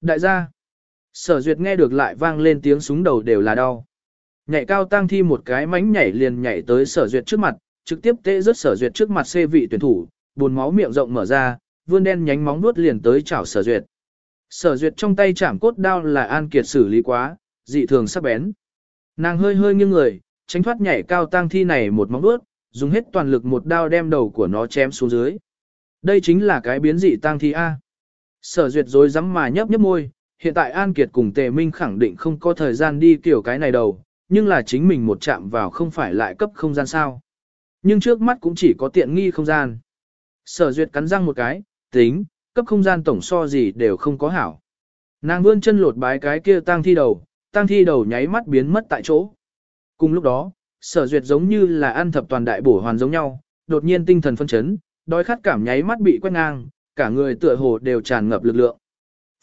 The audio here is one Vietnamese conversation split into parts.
Đại gia, sở duyệt nghe được lại vang lên tiếng súng đầu đều là đau. Nhảy cao tăng thi một cái mánh nhảy liền nhảy tới sở duyệt trước mặt, trực tiếp tê rớt sở duyệt trước mặt xê vị tuyển thủ, buồn máu miệng rộng mở ra, vươn đen nhánh móng vuốt liền tới chảo sở duyệt. Sở duyệt trong tay chảm cốt đao là An Kiệt xử lý quá, dị thường sắc bén. Nàng hơi hơi nghiêng người, tránh thoát nhảy cao tăng thi này một móng vuốt, dùng hết toàn lực một đao đem đầu của nó chém xuống dưới. Đây chính là cái biến dị tăng thi A. Sở duyệt dối rắm mà nhấp nhấp môi, hiện tại An Kiệt cùng Tề Minh khẳng định không có thời gian đi kiểu cái này đầu, nhưng là chính mình một chạm vào không phải lại cấp không gian sao. Nhưng trước mắt cũng chỉ có tiện nghi không gian. Sở duyệt cắn răng một cái, tính, cấp không gian tổng so gì đều không có hảo. Nàng vươn chân lột bái cái kia tang thi đầu, tang thi đầu nháy mắt biến mất tại chỗ. Cùng lúc đó, sở duyệt giống như là ăn thập toàn đại bổ hoàn giống nhau, đột nhiên tinh thần phân chấn, đói khát cảm nháy mắt bị quét ngang, cả người tựa hồ đều tràn ngập lực lượng.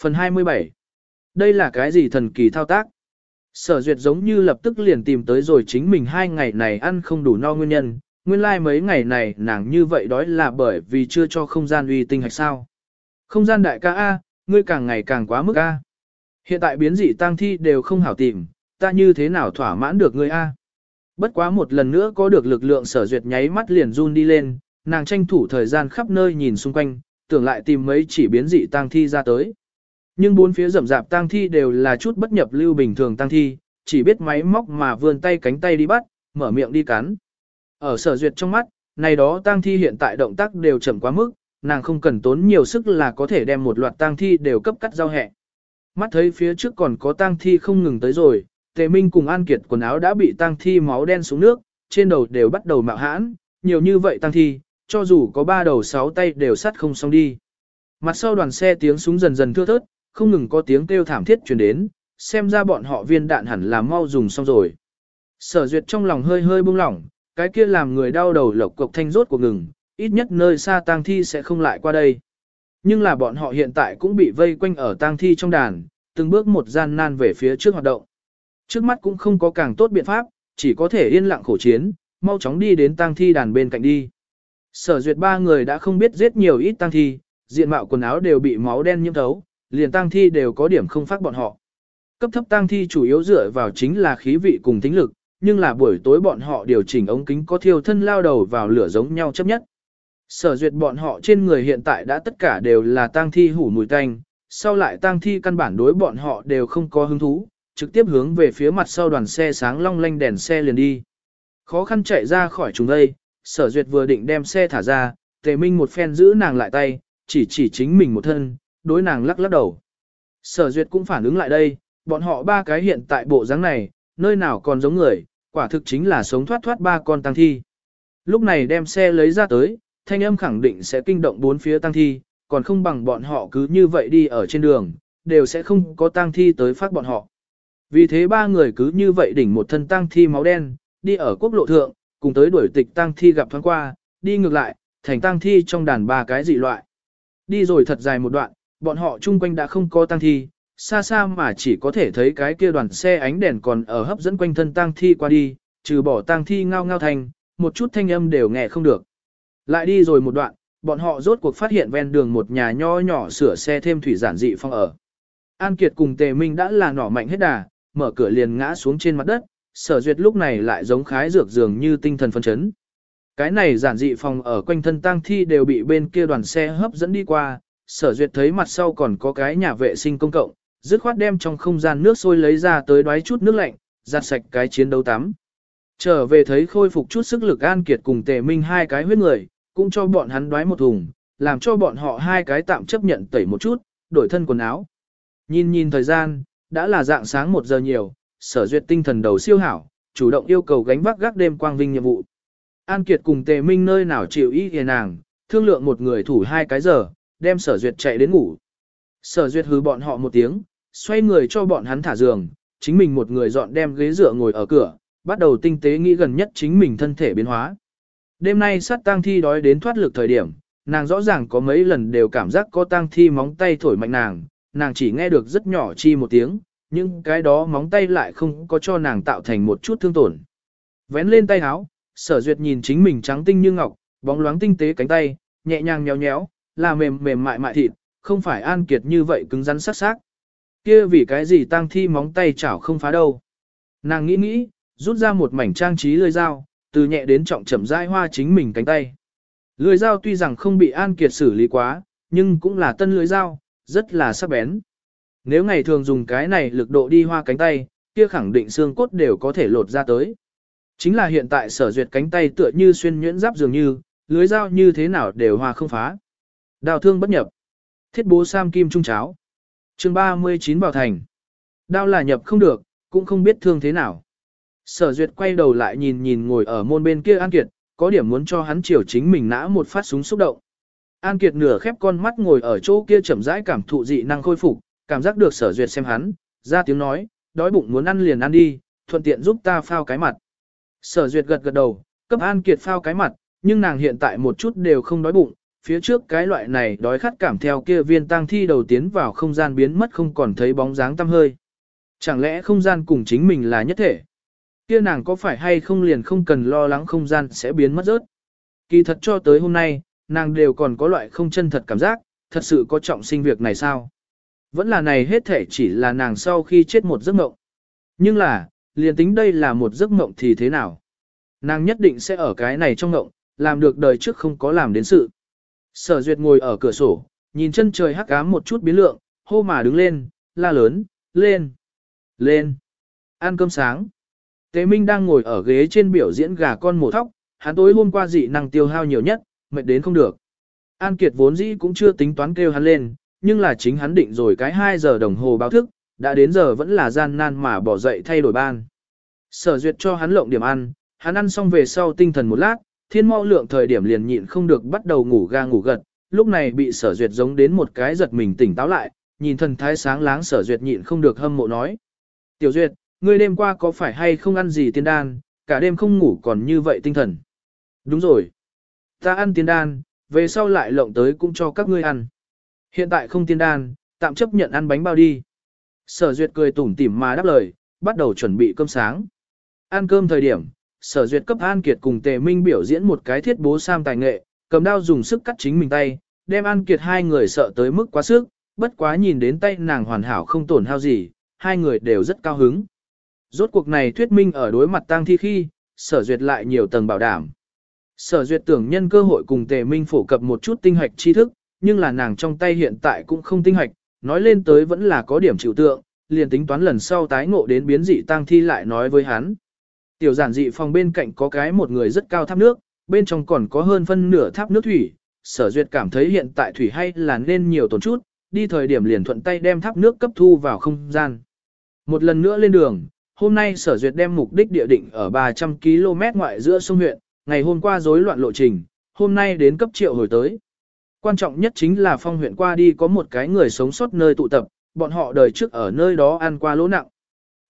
Phần 27 Đây là cái gì thần kỳ thao tác? Sở duyệt giống như lập tức liền tìm tới rồi chính mình hai ngày này ăn không đủ no nguyên nhân, nguyên lai like mấy ngày này nàng như vậy đói là bởi vì chưa cho không gian uy tinh hạch sao. Không gian đại ca A, ngươi càng ngày càng quá mức A. Hiện tại biến dị tăng thi đều không hảo tìm, ta như thế nào thỏa mãn được ngươi A. Bất quá một lần nữa có được lực lượng sở duyệt nháy mắt liền run đi lên, nàng tranh thủ thời gian khắp nơi nhìn xung quanh, tưởng lại tìm mấy chỉ biến dị tang thi ra tới. Nhưng bốn phía rậm rạp tang thi đều là chút bất nhập lưu bình thường tang thi, chỉ biết máy móc mà vươn tay cánh tay đi bắt, mở miệng đi cắn. Ở sở duyệt trong mắt, này đó tang thi hiện tại động tác đều chậm quá mức, nàng không cần tốn nhiều sức là có thể đem một loạt tang thi đều cấp cắt giao hẹ. Mắt thấy phía trước còn có tang thi không ngừng tới rồi, Tề Minh cùng An Kiệt quần áo đã bị tang thi máu đen xuống nước, trên đầu đều bắt đầu mạo hãn, nhiều như vậy tang thi, cho dù có ba đầu sáu tay đều sắt không xong đi. Mặt sau đoàn xe tiếng súng dần dần thưa thớt, không ngừng có tiếng kêu thảm thiết truyền đến, xem ra bọn họ viên đạn hẳn là mau dùng xong rồi. Sở duyệt trong lòng hơi hơi buông lỏng, cái kia làm người đau đầu lộc cục thanh rốt của ngừng, ít nhất nơi xa tang thi sẽ không lại qua đây. Nhưng là bọn họ hiện tại cũng bị vây quanh ở tang thi trong đàn, từng bước một gian nan về phía trước hoạt động. Trước mắt cũng không có càng tốt biện pháp, chỉ có thể yên lặng khổ chiến, mau chóng đi đến tang thi đàn bên cạnh đi. Sở duyệt ba người đã không biết giết nhiều ít tang thi, diện mạo quần áo đều bị máu đen nhiễm thấu, liền tang thi đều có điểm không phát bọn họ. Cấp thấp tang thi chủ yếu dựa vào chính là khí vị cùng tính lực, nhưng là buổi tối bọn họ điều chỉnh ống kính có thiêu thân lao đầu vào lửa giống nhau chấp nhất. Sở duyệt bọn họ trên người hiện tại đã tất cả đều là tang thi hủ mùi tanh, sau lại tang thi căn bản đối bọn họ đều không có hứng thú, trực tiếp hướng về phía mặt sau đoàn xe sáng long lanh đèn xe liền đi. Khó khăn chạy ra khỏi chúng đây, sở duyệt vừa định đem xe thả ra, tề minh một phen giữ nàng lại tay, chỉ chỉ chính mình một thân, đối nàng lắc lắc đầu. Sở duyệt cũng phản ứng lại đây, bọn họ ba cái hiện tại bộ dáng này, nơi nào còn giống người, quả thực chính là sống thoát thoát ba con tăng thi. Lúc này đem xe lấy ra tới, thanh âm khẳng định sẽ kinh động bốn phía tăng thi, còn không bằng bọn họ cứ như vậy đi ở trên đường, đều sẽ không có tăng thi tới phát bọn họ. Vì thế ba người cứ như vậy đỉnh một thân tăng thi máu đen, đi ở quốc lộ thượng, cùng tới đuổi tịch tăng thi gặp thoáng qua, đi ngược lại, thành tăng thi trong đàn ba cái dị loại. Đi rồi thật dài một đoạn, bọn họ chung quanh đã không có tăng thi, xa xa mà chỉ có thể thấy cái kia đoàn xe ánh đèn còn ở hấp dẫn quanh thân tăng thi qua đi, trừ bỏ tăng thi ngao ngao thành, một chút thanh âm đều nghe không được. Lại đi rồi một đoạn, bọn họ rốt cuộc phát hiện ven đường một nhà nho nhỏ sửa xe thêm thủy giản dị phong ở. An Kiệt cùng Tề Minh đã là nỏ mạnh hết đà, mở cửa liền ngã xuống trên mặt đất, sở duyệt lúc này lại giống khái dược dường như tinh thần phân chấn. Cái này giản dị phòng ở quanh thân tang thi đều bị bên kia đoàn xe hấp dẫn đi qua, sở duyệt thấy mặt sau còn có cái nhà vệ sinh công cộng, dứt khoát đem trong không gian nước sôi lấy ra tới đoái chút nước lạnh, giặt sạch cái chiến đấu tắm. Trở về thấy khôi phục chút sức lực An Kiệt cùng Tề Minh hai cái huyết người, cũng cho bọn hắn đoái một thùng, làm cho bọn họ hai cái tạm chấp nhận tẩy một chút, đổi thân quần áo. Nhìn nhìn thời gian, đã là dạng sáng một giờ nhiều, sở duyệt tinh thần đầu siêu hảo, chủ động yêu cầu gánh vác gác đêm quang vinh nhiệm vụ. An Kiệt cùng Tề Minh nơi nào chịu ý hề nàng, thương lượng một người thủ hai cái giờ, đem sở duyệt chạy đến ngủ. Sở duyệt hứ bọn họ một tiếng, xoay người cho bọn hắn thả giường, chính mình một người dọn đem ghế dựa ngồi ở cửa, bắt đầu tinh tế nghĩ gần nhất chính mình thân thể biến hóa. Đêm nay sát tang thi đói đến thoát lực thời điểm, nàng rõ ràng có mấy lần đều cảm giác có tang thi móng tay thổi mạnh nàng, nàng chỉ nghe được rất nhỏ chi một tiếng, nhưng cái đó móng tay lại không có cho nàng tạo thành một chút thương tổn. Vén lên tay áo, sở duyệt nhìn chính mình trắng tinh như ngọc, bóng loáng tinh tế cánh tay, nhẹ nhàng nhéo nhéo, là mềm mềm mại mại thịt, không phải an kiệt như vậy cứng rắn sắc sắc. kia vì cái gì tang thi móng tay chảo không phá đâu. Nàng nghĩ nghĩ, rút ra một mảnh trang trí lưỡi dao, từ nhẹ đến trọng chậm rãi hoa chính mình cánh tay. Lưỡi dao tuy rằng không bị An Kiệt xử lý quá, nhưng cũng là tân lưỡi dao, rất là sắc bén. Nếu ngày thường dùng cái này lực độ đi hoa cánh tay, kia khẳng định xương cốt đều có thể lột ra tới. Chính là hiện tại sở duyệt cánh tay tựa như xuyên nhuyễn giáp dường như, lưới dao như thế nào đều hoa không phá. Đào thương bất nhập. Thiết bố sam kim trung cháo. chương 39 bảo thành. Đao là nhập không được, cũng không biết thương thế nào. Sở duyệt quay đầu lại nhìn nhìn ngồi ở môn bên kia An Kiệt, có điểm muốn cho hắn chiều chính mình nã một phát súng xúc động. An Kiệt nửa khép con mắt ngồi ở chỗ kia chậm rãi cảm thụ dị năng khôi phục, cảm giác được sở duyệt xem hắn, ra tiếng nói, đói bụng muốn ăn liền ăn đi, thuận tiện giúp ta phao cái mặt. Sở duyệt gật gật đầu, cấp An Kiệt phao cái mặt, nhưng nàng hiện tại một chút đều không đói bụng, phía trước cái loại này đói khát cảm theo kia viên tang thi đầu tiến vào không gian biến mất không còn thấy bóng dáng tăm hơi. Chẳng lẽ không gian cùng chính mình là nhất thể? Kia nàng có phải hay không liền không cần lo lắng không gian sẽ biến mất rớt? Kỳ thật cho tới hôm nay, nàng đều còn có loại không chân thật cảm giác, thật sự có trọng sinh việc này sao? Vẫn là này hết thể chỉ là nàng sau khi chết một giấc mộng. Nhưng là, liền tính đây là một giấc mộng thì thế nào? Nàng nhất định sẽ ở cái này trong mộng, làm được đời trước không có làm đến sự. Sở duyệt ngồi ở cửa sổ, nhìn chân trời hắc ám một chút biến lượng, hô mà đứng lên, la lớn, lên, lên, ăn cơm sáng. Tế Minh đang ngồi ở ghế trên biểu diễn gà con mổ thóc, hắn tối hôm qua dị năng tiêu hao nhiều nhất, mệt đến không được. An Kiệt vốn dĩ cũng chưa tính toán kêu hắn lên, nhưng là chính hắn định rồi cái 2 giờ đồng hồ báo thức, đã đến giờ vẫn là gian nan mà bỏ dậy thay đổi ban. Sở duyệt cho hắn lộng điểm ăn, hắn ăn xong về sau tinh thần một lát, thiên mau lượng thời điểm liền nhịn không được bắt đầu ngủ ga ngủ gật, lúc này bị sở duyệt giống đến một cái giật mình tỉnh táo lại, nhìn thần thái sáng láng sở duyệt nhịn không được hâm mộ nói. Tiểu duyệt, ngươi đêm qua có phải hay không ăn gì tiên đan, cả đêm không ngủ còn như vậy tinh thần. Đúng rồi. Ta ăn tiên đan, về sau lại lộng tới cũng cho các ngươi ăn. Hiện tại không tiên đan, tạm chấp nhận ăn bánh bao đi. Sở duyệt cười tủm tỉm mà đáp lời, bắt đầu chuẩn bị cơm sáng. Ăn cơm thời điểm, sở duyệt cấp An Kiệt cùng Tề Minh biểu diễn một cái thiết bố sam tài nghệ, cầm đao dùng sức cắt chính mình tay, đem An Kiệt hai người sợ tới mức quá sức, bất quá nhìn đến tay nàng hoàn hảo không tổn hao gì, hai người đều rất cao hứng. Rốt cuộc này thuyết minh ở đối mặt tang thi khi, sở duyệt lại nhiều tầng bảo đảm. Sở duyệt tưởng nhân cơ hội cùng Tề Minh phổ cập một chút tinh hoạch tri thức, nhưng là nàng trong tay hiện tại cũng không tinh hoạch, nói lên tới vẫn là có điểm chịu tượng, liền tính toán lần sau tái ngộ đến biến dị tang thi lại nói với hắn. Tiểu giản dị phòng bên cạnh có cái một người rất cao tháp nước, bên trong còn có hơn phân nửa tháp nước thủy, sở duyệt cảm thấy hiện tại thủy hay là nên nhiều tổn chút, đi thời điểm liền thuận tay đem tháp nước cấp thu vào không gian. Một lần nữa lên đường, hôm nay sở duyệt đem mục đích địa định ở 300 km ngoại giữa sông huyện, ngày hôm qua rối loạn lộ trình, hôm nay đến cấp triệu hồi tới. Quan trọng nhất chính là phong huyện qua đi có một cái người sống sót nơi tụ tập, bọn họ đời trước ở nơi đó ăn qua lỗ nặng.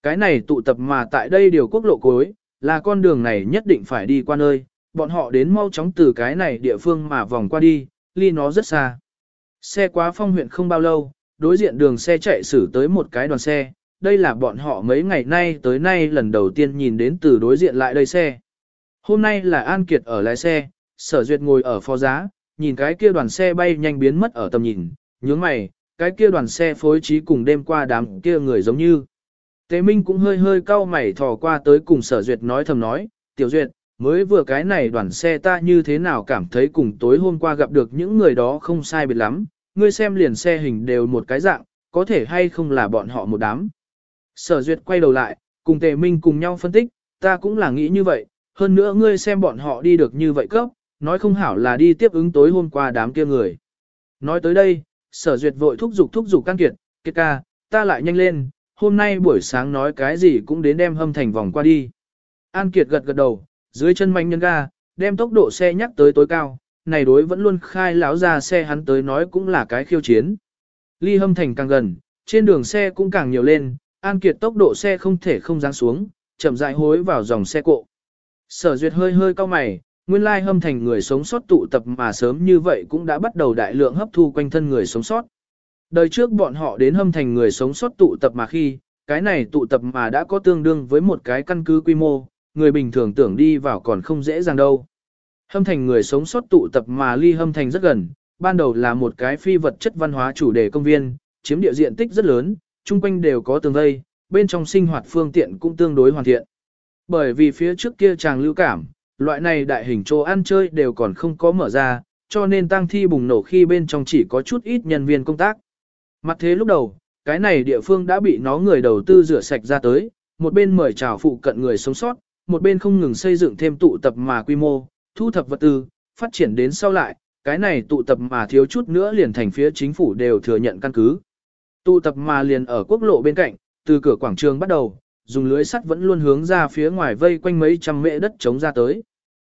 Cái này tụ tập mà tại đây điều quốc lộ cối là con đường này nhất định phải đi qua nơi, bọn họ đến mau chóng từ cái này địa phương mà vòng qua đi, ly nó rất xa. Xe quá phong huyện không bao lâu, đối diện đường xe chạy xử tới một cái đoàn xe, đây là bọn họ mấy ngày nay tới nay lần đầu tiên nhìn đến từ đối diện lại đây xe. Hôm nay là An Kiệt ở lái xe, sở duyệt ngồi ở phó giá, nhìn cái kia đoàn xe bay nhanh biến mất ở tầm nhìn, nhướng mày, cái kia đoàn xe phối trí cùng đêm qua đám kia người giống như. Tế Minh cũng hơi hơi cau mày thò qua tới cùng sở duyệt nói thầm nói, tiểu duyệt, mới vừa cái này đoàn xe ta như thế nào cảm thấy cùng tối hôm qua gặp được những người đó không sai biệt lắm, ngươi xem liền xe hình đều một cái dạng, có thể hay không là bọn họ một đám. Sở duyệt quay đầu lại, cùng tề minh cùng nhau phân tích, ta cũng là nghĩ như vậy, hơn nữa ngươi xem bọn họ đi được như vậy cấp, nói không hảo là đi tiếp ứng tối hôm qua đám kia người. Nói tới đây, sở duyệt vội thúc giục thúc giục can kiệt, kiệt ca, ta lại nhanh lên, hôm nay buổi sáng nói cái gì cũng đến đem hâm thành vòng qua đi. An Kiệt gật gật đầu, dưới chân manh nhân ga, đem tốc độ xe nhắc tới tối cao, này đối vẫn luôn khai lão ra xe hắn tới nói cũng là cái khiêu chiến. Ly hâm thành càng gần, trên đường xe cũng càng nhiều lên, An Kiệt tốc độ xe không thể không giáng xuống, chậm rãi hối vào dòng xe cộ. Sở duyệt hơi hơi cau mày, nguyên lai hâm thành người sống sót tụ tập mà sớm như vậy cũng đã bắt đầu đại lượng hấp thu quanh thân người sống sót. Đời trước bọn họ đến hâm thành người sống sót tụ tập mà khi, cái này tụ tập mà đã có tương đương với một cái căn cứ quy mô, người bình thường tưởng đi vào còn không dễ dàng đâu. Hâm thành người sống sót tụ tập mà ly hâm thành rất gần, ban đầu là một cái phi vật chất văn hóa chủ đề công viên, chiếm địa diện tích rất lớn, chung quanh đều có tường vây, bên trong sinh hoạt phương tiện cũng tương đối hoàn thiện. Bởi vì phía trước kia chàng lưu cảm, loại này đại hình chỗ ăn chơi đều còn không có mở ra, cho nên tăng thi bùng nổ khi bên trong chỉ có chút ít nhân viên công tác. Mặt thế lúc đầu, cái này địa phương đã bị nó người đầu tư rửa sạch ra tới, một bên mời chào phụ cận người sống sót, một bên không ngừng xây dựng thêm tụ tập mà quy mô, thu thập vật tư, phát triển đến sau lại, cái này tụ tập mà thiếu chút nữa liền thành phía chính phủ đều thừa nhận căn cứ. Tụ tập mà liền ở quốc lộ bên cạnh, từ cửa quảng trường bắt đầu, dùng lưới sắt vẫn luôn hướng ra phía ngoài vây quanh mấy trăm mễ đất trống ra tới.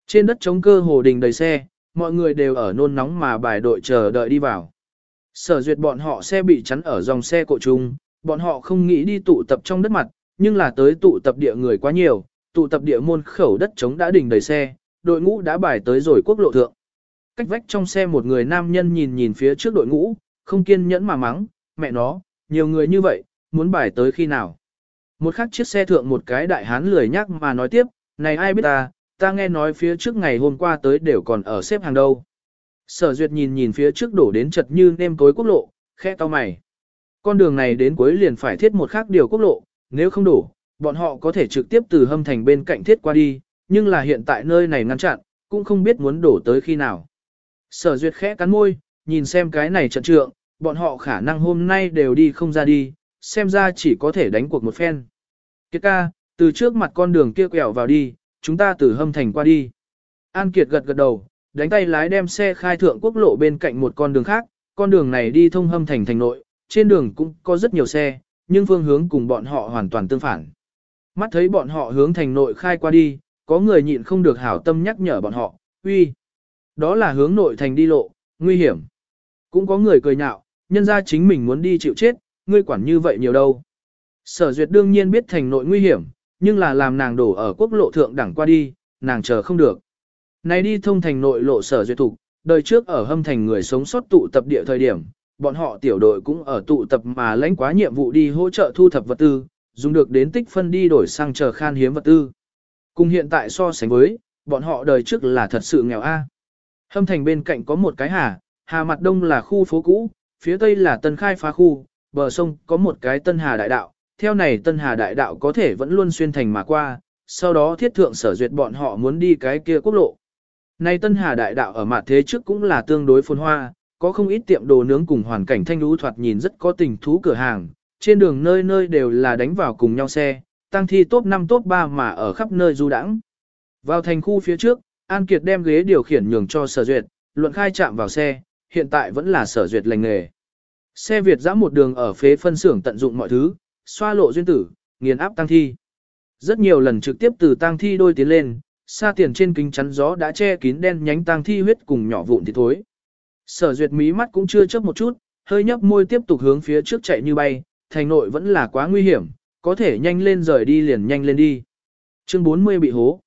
Trên đất trống cơ hồ đình đầy xe, mọi người đều ở nôn nóng mà bài đội chờ đợi đi vào. Sở duyệt bọn họ xe bị chắn ở dòng xe cộ chung, bọn họ không nghĩ đi tụ tập trong đất mặt, nhưng là tới tụ tập địa người quá nhiều, tụ tập địa môn khẩu đất trống đã đình đầy xe, đội ngũ đã bài tới rồi quốc lộ thượng. Cách vách trong xe một người nam nhân nhìn nhìn phía trước đội ngũ, không kiên nhẫn mà mắng, mẹ nó, nhiều người như vậy, muốn bài tới khi nào. Một khắc chiếc xe thượng một cái đại hán lười nhắc mà nói tiếp, này ai biết ta, ta nghe nói phía trước ngày hôm qua tới đều còn ở xếp hàng đâu. Sở duyệt nhìn nhìn phía trước đổ đến chật như nêm tối quốc lộ, khẽ to mày. Con đường này đến cuối liền phải thiết một khác điều quốc lộ, nếu không đủ bọn họ có thể trực tiếp từ hâm thành bên cạnh thiết qua đi, nhưng là hiện tại nơi này ngăn chặn, cũng không biết muốn đổ tới khi nào. Sở duyệt khẽ cắn môi, nhìn xem cái này trận trượng, bọn họ khả năng hôm nay đều đi không ra đi, xem ra chỉ có thể đánh cuộc một phen. Kiệt ca, từ trước mặt con đường kia quẹo vào đi, chúng ta từ hâm thành qua đi. An Kiệt gật gật đầu, đánh tay lái đem xe khai thượng quốc lộ bên cạnh một con đường khác, con đường này đi thông hâm thành thành nội, trên đường cũng có rất nhiều xe, nhưng phương hướng cùng bọn họ hoàn toàn tương phản. Mắt thấy bọn họ hướng thành nội khai qua đi, có người nhịn không được hảo tâm nhắc nhở bọn họ, uy, đó là hướng nội thành đi lộ, nguy hiểm. Cũng có người cười nhạo, nhân ra chính mình muốn đi chịu chết, ngươi quản như vậy nhiều đâu. Sở duyệt đương nhiên biết thành nội nguy hiểm, nhưng là làm nàng đổ ở quốc lộ thượng đẳng qua đi, nàng chờ không được. Này đi thông thành nội lộ sở duyệt thục, đời trước ở hâm thành người sống sót tụ tập địa thời điểm, bọn họ tiểu đội cũng ở tụ tập mà lãnh quá nhiệm vụ đi hỗ trợ thu thập vật tư, dùng được đến tích phân đi đổi sang chờ khan hiếm vật tư. Cùng hiện tại so sánh với, bọn họ đời trước là thật sự nghèo a. Hâm thành bên cạnh có một cái hà, hà mặt đông là khu phố cũ, phía tây là tân khai phá khu, bờ sông có một cái tân hà đại đạo, theo này tân hà đại đạo có thể vẫn luôn xuyên thành mà qua, sau đó thiết thượng sở duyệt bọn họ muốn đi cái kia quốc lộ. Này tân hà đại đạo ở mặt thế trước cũng là tương đối phồn hoa, có không ít tiệm đồ nướng cùng hoàn cảnh thanh lũ thoạt nhìn rất có tình thú cửa hàng, trên đường nơi nơi đều là đánh vào cùng nhau xe, tăng thi top 5 top 3 mà ở khắp nơi du đãng. Vào thành khu phía trước, An Kiệt đem ghế điều khiển nhường cho sở duyệt, luận khai chạm vào xe, hiện tại vẫn là sở duyệt lành nghề. Xe Việt dã một đường ở phế phân xưởng tận dụng mọi thứ, xoa lộ duyên tử, nghiền áp tăng thi. Rất nhiều lần trực tiếp từ tăng thi đôi tiến lên, xa tiền trên kính chắn gió đã che kín đen nhánh tăng thi huyết cùng nhỏ vụn thì thối. Sở duyệt mí mắt cũng chưa chớp một chút, hơi nhấp môi tiếp tục hướng phía trước chạy như bay, thành nội vẫn là quá nguy hiểm, có thể nhanh lên rời đi liền nhanh lên đi. Chương 40 bị hố.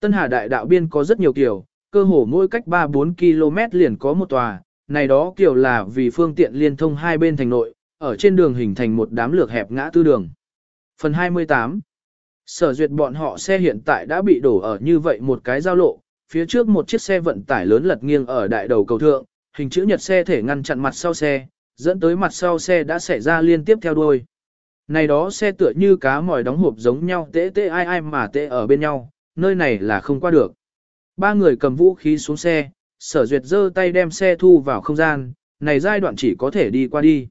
Tân Hà Đại đạo biên có rất nhiều kiểu, cơ hồ mỗi cách 3-4 km liền có một tòa, này đó kiểu là vì phương tiện liên thông hai bên thành nội, ở trên đường hình thành một đám lược hẹp ngã tư đường. Phần 28 Sở duyệt bọn họ xe hiện tại đã bị đổ ở như vậy một cái giao lộ, phía trước một chiếc xe vận tải lớn lật nghiêng ở đại đầu cầu thượng, hình chữ nhật xe thể ngăn chặn mặt sau xe, dẫn tới mặt sau xe đã xảy ra liên tiếp theo đuôi. Này đó xe tựa như cá mỏi đóng hộp giống nhau tê tê ai ai mà tê ở bên nhau, nơi này là không qua được. Ba người cầm vũ khí xuống xe, sở duyệt giơ tay đem xe thu vào không gian, này giai đoạn chỉ có thể đi qua đi.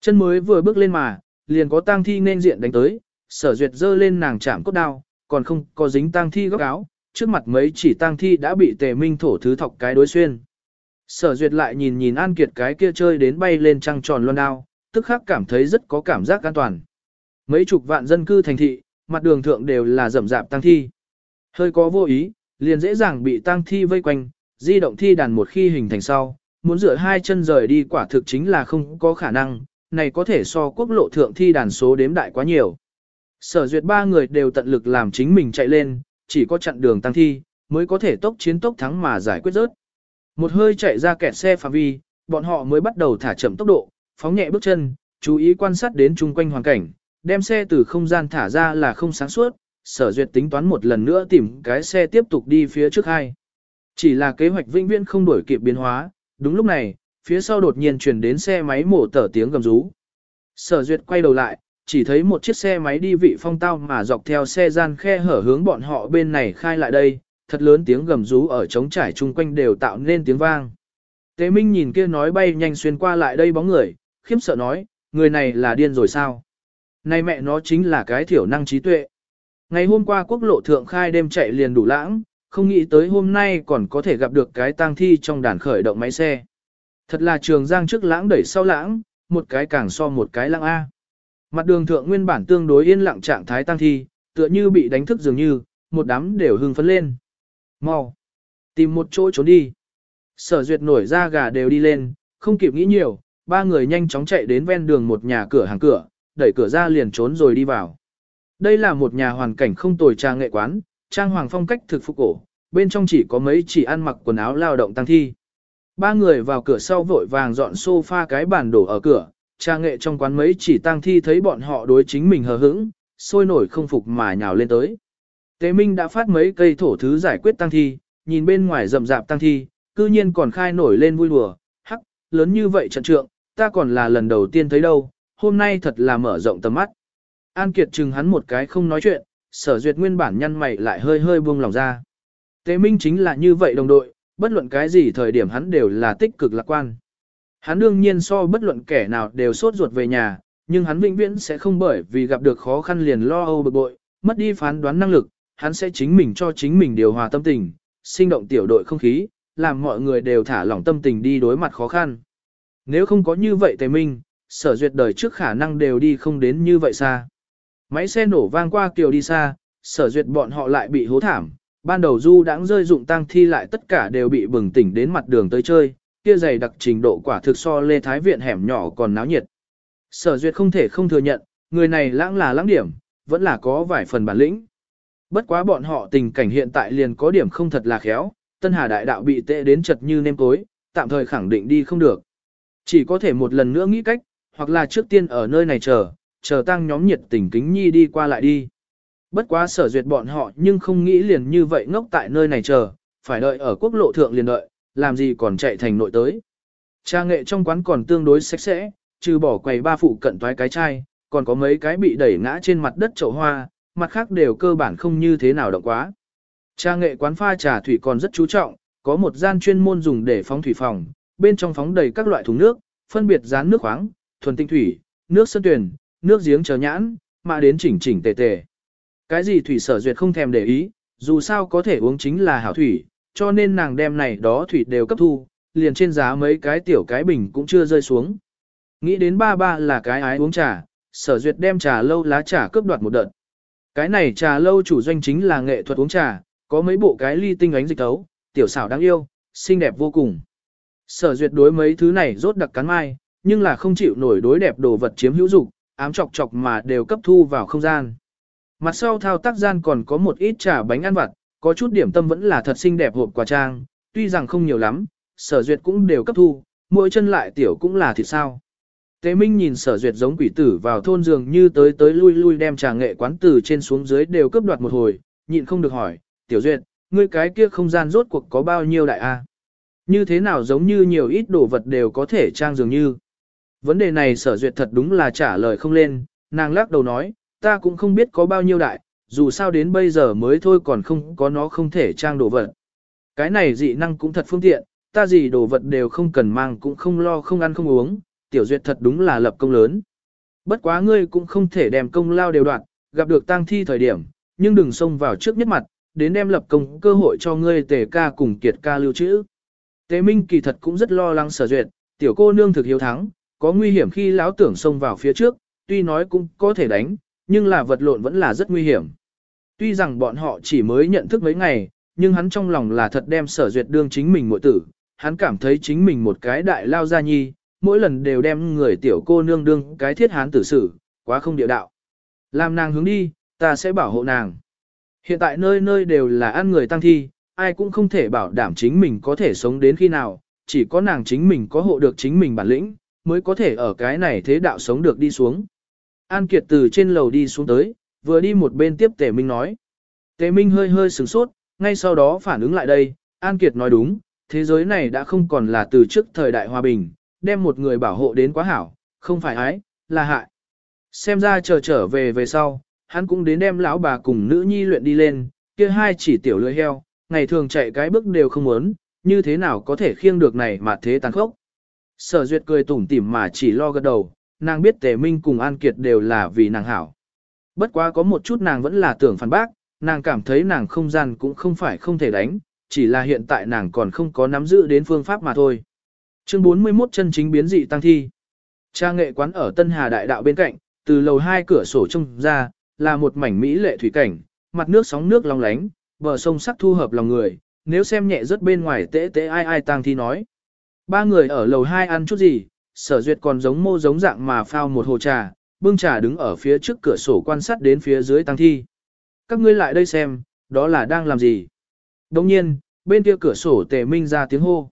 Chân mới vừa bước lên mà, liền có tang thi nên diện đánh tới, sở duyệt giơ lên nàng chạm cốt đao, còn không có dính tang thi góc áo, trước mặt mấy chỉ tang thi đã bị tề minh thổ thứ thọc cái đối xuyên. Sở duyệt lại nhìn nhìn An Kiệt cái kia chơi đến bay lên trăng tròn loan đao, tức khắc cảm thấy rất có cảm giác an toàn. Mấy chục vạn dân cư thành thị, mặt đường thượng đều là rậm rạp tang thi. Hơi có vô ý, liền dễ dàng bị tang thi vây quanh, di động thi đàn một khi hình thành sau, muốn rửa hai chân rời đi quả thực chính là không có khả năng, này có thể so quốc lộ thượng thi đàn số đếm đại quá nhiều. Sở duyệt ba người đều tận lực làm chính mình chạy lên, chỉ có chặn đường tăng thi, mới có thể tốc chiến tốc thắng mà giải quyết rớt. Một hơi chạy ra kẹt xe phạm vi, bọn họ mới bắt đầu thả chậm tốc độ, phóng nhẹ bước chân, chú ý quan sát đến chung quanh hoàn cảnh, đem xe từ không gian thả ra là không sáng suốt, sở duyệt tính toán một lần nữa tìm cái xe tiếp tục đi phía trước hai. Chỉ là kế hoạch vĩnh viễn không đổi kịp biến hóa, đúng lúc này, phía sau đột nhiên chuyển đến xe máy mổ tở tiếng gầm rú. Sở duyệt quay đầu lại, chỉ thấy một chiếc xe máy đi vị phong tao mà dọc theo xe gian khe hở hướng bọn họ bên này khai lại đây, thật lớn tiếng gầm rú ở trống trải chung quanh đều tạo nên tiếng vang. Tế Minh nhìn kia nói bay nhanh xuyên qua lại đây bóng người, khiếm sợ nói, người này là điên rồi sao? Này mẹ nó chính là cái thiểu năng trí tuệ. Ngày hôm qua quốc lộ thượng khai đêm chạy liền đủ lãng, không nghĩ tới hôm nay còn có thể gặp được cái tang thi trong đàn khởi động máy xe. Thật là trường giang trước lãng đẩy sau lãng, một cái càng so một cái lãng A. Mặt đường thượng nguyên bản tương đối yên lặng trạng thái tang thi, tựa như bị đánh thức dường như, một đám đều hưng phấn lên. Mau, tìm một chỗ trốn đi. Sở duyệt nổi ra gà đều đi lên, không kịp nghĩ nhiều, ba người nhanh chóng chạy đến ven đường một nhà cửa hàng cửa, đẩy cửa ra liền trốn rồi đi vào. Đây là một nhà hoàn cảnh không tồi trang nghệ quán, trang hoàng phong cách thực phục cổ, bên trong chỉ có mấy chỉ ăn mặc quần áo lao động tăng thi. Ba người vào cửa sau vội vàng dọn sofa cái bàn đổ ở cửa, cha nghệ trong quán mấy chỉ tăng thi thấy bọn họ đối chính mình hờ hững, sôi nổi không phục mà nhào lên tới. Tế Minh đã phát mấy cây thổ thứ giải quyết tăng thi, nhìn bên ngoài rậm rạp tăng thi, cư nhiên còn khai nổi lên vui đùa, hắc, lớn như vậy trận trượng, ta còn là lần đầu tiên thấy đâu, hôm nay thật là mở rộng tầm mắt. An Kiệt chừng hắn một cái không nói chuyện, sở duyệt nguyên bản nhăn mày lại hơi hơi buông lòng ra. Tế Minh chính là như vậy đồng đội, bất luận cái gì thời điểm hắn đều là tích cực lạc quan. Hắn đương nhiên so bất luận kẻ nào đều sốt ruột về nhà, nhưng hắn vĩnh viễn sẽ không bởi vì gặp được khó khăn liền lo âu bực bội, mất đi phán đoán năng lực, hắn sẽ chính mình cho chính mình điều hòa tâm tình, sinh động tiểu đội không khí, làm mọi người đều thả lỏng tâm tình đi đối mặt khó khăn. Nếu không có như vậy Tề Minh, sở duyệt đời trước khả năng đều đi không đến như vậy xa. Máy xe nổ vang qua kiều đi xa, sở duyệt bọn họ lại bị hố thảm, ban đầu du đãng rơi dụng tang thi lại tất cả đều bị bừng tỉnh đến mặt đường tới chơi, kia dày đặc trình độ quả thực so Lê Thái Viện hẻm nhỏ còn náo nhiệt. Sở duyệt không thể không thừa nhận, người này lãng là lãng điểm, vẫn là có vài phần bản lĩnh. Bất quá bọn họ tình cảnh hiện tại liền có điểm không thật là khéo, Tân Hà Đại Đạo bị tệ đến chật như nêm tối, tạm thời khẳng định đi không được. Chỉ có thể một lần nữa nghĩ cách, hoặc là trước tiên ở nơi này chờ, chờ tăng nhóm nhiệt tình kính nhi đi qua lại đi. Bất quá sở duyệt bọn họ nhưng không nghĩ liền như vậy ngốc tại nơi này chờ, phải đợi ở quốc lộ thượng liền đợi, làm gì còn chạy thành nội tới. Cha nghệ trong quán còn tương đối sạch sẽ, trừ bỏ quầy ba phụ cận toái cái chai, còn có mấy cái bị đẩy ngã trên mặt đất chậu hoa, mặt khác đều cơ bản không như thế nào động quá. Cha nghệ quán pha trà thủy còn rất chú trọng, có một gian chuyên môn dùng để phóng thủy phòng, bên trong phóng đầy các loại thùng nước, phân biệt dán nước khoáng, thuần tinh thủy, nước sơn tuyển, nước giếng chờ nhãn, mà đến chỉnh chỉnh tề tề. Cái gì thủy sở duyệt không thèm để ý, dù sao có thể uống chính là hảo thủy, cho nên nàng đem này đó thủy đều cấp thu, liền trên giá mấy cái tiểu cái bình cũng chưa rơi xuống. Nghĩ đến ba ba là cái ái uống trà, sở duyệt đem trà lâu lá trà cướp đoạt một đợt. Cái này trà lâu chủ doanh chính là nghệ thuật uống trà, có mấy bộ cái ly tinh ánh dịch tấu, tiểu xảo đáng yêu, xinh đẹp vô cùng. Sở duyệt đối mấy thứ này rốt đặc cắn mai, nhưng là không chịu nổi đối đẹp đồ vật chiếm hữu dục, ám chọc chọc mà đều cấp thu vào không gian. Mặt sau thao tác gian còn có một ít trà bánh ăn vặt, có chút điểm tâm vẫn là thật xinh đẹp hộp quà trang, tuy rằng không nhiều lắm, sở duyệt cũng đều cấp thu, mỗi chân lại tiểu cũng là thịt sao. Tế Minh nhìn sở duyệt giống quỷ tử vào thôn giường như tới tới lui lui đem trà nghệ quán từ trên xuống dưới đều cấp đoạt một hồi, nhịn không được hỏi, tiểu duyệt, ngươi cái kia không gian rốt cuộc có bao nhiêu đại a? Như thế nào giống như nhiều ít đồ vật đều có thể trang dường như. Vấn đề này sở duyệt thật đúng là trả lời không lên, nàng lắc đầu nói, ta cũng không biết có bao nhiêu đại, dù sao đến bây giờ mới thôi còn không có nó không thể trang đồ vật. Cái này dị năng cũng thật phương tiện, ta gì đồ vật đều không cần mang cũng không lo không ăn không uống, tiểu duyệt thật đúng là lập công lớn. Bất quá ngươi cũng không thể đem công lao đều đoạn, gặp được tang thi thời điểm, nhưng đừng xông vào trước nhất mặt, đến đem lập công cơ hội cho ngươi tề ca cùng kiệt ca lưu trữ. Tế Minh kỳ thật cũng rất lo lắng sở duyệt, tiểu cô nương thực hiếu thắng, có nguy hiểm khi lão tưởng xông vào phía trước, tuy nói cũng có thể đánh, nhưng là vật lộn vẫn là rất nguy hiểm. Tuy rằng bọn họ chỉ mới nhận thức mấy ngày, nhưng hắn trong lòng là thật đem sở duyệt đương chính mình muội tử, hắn cảm thấy chính mình một cái đại lao gia nhi, mỗi lần đều đem người tiểu cô nương đương cái thiết hán tử xử, quá không địa đạo. Làm nàng hướng đi, ta sẽ bảo hộ nàng. Hiện tại nơi nơi đều là ăn người tăng thi, ai cũng không thể bảo đảm chính mình có thể sống đến khi nào, chỉ có nàng chính mình có hộ được chính mình bản lĩnh, mới có thể ở cái này thế đạo sống được đi xuống. An Kiệt từ trên lầu đi xuống tới, vừa đi một bên tiếp Tề Minh nói. Tề Minh hơi hơi sửng sốt, ngay sau đó phản ứng lại đây, An Kiệt nói đúng, thế giới này đã không còn là từ trước thời đại hòa bình, đem một người bảo hộ đến quá hảo, không phải ái, là hại. Xem ra chờ trở về về sau, hắn cũng đến đem lão bà cùng nữ nhi luyện đi lên, kia hai chỉ tiểu lưỡi heo, ngày thường chạy cái bước đều không muốn, như thế nào có thể khiêng được này mà thế tàn khốc. Sở duyệt cười tủm tỉm mà chỉ lo gật đầu, nàng biết tề minh cùng An Kiệt đều là vì nàng hảo. Bất quá có một chút nàng vẫn là tưởng phản bác, nàng cảm thấy nàng không gian cũng không phải không thể đánh, chỉ là hiện tại nàng còn không có nắm giữ đến phương pháp mà thôi. Chương 41 chân chính biến dị tăng thi. Cha nghệ quán ở Tân Hà Đại Đạo bên cạnh, từ lầu hai cửa sổ trông ra, là một mảnh mỹ lệ thủy cảnh, mặt nước sóng nước long lánh, bờ sông sắc thu hợp lòng người, nếu xem nhẹ rất bên ngoài tễ tễ ai ai tăng thi nói. Ba người ở lầu hai ăn chút gì, sở duyệt còn giống mô giống dạng mà phao một hồ trà, bưng trà đứng ở phía trước cửa sổ quan sát đến phía dưới tăng thi. Các ngươi lại đây xem, đó là đang làm gì? Đồng nhiên, bên kia cửa sổ tề minh ra tiếng hô.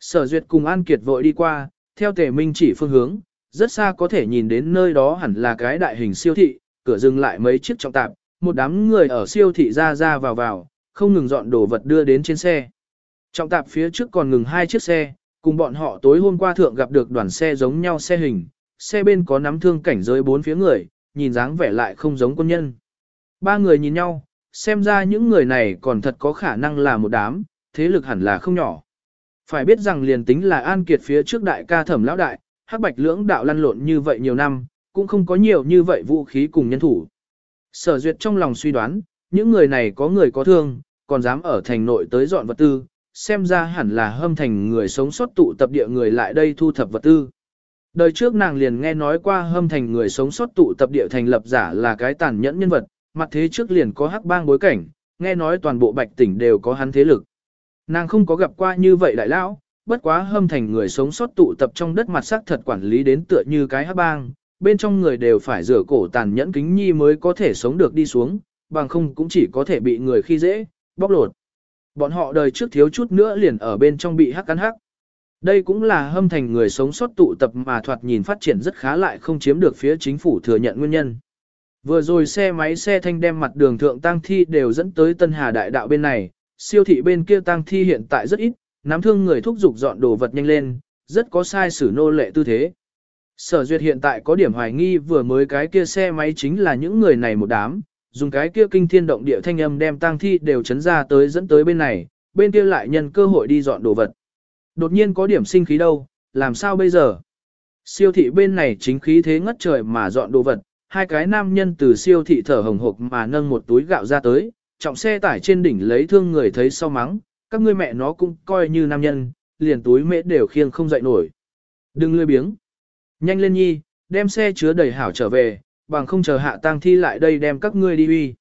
Sở duyệt cùng An Kiệt vội đi qua, theo tề minh chỉ phương hướng, rất xa có thể nhìn đến nơi đó hẳn là cái đại hình siêu thị, cửa dừng lại mấy chiếc trọng tạp, một đám người ở siêu thị ra ra vào vào, không ngừng dọn đồ vật đưa đến trên xe. Trọng tạp phía trước còn ngừng hai chiếc xe, cùng bọn họ tối hôm qua thượng gặp được đoàn xe giống nhau xe hình, xe bên có nắm thương cảnh giới bốn phía người, nhìn dáng vẻ lại không giống quân nhân. Ba người nhìn nhau, xem ra những người này còn thật có khả năng là một đám, thế lực hẳn là không nhỏ. Phải biết rằng liền tính là An Kiệt phía trước đại ca thẩm lão đại, hắc bạch lưỡng đạo lăn lộn như vậy nhiều năm, cũng không có nhiều như vậy vũ khí cùng nhân thủ. Sở duyệt trong lòng suy đoán, những người này có người có thương, còn dám ở thành nội tới dọn vật tư, xem ra hẳn là hâm thành người sống sót tụ tập địa người lại đây thu thập vật tư. Đời trước nàng liền nghe nói qua hâm thành người sống sót tụ tập địa thành lập giả là cái tàn nhẫn nhân vật, mặt thế trước liền có hắc bang bối cảnh, nghe nói toàn bộ bạch tỉnh đều có hắn thế lực. Nàng không có gặp qua như vậy đại lão, bất quá hâm thành người sống sót tụ tập trong đất mặt sắc thật quản lý đến tựa như cái hắc bang, bên trong người đều phải rửa cổ tàn nhẫn kính nhi mới có thể sống được đi xuống, bằng không cũng chỉ có thể bị người khi dễ, bóc lột. Bọn họ đời trước thiếu chút nữa liền ở bên trong bị hắc cắn hắc. Đây cũng là hâm thành người sống sót tụ tập mà thoạt nhìn phát triển rất khá lại không chiếm được phía chính phủ thừa nhận nguyên nhân. Vừa rồi xe máy xe thanh đem mặt đường thượng tang thi đều dẫn tới Tân Hà Đại Đạo bên này, siêu thị bên kia tang thi hiện tại rất ít, nắm thương người thúc giục dọn đồ vật nhanh lên, rất có sai sử nô lệ tư thế. Sở duyệt hiện tại có điểm hoài nghi vừa mới cái kia xe máy chính là những người này một đám, dùng cái kia kinh thiên động địa thanh âm đem tang thi đều chấn ra tới dẫn tới bên này, bên kia lại nhân cơ hội đi dọn đồ vật. Đột nhiên có điểm sinh khí đâu, làm sao bây giờ? Siêu thị bên này chính khí thế ngất trời mà dọn đồ vật, hai cái nam nhân từ siêu thị thở hồng hộc mà nâng một túi gạo ra tới, trọng xe tải trên đỉnh lấy thương người thấy sau mắng, các ngươi mẹ nó cũng coi như nam nhân, liền túi mễ đều khiêng không dậy nổi. Đừng lười biếng. Nhanh lên nhi, đem xe chứa đầy hảo trở về, bằng không chờ hạ tang thi lại đây đem các ngươi đi uy.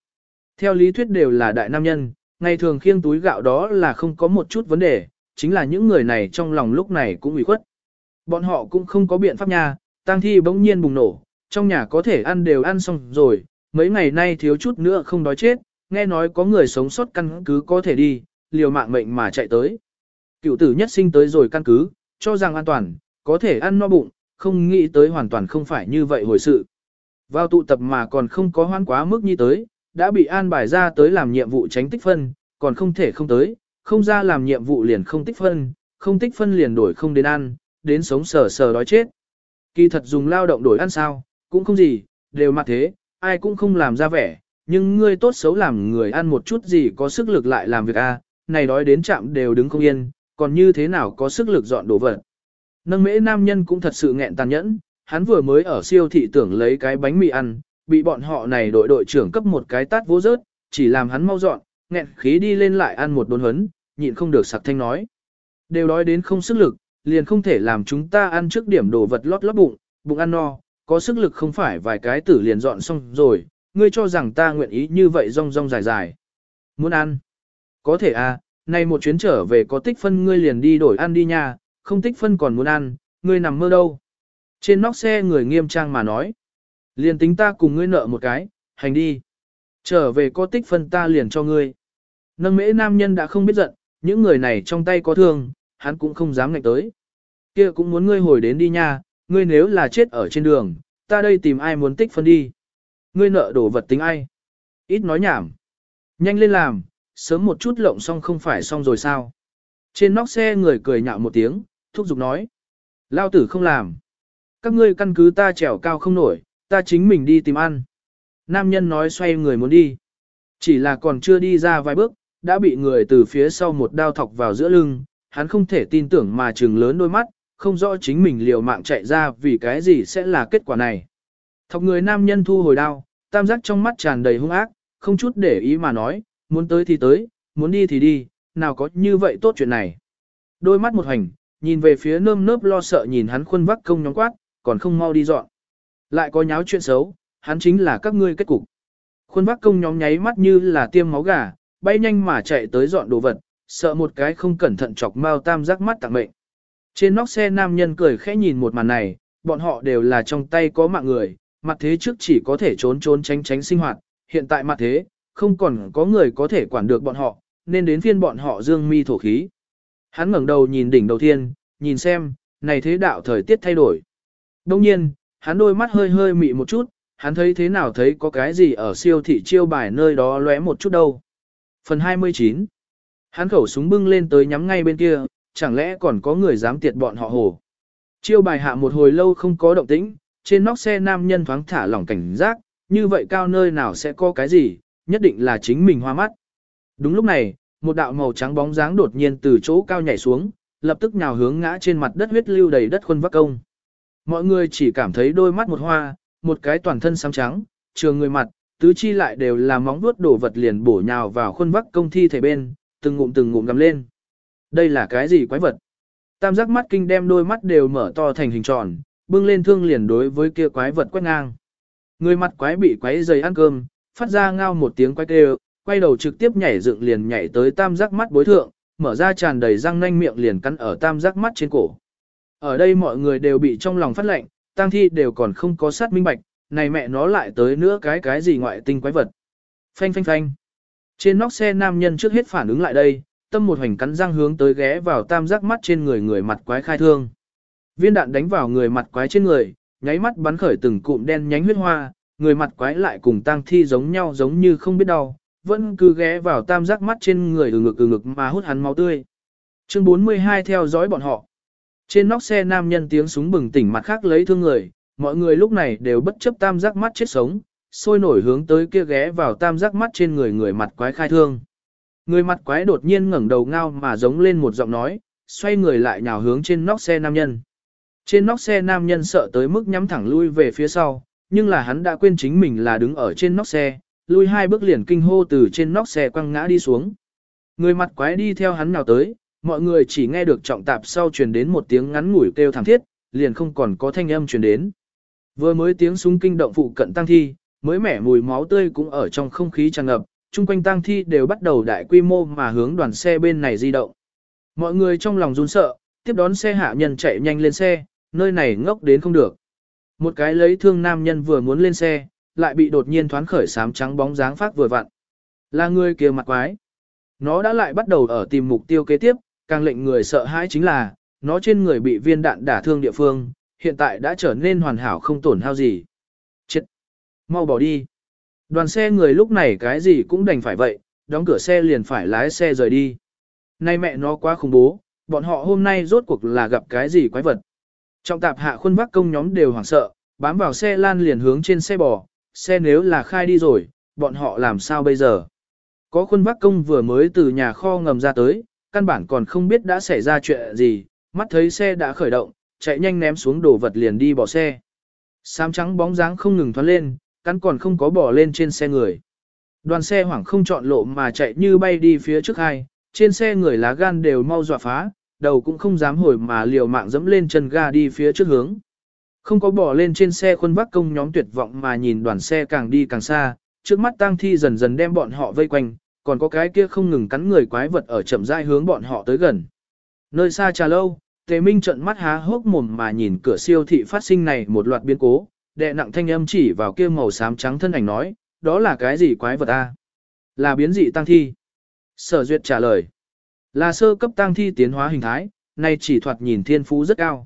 Theo lý thuyết đều là đại nam nhân, ngày thường khiêng túi gạo đó là không có một chút vấn đề, chính là những người này trong lòng lúc này cũng ủy khuất. Bọn họ cũng không có biện pháp nha, tang thi bỗng nhiên bùng nổ, trong nhà có thể ăn đều ăn xong rồi, mấy ngày nay thiếu chút nữa không đói chết, nghe nói có người sống sót căn cứ có thể đi, liều mạng mệnh mà chạy tới. Cựu tử nhất sinh tới rồi căn cứ, cho rằng an toàn, có thể ăn no bụng, không nghĩ tới hoàn toàn không phải như vậy hồi sự. Vào tụ tập mà còn không có hoan quá mức như tới, đã bị an bài ra tới làm nhiệm vụ tránh tích phân, còn không thể không tới, không ra làm nhiệm vụ liền không tích phân, không tích phân liền đổi không đến ăn, đến sống sờ sờ đói chết. Kỳ thật dùng lao động đổi ăn sao, cũng không gì, đều mặt thế, ai cũng không làm ra vẻ, nhưng ngươi tốt xấu làm người ăn một chút gì có sức lực lại làm việc a, này đói đến chạm đều đứng không yên, còn như thế nào có sức lực dọn đồ vật. Nâng mễ nam nhân cũng thật sự nghẹn tàn nhẫn, hắn vừa mới ở siêu thị tưởng lấy cái bánh mì ăn, bị bọn họ này đội đội trưởng cấp một cái tát vô rớt, chỉ làm hắn mau dọn, nghẹn khí đi lên lại ăn một đốn hấn, nhịn không được sặc thanh nói. Đều đói đến không sức lực, liền không thể làm chúng ta ăn trước điểm đồ vật lót lót bụng, bụng ăn no, có sức lực không phải vài cái tử liền dọn xong rồi, ngươi cho rằng ta nguyện ý như vậy rong rong dài dài. Muốn ăn? Có thể à, nay một chuyến trở về có tích phân ngươi liền đi đổi ăn đi nha, không tích phân còn muốn ăn, ngươi nằm mơ đâu. Trên nóc xe người nghiêm trang mà nói. Liền tính ta cùng ngươi nợ một cái, hành đi. Trở về có tích phân ta liền cho ngươi. Nâng mễ nam nhân đã không biết giận, những người này trong tay có thương, hắn cũng không dám ngạch tới. kia cũng muốn ngươi hồi đến đi nha, ngươi nếu là chết ở trên đường, ta đây tìm ai muốn tích phân đi. Ngươi nợ đổ vật tính ai. Ít nói nhảm. Nhanh lên làm, sớm một chút lộng xong không phải xong rồi sao. Trên nóc xe người cười nhạo một tiếng, thúc giục nói. Lao tử không làm. Các ngươi căn cứ ta trèo cao không nổi, Ta chính mình đi tìm ăn. Nam nhân nói xoay người muốn đi. Chỉ là còn chưa đi ra vài bước, đã bị người từ phía sau một đao thọc vào giữa lưng, hắn không thể tin tưởng mà trừng lớn đôi mắt, không rõ chính mình liều mạng chạy ra vì cái gì sẽ là kết quả này. Thọc người nam nhân thu hồi đao, tam giác trong mắt tràn đầy hung ác, không chút để ý mà nói, muốn tới thì tới, muốn đi thì đi, nào có như vậy tốt chuyện này. Đôi mắt một hành, nhìn về phía nơm nớp lo sợ nhìn hắn khuôn vắc công nhóm quát, còn không mau đi dọn. Lại có nháo chuyện xấu, hắn chính là các ngươi kết cục. Khuôn vác công nhóm nháy mắt như là tiêm máu gà, bay nhanh mà chạy tới dọn đồ vật, sợ một cái không cẩn thận chọc mau tam giác mắt tặng mệnh. Trên nóc xe nam nhân cười khẽ nhìn một màn này, bọn họ đều là trong tay có mạng người, mặt thế trước chỉ có thể trốn trốn tránh tránh sinh hoạt, hiện tại mặt thế, không còn có người có thể quản được bọn họ, nên đến phiên bọn họ dương mi thổ khí. Hắn ngẩng đầu nhìn đỉnh đầu thiên, nhìn xem, này thế đạo thời tiết thay đổi. Đông nhiên, hắn đôi mắt hơi hơi mị một chút, hắn thấy thế nào thấy có cái gì ở siêu thị chiêu bài nơi đó lóe một chút đâu. Phần 29 Hắn khẩu súng bưng lên tới nhắm ngay bên kia, chẳng lẽ còn có người dám tiệt bọn họ hồ. Chiêu bài hạ một hồi lâu không có động tĩnh, trên nóc xe nam nhân thoáng thả lỏng cảnh giác, như vậy cao nơi nào sẽ có cái gì, nhất định là chính mình hoa mắt. Đúng lúc này, một đạo màu trắng bóng dáng đột nhiên từ chỗ cao nhảy xuống, lập tức nhào hướng ngã trên mặt đất huyết lưu đầy đất khuôn vắc công. Mọi người chỉ cảm thấy đôi mắt một hoa, một cái toàn thân xám trắng, trường người mặt, tứ chi lại đều là móng vuốt đổ vật liền bổ nhào vào khuôn vắc công thi thể bên, từng ngụm từng ngụm gầm lên. Đây là cái gì quái vật? Tam giác mắt kinh đem đôi mắt đều mở to thành hình tròn, bưng lên thương liền đối với kia quái vật quét ngang. Người mặt quái bị quái dày ăn cơm, phát ra ngao một tiếng quái kêu, quay đầu trực tiếp nhảy dựng liền nhảy tới tam giác mắt bối thượng, mở ra tràn đầy răng nanh miệng liền cắn ở tam giác mắt trên cổ. Ở đây mọi người đều bị trong lòng phát lệnh, tang thi đều còn không có sát minh bạch, này mẹ nó lại tới nữa cái cái gì ngoại tinh quái vật. Phanh phanh phanh. Trên nóc xe nam nhân trước hết phản ứng lại đây, tâm một hoành cắn răng hướng tới ghé vào tam giác mắt trên người người mặt quái khai thương. Viên đạn đánh vào người mặt quái trên người, nháy mắt bắn khởi từng cụm đen nhánh huyết hoa, người mặt quái lại cùng tang thi giống nhau giống như không biết đau, vẫn cứ ghé vào tam giác mắt trên người ừ ngực ừ ngực mà hút hắn máu tươi. Chương 42 theo dõi bọn họ. Trên nóc xe nam nhân tiếng súng bừng tỉnh mặt khác lấy thương người, mọi người lúc này đều bất chấp tam giác mắt chết sống, sôi nổi hướng tới kia ghé vào tam giác mắt trên người người mặt quái khai thương. Người mặt quái đột nhiên ngẩng đầu ngao mà giống lên một giọng nói, xoay người lại nhào hướng trên nóc xe nam nhân. Trên nóc xe nam nhân sợ tới mức nhắm thẳng lui về phía sau, nhưng là hắn đã quên chính mình là đứng ở trên nóc xe, lui hai bước liền kinh hô từ trên nóc xe quăng ngã đi xuống. Người mặt quái đi theo hắn nào tới, mọi người chỉ nghe được trọng tạp sau truyền đến một tiếng ngắn ngủi kêu thảm thiết, liền không còn có thanh âm truyền đến. Vừa mới tiếng súng kinh động phụ cận tăng thi, mới mẻ mùi máu tươi cũng ở trong không khí tràn ngập, chung quanh tăng thi đều bắt đầu đại quy mô mà hướng đoàn xe bên này di động. Mọi người trong lòng run sợ, tiếp đón xe hạ nhân chạy nhanh lên xe, nơi này ngốc đến không được. Một cái lấy thương nam nhân vừa muốn lên xe, lại bị đột nhiên thoáng khởi sám trắng bóng dáng phát vừa vặn. Là người kia mặt quái. Nó đã lại bắt đầu ở tìm mục tiêu kế tiếp, càng lệnh người sợ hãi chính là, nó trên người bị viên đạn đả thương địa phương, hiện tại đã trở nên hoàn hảo không tổn hao gì. Chết! Mau bỏ đi! Đoàn xe người lúc này cái gì cũng đành phải vậy, đóng cửa xe liền phải lái xe rời đi. Nay mẹ nó quá khủng bố, bọn họ hôm nay rốt cuộc là gặp cái gì quái vật. Trọng tạp hạ khuôn vác công nhóm đều hoảng sợ, bám vào xe lan liền hướng trên xe bò, xe nếu là khai đi rồi, bọn họ làm sao bây giờ? Có khuôn vác công vừa mới từ nhà kho ngầm ra tới, căn bản còn không biết đã xảy ra chuyện gì, mắt thấy xe đã khởi động, chạy nhanh ném xuống đồ vật liền đi bỏ xe. Sám trắng bóng dáng không ngừng thoát lên, cắn còn không có bỏ lên trên xe người. Đoàn xe hoảng không chọn lộ mà chạy như bay đi phía trước hai, trên xe người lá gan đều mau dọa phá, đầu cũng không dám hồi mà liều mạng dẫm lên chân ga đi phía trước hướng. Không có bỏ lên trên xe khuôn vác công nhóm tuyệt vọng mà nhìn đoàn xe càng đi càng xa, trước mắt tang thi dần dần đem bọn họ vây quanh, còn có cái kia không ngừng cắn người quái vật ở chậm rãi hướng bọn họ tới gần. Nơi xa trà lâu, Tề Minh trợn mắt há hốc mồm mà nhìn cửa siêu thị phát sinh này một loạt biến cố, đệ nặng thanh âm chỉ vào kia màu xám trắng thân ảnh nói, đó là cái gì quái vật a? Là biến dị tăng thi. Sở Duyệt trả lời, là sơ cấp tăng thi tiến hóa hình thái, nay chỉ thoạt nhìn thiên phú rất cao.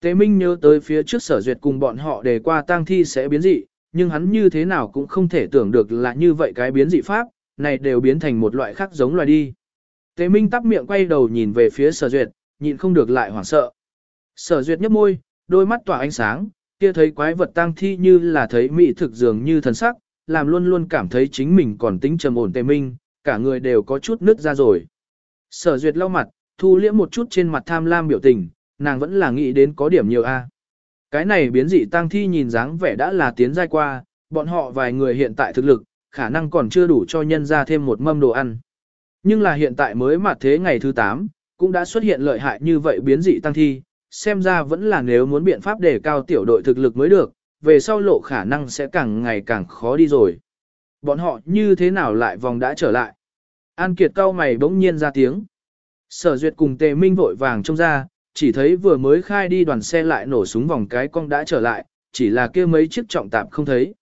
Tề Minh nhớ tới phía trước Sở Duyệt cùng bọn họ đề qua tăng thi sẽ biến dị, nhưng hắn như thế nào cũng không thể tưởng được là như vậy cái biến dị pháp, này đều biến thành một loại khác giống loài đi. Tề Minh tắp miệng quay đầu nhìn về phía Sở Duyệt, nhịn không được lại hoảng sợ. Sở Duyệt nhếch môi, đôi mắt tỏa ánh sáng, kia thấy quái vật tang thi như là thấy mỹ thực dường như thần sắc, làm luôn luôn cảm thấy chính mình còn tính trầm ổn tề minh, cả người đều có chút nứt ra rồi. Sở duyệt lau mặt, thu liễm một chút trên mặt tham lam biểu tình, nàng vẫn là nghĩ đến có điểm nhiều a. Cái này biến dị tang thi nhìn dáng vẻ đã là tiến giai qua, bọn họ vài người hiện tại thực lực, khả năng còn chưa đủ cho nhân ra thêm một mâm đồ ăn. Nhưng là hiện tại mới mặt thế ngày thứ 8, cũng đã xuất hiện lợi hại như vậy biến dị tăng thi, xem ra vẫn là nếu muốn biện pháp để cao tiểu đội thực lực mới được, về sau lộ khả năng sẽ càng ngày càng khó đi rồi. Bọn họ như thế nào lại vòng đã trở lại? An Kiệt cao mày bỗng nhiên ra tiếng. Sở duyệt cùng tề minh vội vàng trông ra, chỉ thấy vừa mới khai đi đoàn xe lại nổ súng vòng cái cong đã trở lại, chỉ là kia mấy chiếc trọng tạp không thấy.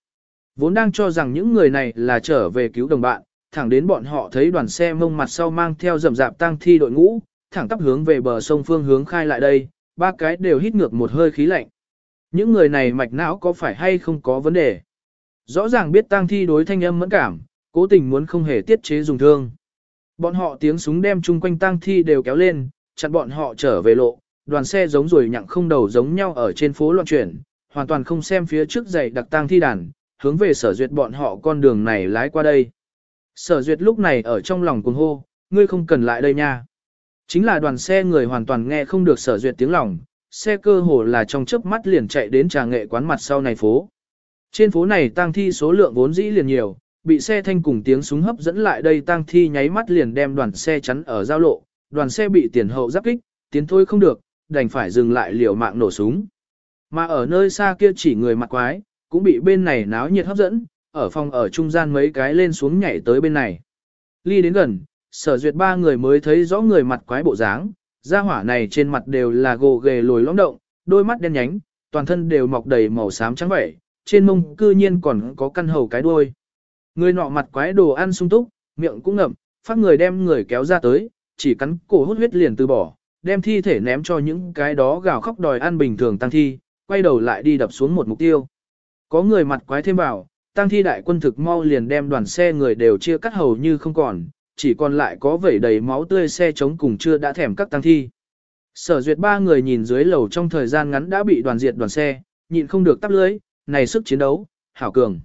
Vốn đang cho rằng những người này là trở về cứu đồng bạn, thẳng đến bọn họ thấy đoàn xe mông mặt sau mang theo rầm rạp tang thi đội ngũ, thẳng tắp hướng về bờ sông phương hướng khai lại đây, ba cái đều hít ngược một hơi khí lạnh. Những người này mạch não có phải hay không có vấn đề? Rõ ràng biết tang thi đối thanh âm mẫn cảm, cố tình muốn không hề tiết chế dùng thương. Bọn họ tiếng súng đem chung quanh tang thi đều kéo lên, chặn bọn họ trở về lộ, đoàn xe giống rồi nhặng không đầu giống nhau ở trên phố loạn chuyển, hoàn toàn không xem phía trước dày đặc tang thi đàn, hướng về sở duyệt bọn họ con đường này lái qua đây. Sở duyệt lúc này ở trong lòng cuồng hô, ngươi không cần lại đây nha. Chính là đoàn xe người hoàn toàn nghe không được sở duyệt tiếng lòng, xe cơ hồ là trong chớp mắt liền chạy đến trà nghệ quán mặt sau này phố. Trên phố này tang thi số lượng vốn dĩ liền nhiều, bị xe thanh cùng tiếng súng hấp dẫn lại đây tang thi nháy mắt liền đem đoàn xe chắn ở giao lộ, đoàn xe bị tiền hậu giáp kích, tiến thôi không được, đành phải dừng lại liều mạng nổ súng. Mà ở nơi xa kia chỉ người mặt quái, cũng bị bên này náo nhiệt hấp dẫn, ở phòng ở trung gian mấy cái lên xuống nhảy tới bên này. Ly đến gần, sở duyệt ba người mới thấy rõ người mặt quái bộ dáng, da hỏa này trên mặt đều là gồ ghề lồi lõm động, đôi mắt đen nhánh, toàn thân đều mọc đầy màu xám trắng vậy, trên mông cư nhiên còn có căn hầu cái đuôi. Người nọ mặt quái đồ ăn sung túc, miệng cũng ngậm, phát người đem người kéo ra tới, chỉ cắn cổ hút huyết liền từ bỏ, đem thi thể ném cho những cái đó gào khóc đòi ăn bình thường tăng thi, quay đầu lại đi đập xuống một mục tiêu. Có người mặt quái thêm vào, tăng thi đại quân thực mau liền đem đoàn xe người đều chia cắt hầu như không còn, chỉ còn lại có vẩy đầy máu tươi xe chống cùng chưa đã thèm các tăng thi. Sở duyệt ba người nhìn dưới lầu trong thời gian ngắn đã bị đoàn diệt đoàn xe, nhịn không được tắp lưới, này sức chiến đấu, hảo cường.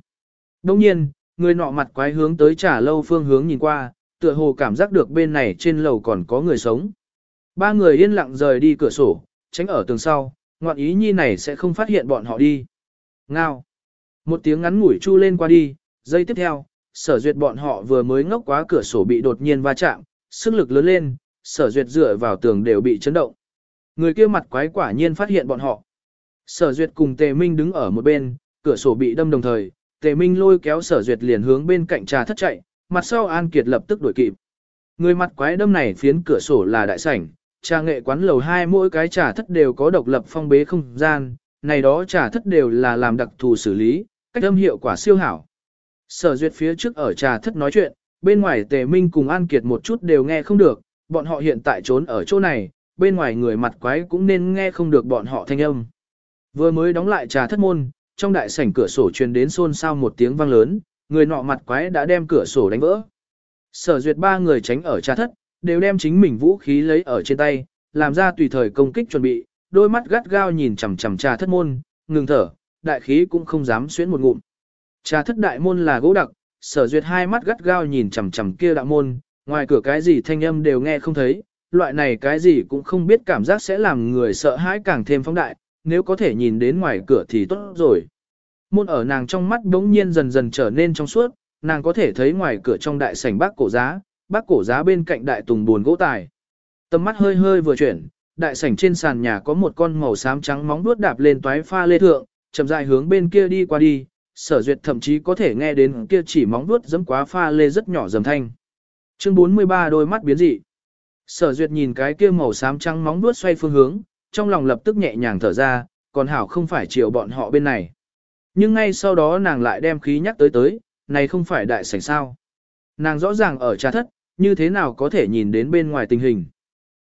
Đông nhiên, người nọ mặt quái hướng tới trả lâu phương hướng nhìn qua, tựa hồ cảm giác được bên này trên lầu còn có người sống. Ba người yên lặng rời đi cửa sổ, tránh ở tường sau, ngoạn ý nhi này sẽ không phát hiện bọn họ đi. Ngao. Một tiếng ngắn ngủi chu lên qua đi, giây tiếp theo, sở duyệt bọn họ vừa mới ngốc quá cửa sổ bị đột nhiên va chạm, sức lực lớn lên, sở duyệt dựa vào tường đều bị chấn động. Người kia mặt quái quả nhiên phát hiện bọn họ. Sở duyệt cùng tề minh đứng ở một bên, cửa sổ bị đâm đồng thời, tề minh lôi kéo sở duyệt liền hướng bên cạnh trà thất chạy, mặt sau An Kiệt lập tức đuổi kịp. Người mặt quái đâm này phiến cửa sổ là đại sảnh, trà nghệ quán lầu hai mỗi cái trà thất đều có độc lập phong bế không gian, này đó trà thất đều là làm đặc thù xử lý, cách âm hiệu quả siêu hảo. Sở duyệt phía trước ở trà thất nói chuyện, bên ngoài tề minh cùng An Kiệt một chút đều nghe không được, bọn họ hiện tại trốn ở chỗ này, bên ngoài người mặt quái cũng nên nghe không được bọn họ thanh âm. Vừa mới đóng lại trà thất môn, trong đại sảnh cửa sổ truyền đến xôn xao một tiếng vang lớn, người nọ mặt quái đã đem cửa sổ đánh vỡ. Sở duyệt ba người tránh ở trà thất, đều đem chính mình vũ khí lấy ở trên tay, làm ra tùy thời công kích chuẩn bị, đôi mắt gắt gao nhìn chằm chằm trà thất môn, ngừng thở, đại khí cũng không dám xuyến một ngụm. Trà thất đại môn là gỗ đặc, sở duyệt hai mắt gắt gao nhìn chằm chằm kia đại môn, ngoài cửa cái gì thanh âm đều nghe không thấy, loại này cái gì cũng không biết cảm giác sẽ làm người sợ hãi càng thêm phóng đại, nếu có thể nhìn đến ngoài cửa thì tốt rồi. Môn ở nàng trong mắt đống nhiên dần dần trở nên trong suốt, nàng có thể thấy ngoài cửa trong đại sảnh bác cổ giá, bác cổ giá bên cạnh đại tùng buồn gỗ tài. Tầm mắt hơi hơi vừa chuyển, đại sảnh trên sàn nhà có một con màu xám trắng móng vuốt đạp lên toái pha lê thượng, chậm rãi hướng bên kia đi qua đi, sở duyệt thậm chí có thể nghe đến kia chỉ móng vuốt dẫm quá pha lê rất nhỏ dầm thanh. Chương 43 đôi mắt biến dị. Sở duyệt nhìn cái kia màu xám trắng móng vuốt xoay phương hướng, trong lòng lập tức nhẹ nhàng thở ra, còn hảo không phải chiều bọn họ bên này. Nhưng ngay sau đó nàng lại đem khí nhắc tới tới, này không phải đại sảnh sao. Nàng rõ ràng ở trà thất, như thế nào có thể nhìn đến bên ngoài tình hình.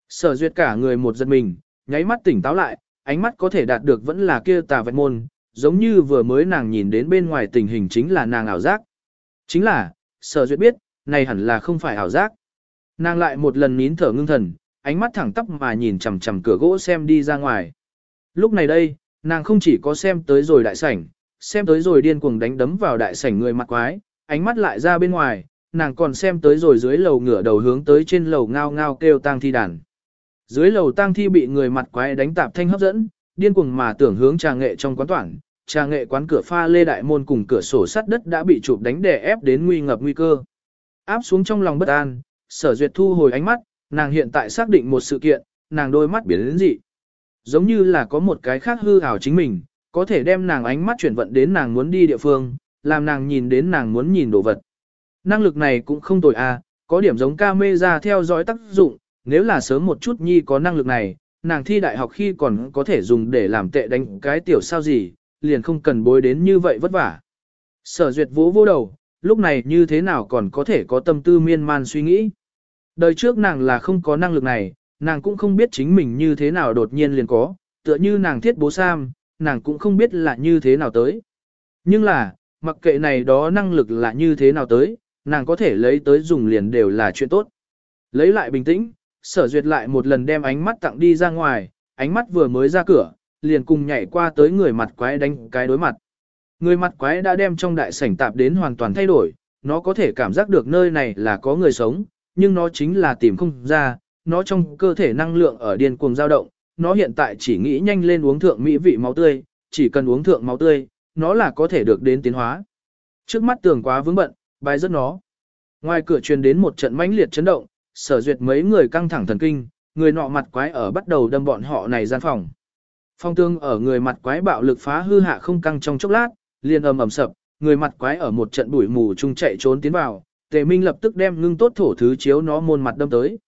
Sở duyệt cả người một giật mình, nháy mắt tỉnh táo lại, ánh mắt có thể đạt được vẫn là kia tà vạch môn, giống như vừa mới nàng nhìn đến bên ngoài tình hình chính là nàng ảo giác. Chính là, sở duyệt biết, này hẳn là không phải ảo giác. Nàng lại một lần nín thở ngưng thần, ánh mắt thẳng tắp mà nhìn chằm chằm cửa gỗ xem đi ra ngoài. Lúc này đây, nàng không chỉ có xem tới rồi đại sảnh, xem tới rồi điên cuồng đánh đấm vào đại sảnh người mặt quái, ánh mắt lại ra bên ngoài, nàng còn xem tới rồi dưới lầu ngửa đầu hướng tới trên lầu ngao ngao kêu tang thi đàn. Dưới lầu tang thi bị người mặt quái đánh tạp thanh hấp dẫn, điên cuồng mà tưởng hướng trà nghệ trong quán toản, trà nghệ quán cửa pha lê đại môn cùng cửa sổ sắt đất đã bị chụp đánh đè ép đến nguy ngập nguy cơ. Áp xuống trong lòng bất an, sở duyệt thu hồi ánh mắt, nàng hiện tại xác định một sự kiện, nàng đôi mắt biến đến dị. Giống như là có một cái khác hư ảo chính mình, có thể đem nàng ánh mắt chuyển vận đến nàng muốn đi địa phương, làm nàng nhìn đến nàng muốn nhìn đồ vật. Năng lực này cũng không tồi a, có điểm giống camera theo dõi tác dụng, nếu là sớm một chút nhi có năng lực này, nàng thi đại học khi còn có thể dùng để làm tệ đánh cái tiểu sao gì, liền không cần bối đến như vậy vất vả. Sở duyệt vỗ vô đầu, lúc này như thế nào còn có thể có tâm tư miên man suy nghĩ. Đời trước nàng là không có năng lực này, nàng cũng không biết chính mình như thế nào đột nhiên liền có, tựa như nàng thiết bố Sam, nàng cũng không biết là như thế nào tới. Nhưng là, mặc kệ này đó năng lực là như thế nào tới, nàng có thể lấy tới dùng liền đều là chuyện tốt. Lấy lại bình tĩnh, sở duyệt lại một lần đem ánh mắt tặng đi ra ngoài, ánh mắt vừa mới ra cửa, liền cùng nhảy qua tới người mặt quái đánh cái đối mặt. Người mặt quái đã đem trong đại sảnh tạp đến hoàn toàn thay đổi, nó có thể cảm giác được nơi này là có người sống, nhưng nó chính là tìm không ra, nó trong cơ thể năng lượng ở điên cuồng dao động, nó hiện tại chỉ nghĩ nhanh lên uống thượng mỹ vị máu tươi, chỉ cần uống thượng máu tươi, nó là có thể được đến tiến hóa. Trước mắt tường quá vướng bận, bài rất nó. Ngoài cửa truyền đến một trận mãnh liệt chấn động, sở duyệt mấy người căng thẳng thần kinh, người nọ mặt quái ở bắt đầu đâm bọn họ này gian phòng. Phong tương ở người mặt quái bạo lực phá hư hạ không căng trong chốc lát, liền ầm ầm sập, người mặt quái ở một trận bụi mù chung chạy trốn tiến vào, tề minh lập tức đem ngưng tốt thổ thứ chiếu nó môn mặt đâm tới.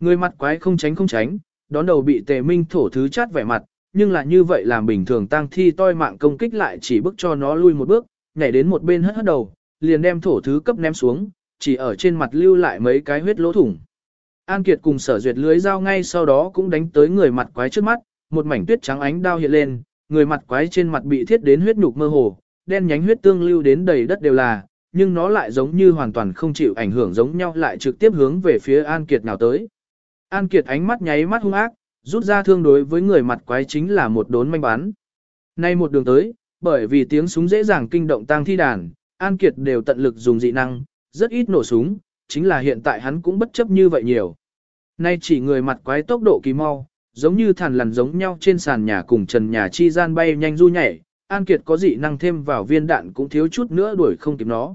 Người mặt quái không tránh không tránh, đón đầu bị tề minh thổ thứ chát vẻ mặt, nhưng là như vậy làm bình thường tăng thi toi mạng công kích lại chỉ bước cho nó lui một bước, nhảy đến một bên hất hất đầu, liền đem thổ thứ cấp ném xuống, chỉ ở trên mặt lưu lại mấy cái huyết lỗ thủng. An Kiệt cùng sở duyệt lưới dao ngay sau đó cũng đánh tới người mặt quái trước mắt, một mảnh tuyết trắng ánh đao hiện lên, người mặt quái trên mặt bị thiết đến huyết nhục mơ hồ, đen nhánh huyết tương lưu đến đầy đất đều là, nhưng nó lại giống như hoàn toàn không chịu ảnh hưởng giống nhau lại trực tiếp hướng về phía An Kiệt nào tới. An Kiệt ánh mắt nháy mắt hung ác, rút ra thương đối với người mặt quái chính là một đốn manh bắn. Nay một đường tới, bởi vì tiếng súng dễ dàng kinh động tang thi đàn, An Kiệt đều tận lực dùng dị năng, rất ít nổ súng, chính là hiện tại hắn cũng bất chấp như vậy nhiều. Nay chỉ người mặt quái tốc độ kỳ mau, giống như thằn lằn giống nhau trên sàn nhà cùng trần nhà chi gian bay nhanh du nhảy, An Kiệt có dị năng thêm vào viên đạn cũng thiếu chút nữa đuổi không kịp nó.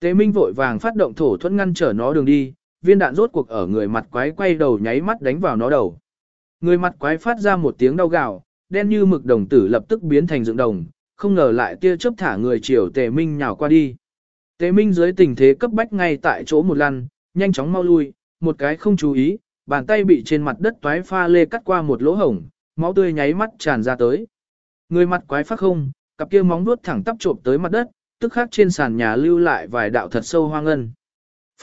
Tế Minh vội vàng phát động thổ thuẫn ngăn trở nó đường đi, viên đạn rốt cuộc ở người mặt quái quay đầu nháy mắt đánh vào nó đầu. Người mặt quái phát ra một tiếng đau gào, đen như mực đồng tử lập tức biến thành dựng đồng, không ngờ lại tia chớp thả người chiều Tề Minh nhào qua đi. Tề Minh dưới tình thế cấp bách ngay tại chỗ một lần, nhanh chóng mau lui, một cái không chú ý, bàn tay bị trên mặt đất toái pha lê cắt qua một lỗ hổng, máu tươi nháy mắt tràn ra tới. Người mặt quái phát không, cặp kia móng vuốt thẳng tắp trộm tới mặt đất, tức khắc trên sàn nhà lưu lại vài đạo thật sâu hoang ngân.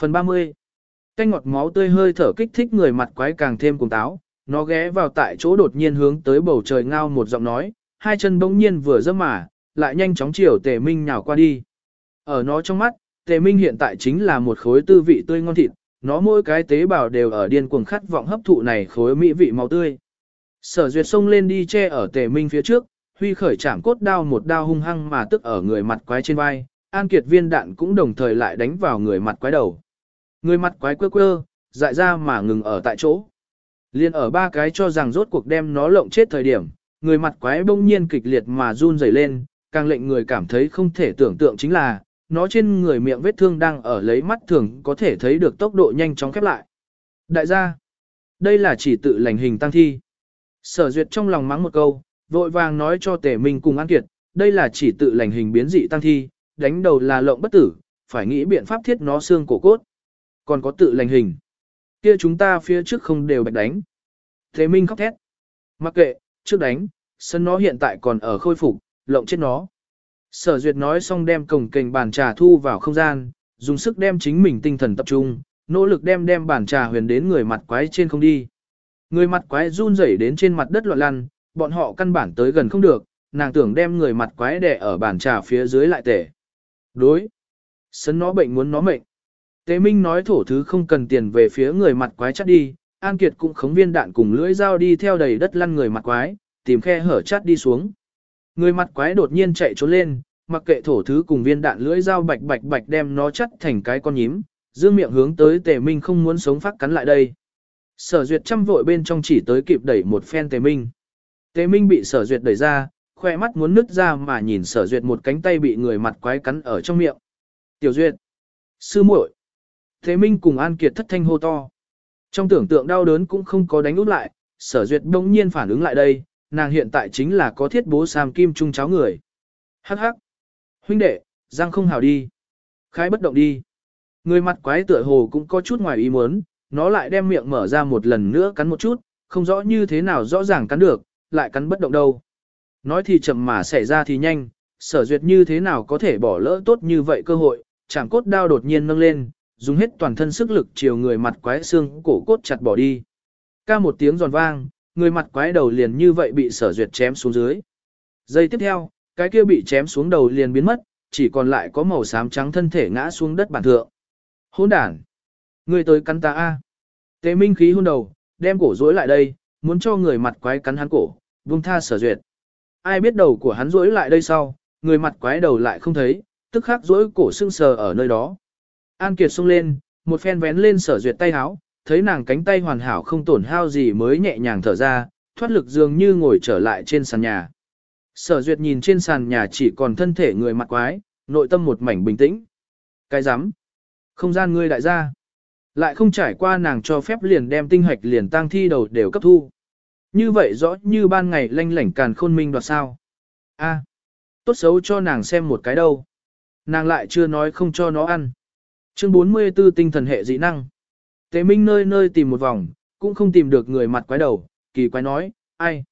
Phần 30 Canh ngọt máu tươi hơi thở kích thích người mặt quái càng thêm cùng táo, nó ghé vào tại chỗ đột nhiên hướng tới bầu trời ngao một giọng nói, hai chân bỗng nhiên vừa dâm mà, lại nhanh chóng chiều tề minh nhào qua đi. Ở nó trong mắt, tề minh hiện tại chính là một khối tư vị tươi ngon thịt, nó mỗi cái tế bào đều ở điên cuồng khát vọng hấp thụ này khối mỹ vị màu tươi. Sở duyệt xông lên đi che ở tề minh phía trước, huy khởi chạm cốt đao một đao hung hăng mà tức ở người mặt quái trên vai, an kiệt viên đạn cũng đồng thời lại đánh vào người mặt quái đầu. Người mặt quái quơ quơ, dại ra mà ngừng ở tại chỗ. Liên ở ba cái cho rằng rốt cuộc đem nó lộng chết thời điểm, người mặt quái bỗng nhiên kịch liệt mà run rẩy lên, càng lệnh người cảm thấy không thể tưởng tượng chính là, nó trên người miệng vết thương đang ở lấy mắt thường có thể thấy được tốc độ nhanh chóng khép lại. Đại gia, đây là chỉ tự lành hình tăng thi. Sở duyệt trong lòng mắng một câu, vội vàng nói cho tể mình cùng An Kiệt, đây là chỉ tự lành hình biến dị tăng thi, đánh đầu là lộng bất tử, phải nghĩ biện pháp thiết nó xương cổ cốt. Còn có tự lành hình. Kia chúng ta phía trước không đều bạch đánh. Thế Minh khóc thét. Mặc kệ, trước đánh, sân nó hiện tại còn ở khôi phục, lộng chết nó. Sở duyệt nói xong đem cổng kềnh bàn trà thu vào không gian, dùng sức đem chính mình tinh thần tập trung, nỗ lực đem đem bàn trà huyền đến người mặt quái trên không đi. Người mặt quái run rẩy đến trên mặt đất loạn lăn, bọn họ căn bản tới gần không được, nàng tưởng đem người mặt quái đè ở bàn trà phía dưới lại tể. Đối. sấn nó bệnh muốn nó mệnh. Tế Minh nói thổ thứ không cần tiền về phía người mặt quái chắt đi, An Kiệt cũng khống viên đạn cùng lưỡi dao đi theo đầy đất lăn người mặt quái, tìm khe hở chắt đi xuống. Người mặt quái đột nhiên chạy trốn lên, mặc kệ thổ thứ cùng viên đạn lưỡi dao bạch bạch bạch đem nó chắt thành cái con nhím, dương miệng hướng tới tề minh không muốn sống phát cắn lại đây. Sở duyệt chăm vội bên trong chỉ tới kịp đẩy một phen tề minh. Tề minh bị sở duyệt đẩy ra, khoe mắt muốn nứt ra mà nhìn sở duyệt một cánh tay bị người mặt quái cắn ở trong miệng. Tiểu duyệt, sư muội, Tề minh cùng An Kiệt thất thanh hô to. Trong tưởng tượng đau đớn cũng không có đánh út lại, sở duyệt đông nhiên phản ứng lại đây, nàng hiện tại chính là có thiết bố Sam Kim Trung cháo người. Hắc hắc. Huynh đệ, Giang không hào đi. Khái bất động đi. Người mặt quái tựa hồ cũng có chút ngoài ý muốn, nó lại đem miệng mở ra một lần nữa cắn một chút, không rõ như thế nào rõ ràng cắn được, lại cắn bất động đâu. Nói thì chậm mà xảy ra thì nhanh, sở duyệt như thế nào có thể bỏ lỡ tốt như vậy cơ hội, chẳng cốt đao đột nhiên nâng lên, dùng hết toàn thân sức lực chiều người mặt quái xương cổ cốt chặt bỏ đi. Ca một tiếng giòn vang, người mặt quái đầu liền như vậy bị sở duyệt chém xuống dưới. Giây tiếp theo, cái kia bị chém xuống đầu liền biến mất, chỉ còn lại có màu xám trắng thân thể ngã xuống đất bản thượng. Hỗn đản! Người tới cắn ta a. Tế minh khí hôn đầu, đem cổ rối lại đây, muốn cho người mặt quái cắn hắn cổ, buông tha sở duyệt. Ai biết đầu của hắn rối lại đây sau, người mặt quái đầu lại không thấy, tức khắc rối cổ sưng sờ ở nơi đó. An Kiệt xông lên, một phen vén lên sở duyệt tay háo, thấy nàng cánh tay hoàn hảo không tổn hao gì mới nhẹ nhàng thở ra, thoát lực dường như ngồi trở lại trên sàn nhà. Sở duyệt nhìn trên sàn nhà chỉ còn thân thể người mặt quái, nội tâm một mảnh bình tĩnh. Cái rắm Không gian ngươi đại gia. Lại không trải qua nàng cho phép liền đem tinh hoạch liền tang thi đầu đều cấp thu. Như vậy rõ như ban ngày lanh lảnh càn khôn minh đoạt sao. a tốt xấu cho nàng xem một cái đâu. Nàng lại chưa nói không cho nó ăn. Chương 44 tinh thần hệ dị năng. Tề Minh nơi nơi tìm một vòng, cũng không tìm được người mặt quái đầu, kỳ quái nói, ai?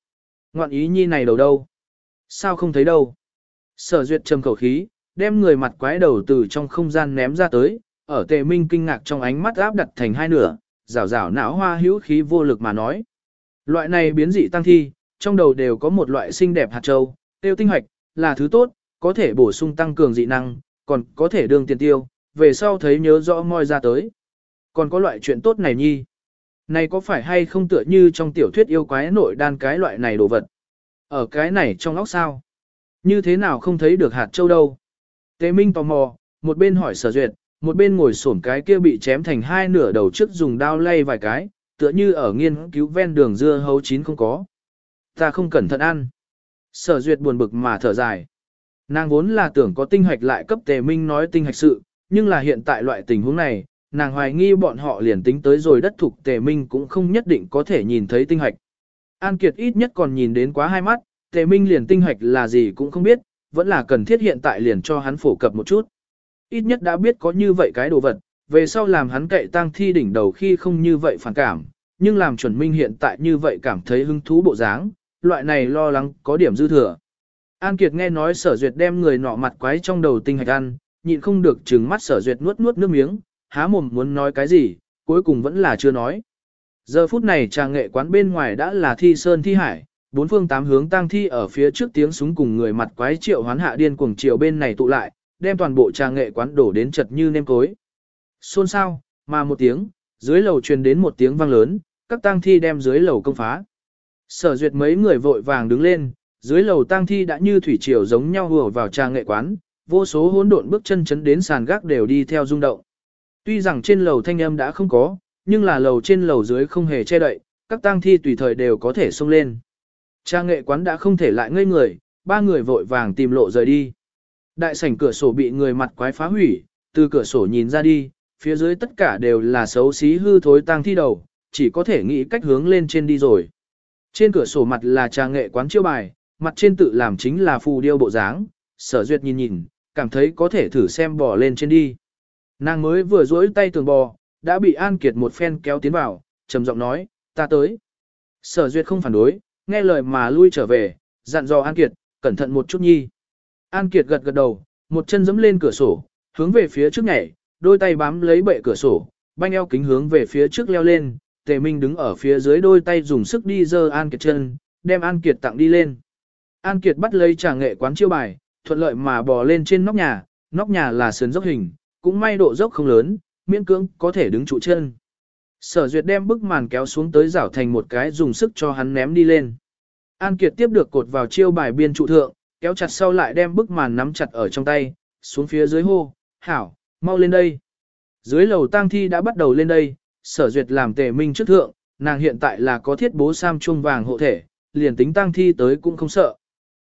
Ngoạn ý nhi này đầu đâu? Sao không thấy đâu? Sở duyệt trầm khẩu khí, đem người mặt quái đầu từ trong không gian ném ra tới, ở tề minh kinh ngạc trong ánh mắt áp đặt thành hai nửa, rảo rảo não hoa hữu khí vô lực mà nói. Loại này biến dị tăng thi, trong đầu đều có một loại xinh đẹp hạt châu, tiêu tinh hoạch, là thứ tốt, có thể bổ sung tăng cường dị năng, còn có thể đương tiền tiêu, về sau thấy nhớ rõ moi ra tới. Còn có loại chuyện tốt này nhi. Này có phải hay không tựa như trong tiểu thuyết yêu quái nội đan cái loại này đồ vật? Ở cái này trong óc sao? Như thế nào không thấy được hạt châu đâu? Tế Minh tò mò, một bên hỏi sở duyệt, một bên ngồi xổm cái kia bị chém thành hai nửa đầu trước dùng dao lay vài cái, tựa như ở nghiên cứu ven đường dưa hấu chín không có. Ta không cẩn thận ăn. Sở duyệt buồn bực mà thở dài. Nàng vốn là tưởng có tinh hoạch lại cấp tề minh nói tinh hoạch sự, nhưng là hiện tại loại tình huống này, nàng hoài nghi bọn họ liền tính tới rồi đất thuộc tề minh cũng không nhất định có thể nhìn thấy tinh hạch An Kiệt ít nhất còn nhìn đến quá hai mắt, tề minh liền tinh hạch là gì cũng không biết, vẫn là cần thiết hiện tại liền cho hắn phổ cập một chút. Ít nhất đã biết có như vậy cái đồ vật, về sau làm hắn cậy tang thi đỉnh đầu khi không như vậy phản cảm, nhưng làm chuẩn minh hiện tại như vậy cảm thấy hứng thú bộ dáng, loại này lo lắng có điểm dư thừa. An Kiệt nghe nói sở duyệt đem người nọ mặt quái trong đầu tinh hạch ăn, nhịn không được trừng mắt sở duyệt nuốt nuốt nước miếng, há mồm muốn nói cái gì, cuối cùng vẫn là chưa nói. Giờ phút này trà nghệ quán bên ngoài đã là thi sơn thi hải, bốn phương tám hướng tang thi ở phía trước tiếng súng cùng người mặt quái triệu hoán hạ điên cuồng triệu bên này tụ lại, đem toàn bộ trà nghệ quán đổ đến chật như nêm cối. Xôn xao, mà một tiếng, dưới lầu truyền đến một tiếng vang lớn, các tang thi đem dưới lầu công phá. Sở duyệt mấy người vội vàng đứng lên, dưới lầu tang thi đã như thủy triều giống nhau hùa vào trà nghệ quán, vô số hỗn độn bước chân chấn đến sàn gác đều đi theo rung động. Tuy rằng trên lầu thanh âm đã không có, nhưng là lầu trên lầu dưới không hề che đậy, các tang thi tùy thời đều có thể xông lên. Cha nghệ quán đã không thể lại ngây người, ba người vội vàng tìm lộ rời đi. Đại sảnh cửa sổ bị người mặt quái phá hủy, từ cửa sổ nhìn ra đi, phía dưới tất cả đều là xấu xí hư thối tang thi đầu, chỉ có thể nghĩ cách hướng lên trên đi rồi. Trên cửa sổ mặt là trà nghệ quán chiêu bài, mặt trên tự làm chính là phù điêu bộ dáng, sở duyệt nhìn nhìn, cảm thấy có thể thử xem bò lên trên đi. Nàng mới vừa duỗi tay tường bò, đã bị An Kiệt một phen kéo tiến vào, trầm giọng nói, ta tới. Sở duyệt không phản đối, nghe lời mà lui trở về, dặn dò An Kiệt, cẩn thận một chút nhi. An Kiệt gật gật đầu, một chân dẫm lên cửa sổ, hướng về phía trước nhảy, đôi tay bám lấy bệ cửa sổ, banh eo kính hướng về phía trước leo lên, Tề Minh đứng ở phía dưới đôi tay dùng sức đi giơ An Kiệt chân, đem An Kiệt tặng đi lên. An Kiệt bắt lấy trà nghệ quán chiêu bài, thuận lợi mà bò lên trên nóc nhà, nóc nhà là sườn dốc hình, cũng may độ dốc không lớn, miễn cưỡng có thể đứng trụ chân. Sở duyệt đem bức màn kéo xuống tới rảo thành một cái dùng sức cho hắn ném đi lên. An Kiệt tiếp được cột vào chiêu bài biên trụ thượng, kéo chặt sau lại đem bức màn nắm chặt ở trong tay, xuống phía dưới hô, hảo, mau lên đây. Dưới lầu tang thi đã bắt đầu lên đây, sở duyệt làm tề minh trước thượng, nàng hiện tại là có thiết bố sam chuông vàng hộ thể, liền tính tang thi tới cũng không sợ.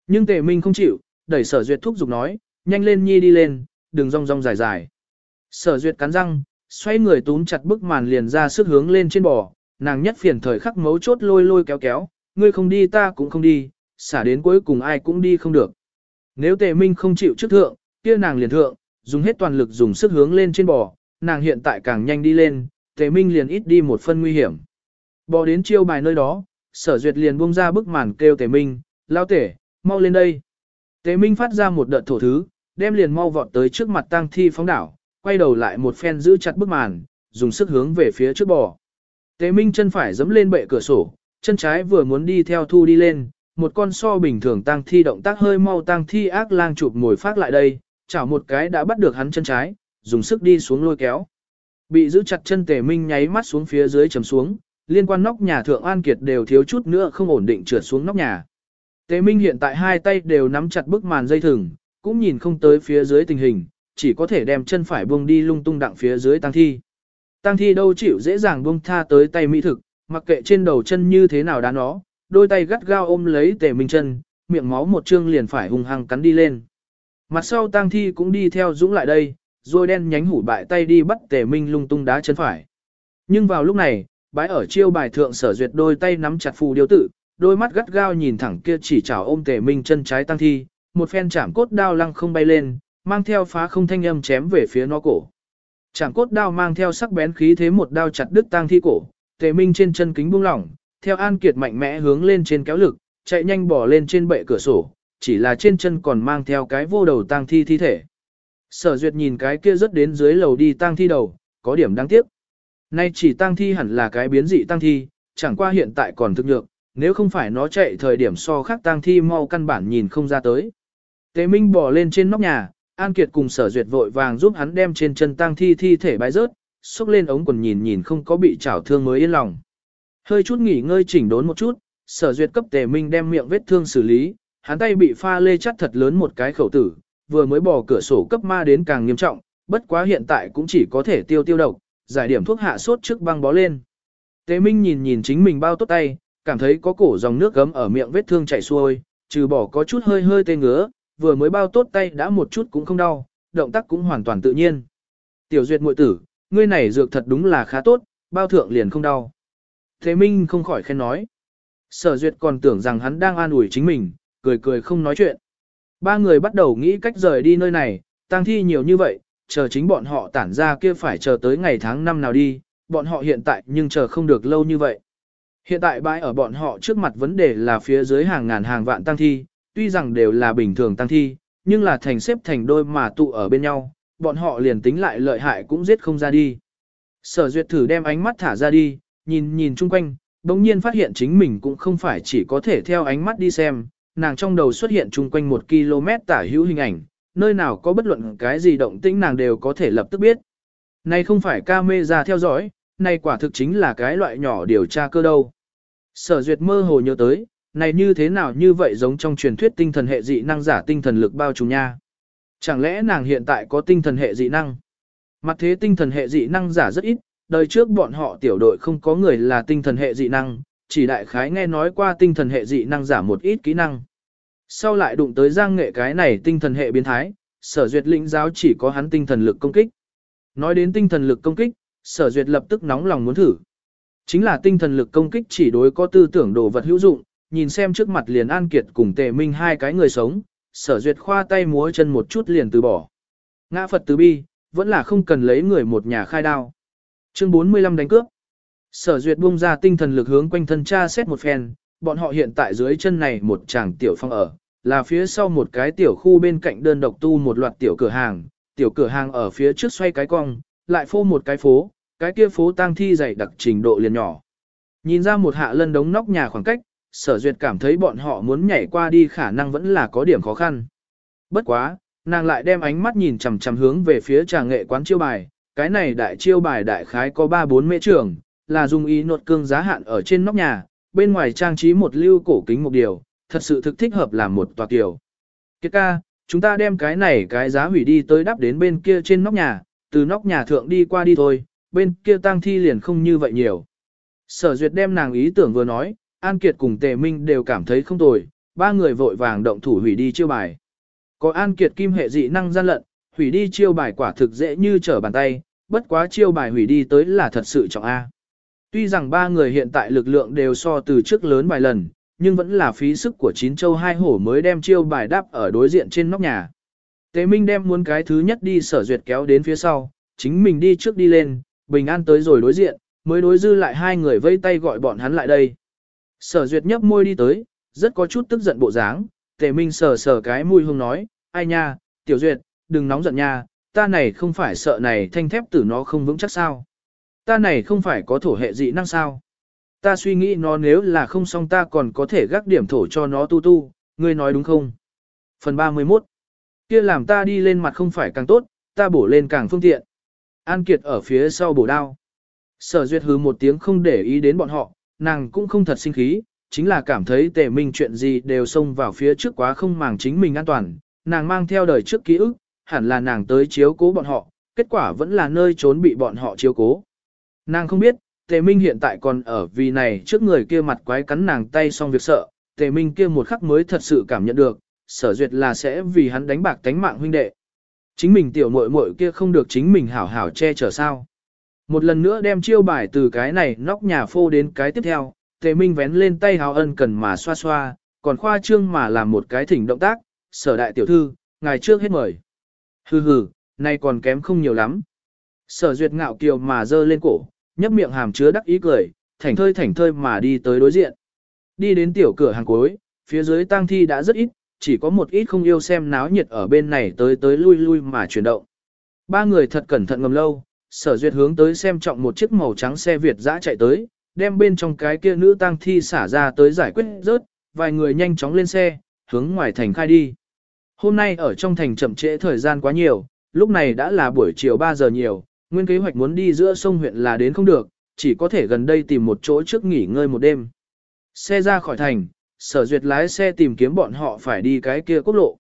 Nhưng tề minh không chịu, đẩy sở duyệt thúc giục nói, nhanh lên nhi đi lên, đừng rong rong dài dài. Sở duyệt cắn răng, xoay người túm chặt bức màn liền ra sức hướng lên trên bò, nàng nhất phiền thời khắc mấu chốt lôi lôi kéo kéo, ngươi không đi ta cũng không đi, xả đến cuối cùng ai cũng đi không được. Nếu tề minh không chịu trước thượng, kia nàng liền thượng, dùng hết toàn lực dùng sức hướng lên trên bò, nàng hiện tại càng nhanh đi lên, tề minh liền ít đi một phân nguy hiểm. Bò đến chiêu bài nơi đó, sở duyệt liền buông ra bức màn kêu tề minh, lao tể, mau lên đây. Tề minh phát ra một đợt thổ thứ, đem liền mau vọt tới trước mặt tang thi phóng đảo, quay đầu lại một phen giữ chặt bức màn, dùng sức hướng về phía trước bò. Tề minh chân phải dẫm lên bệ cửa sổ, chân trái vừa muốn đi theo thu đi lên, một con so bình thường tang thi động tác hơi mau tang thi ác lang chụp ngồi phát lại đây, chảo một cái đã bắt được hắn chân trái, dùng sức đi xuống lôi kéo. Bị giữ chặt chân tề minh nháy mắt xuống phía dưới chầm xuống, liên quan nóc nhà thượng An Kiệt đều thiếu chút nữa không ổn định trượt xuống nóc nhà. Tề minh hiện tại hai tay đều nắm chặt bức màn dây thừng, cũng nhìn không tới phía dưới tình hình, chỉ có thể đem chân phải buông đi lung tung đặng phía dưới tăng thi. Tăng thi đâu chịu dễ dàng buông tha tới tay mỹ thực, mặc kệ trên đầu chân như thế nào đá nó, đôi tay gắt gao ôm lấy tề minh chân, miệng máu một chương liền phải hung hăng cắn đi lên. Mặt sau tang thi cũng đi theo dũng lại đây, rồi đen nhánh hủ bại tay đi bắt tề minh lung tung đá chân phải. Nhưng vào lúc này, bái ở chiêu bài thượng sở duyệt đôi tay nắm chặt phù điêu tự, đôi mắt gắt gao nhìn thẳng kia chỉ chảo ôm tề minh chân trái tăng thi, một phen chạm cốt đao lăng không bay lên, mang theo phá không thanh âm chém về phía nó cổ. Chẳng cốt đao mang theo sắc bén khí thế một đao chặt đứt tang thi cổ, tề minh trên chân kính buông lỏng, theo An Kiệt mạnh mẽ hướng lên trên kéo lực, chạy nhanh bỏ lên trên bệ cửa sổ, chỉ là trên chân còn mang theo cái vô đầu tang thi thi thể. Sở Duyệt nhìn cái kia rất đến dưới lầu đi tang thi đầu, có điểm đáng tiếc. Nay chỉ tang thi hẳn là cái biến dị tang thi, chẳng qua hiện tại còn thực nhược, nếu không phải nó chạy thời điểm so khác tang thi mau căn bản nhìn không ra tới. Tế Minh bỏ lên trên nóc nhà, An Kiệt cùng Sở Duyệt vội vàng giúp hắn đem trên chân tang thi thi thể bãi rớt, xúc lên ống quần nhìn nhìn không có bị chảo thương mới yên lòng. Hơi chút nghỉ ngơi chỉnh đốn một chút, sở duyệt cấp tề minh đem miệng vết thương xử lý, hắn tay bị pha lê chắt thật lớn một cái khẩu tử, vừa mới bỏ cửa sổ cấp ma đến càng nghiêm trọng, bất quá hiện tại cũng chỉ có thể tiêu tiêu độc, giải điểm thuốc hạ sốt trước băng bó lên. Tề minh nhìn nhìn chính mình bao tốt tay, cảm thấy có cổ dòng nước gấm ở miệng vết thương chảy xuôi, trừ bỏ có chút hơi hơi tê ngứa, vừa mới bao tốt tay đã một chút cũng không đau, động tác cũng hoàn toàn tự nhiên. Tiểu duyệt muội tử, ngươi này dược thật đúng là khá tốt, bao thượng liền không đau. Thế Minh không khỏi khen nói. Sở duyệt còn tưởng rằng hắn đang an ủi chính mình, cười cười không nói chuyện. Ba người bắt đầu nghĩ cách rời đi nơi này, tang thi nhiều như vậy, chờ chính bọn họ tản ra kia phải chờ tới ngày tháng năm nào đi, bọn họ hiện tại nhưng chờ không được lâu như vậy. Hiện tại bãi ở bọn họ trước mặt vấn đề là phía dưới hàng ngàn hàng vạn tăng thi, tuy rằng đều là bình thường tăng thi, nhưng là thành xếp thành đôi mà tụ ở bên nhau, bọn họ liền tính lại lợi hại cũng giết không ra đi. Sở duyệt thử đem ánh mắt thả ra đi, nhìn nhìn chung quanh, bỗng nhiên phát hiện chính mình cũng không phải chỉ có thể theo ánh mắt đi xem, nàng trong đầu xuất hiện chung quanh một km tả hữu hình ảnh, nơi nào có bất luận cái gì động tĩnh nàng đều có thể lập tức biết. Này không phải ca mê ra theo dõi, này quả thực chính là cái loại nhỏ điều tra cơ đâu. Sở duyệt mơ hồ nhớ tới, này như thế nào như vậy giống trong truyền thuyết tinh thần hệ dị năng giả tinh thần lực bao trùm nha. Chẳng lẽ nàng hiện tại có tinh thần hệ dị năng? Mặt thế tinh thần hệ dị năng giả rất ít, đời trước bọn họ tiểu đội không có người là tinh thần hệ dị năng, chỉ đại khái nghe nói qua tinh thần hệ dị năng giả một ít kỹ năng. Sau lại đụng tới giang nghệ cái này tinh thần hệ biến thái, sở duyệt lĩnh giáo chỉ có hắn tinh thần lực công kích. Nói đến tinh thần lực công kích, sở duyệt lập tức nóng lòng muốn thử. Chính là tinh thần lực công kích chỉ đối có tư tưởng đồ vật hữu dụng, nhìn xem trước mặt liền an kiệt cùng tề minh hai cái người sống, sở duyệt khoa tay múa chân một chút liền từ bỏ. Ngã Phật từ bi, vẫn là không cần lấy người một nhà khai đao. Chương 45 đánh cướp. Sở duyệt buông ra tinh thần lực hướng quanh thân cha xét một phen, bọn họ hiện tại dưới chân này một tràng tiểu phong ở, là phía sau một cái tiểu khu bên cạnh đơn độc tu một loạt tiểu cửa hàng, tiểu cửa hàng ở phía trước xoay cái cong, lại phô một cái phố, cái kia phố tang thi dày đặc trình độ liền nhỏ. Nhìn ra một hạ lân đống nóc nhà khoảng cách, sở duyệt cảm thấy bọn họ muốn nhảy qua đi khả năng vẫn là có điểm khó khăn. Bất quá, nàng lại đem ánh mắt nhìn chằm chằm hướng về phía trà nghệ quán chiêu bài, cái này đại chiêu bài đại khái có 3-4 mễ trường, là dùng ý nột cương giá hạn ở trên nóc nhà, bên ngoài trang trí một lưu cổ kính một điều, thật sự thực thích hợp làm một tòa kiểu. Kiệt ca, chúng ta đem cái này cái giá hủy đi tới đắp đến bên kia trên nóc nhà, từ nóc nhà thượng đi qua đi thôi, bên kia tang thi liền không như vậy nhiều. Sở duyệt đem nàng ý tưởng vừa nói, An Kiệt cùng Tề Minh đều cảm thấy không tồi, ba người vội vàng động thủ hủy đi chiêu bài. Có An Kiệt kim hệ dị năng gian lận, hủy đi chiêu bài quả thực dễ như trở bàn tay, bất quá chiêu bài hủy đi tới là thật sự trọng A. Tuy rằng ba người hiện tại lực lượng đều so từ trước lớn vài lần, nhưng vẫn là phí sức của chín châu hai hổ mới đem chiêu bài đáp ở đối diện trên nóc nhà. Tế Minh đem muốn cái thứ nhất đi sở duyệt kéo đến phía sau, chính mình đi trước đi lên, bình an tới rồi đối diện, mới đối dư lại hai người vây tay gọi bọn hắn lại đây. Sở duyệt nhấp môi đi tới, rất có chút tức giận bộ dáng, Tề Minh sờ sờ cái mùi hương nói, ai nha, tiểu duyệt, đừng nóng giận nha, ta này không phải sợ này thanh thép tử nó không vững chắc sao. Ta này không phải có thổ hệ dị năng sao. Ta suy nghĩ nó nếu là không xong ta còn có thể gác điểm thổ cho nó tu tu, ngươi nói đúng không? Phần 31 kia làm ta đi lên mặt không phải càng tốt, ta bổ lên càng phương tiện. An Kiệt ở phía sau bổ đao. Sở duyệt hứ một tiếng không để ý đến bọn họ, nàng cũng không thật sinh khí, chính là cảm thấy tề minh chuyện gì đều xông vào phía trước quá không màng chính mình an toàn, nàng mang theo đời trước ký ức, hẳn là nàng tới chiếu cố bọn họ, kết quả vẫn là nơi trốn bị bọn họ chiếu cố. Nàng không biết, tề minh hiện tại còn ở vì này trước người kia mặt quái cắn nàng tay xong việc sợ, tề minh kia một khắc mới thật sự cảm nhận được, sở duyệt là sẽ vì hắn đánh bạc tánh mạng huynh đệ. Chính mình tiểu muội muội kia không được chính mình hảo hảo che chở sao. Một lần nữa đem chiêu bài từ cái này nóc nhà phô đến cái tiếp theo, tề minh vén lên tay hào ân cần mà xoa xoa, còn khoa trương mà làm một cái thỉnh động tác, sở đại tiểu thư, ngài trước hết mời. Hừ hừ, nay còn kém không nhiều lắm. Sở duyệt ngạo kiều mà dơ lên cổ, nhấp miệng hàm chứa đắc ý cười, thảnh thơi thảnh thơi mà đi tới đối diện. Đi đến tiểu cửa hàng cuối, phía dưới tang thi đã rất ít, chỉ có một ít không yêu xem náo nhiệt ở bên này tới tới lui lui mà chuyển động. Ba người thật cẩn thận ngầm lâu, sở duyệt hướng tới xem trọng một chiếc màu trắng xe Việt dã chạy tới, đem bên trong cái kia nữ tang thi xả ra tới giải quyết rớt, vài người nhanh chóng lên xe, hướng ngoài thành khai đi. Hôm nay ở trong thành chậm trễ thời gian quá nhiều, lúc này đã là buổi chiều 3 giờ nhiều, nguyên kế hoạch muốn đi giữa sông huyện là đến không được, chỉ có thể gần đây tìm một chỗ trước nghỉ ngơi một đêm. Xe ra khỏi thành, sở duyệt lái xe tìm kiếm bọn họ phải đi cái kia quốc lộ.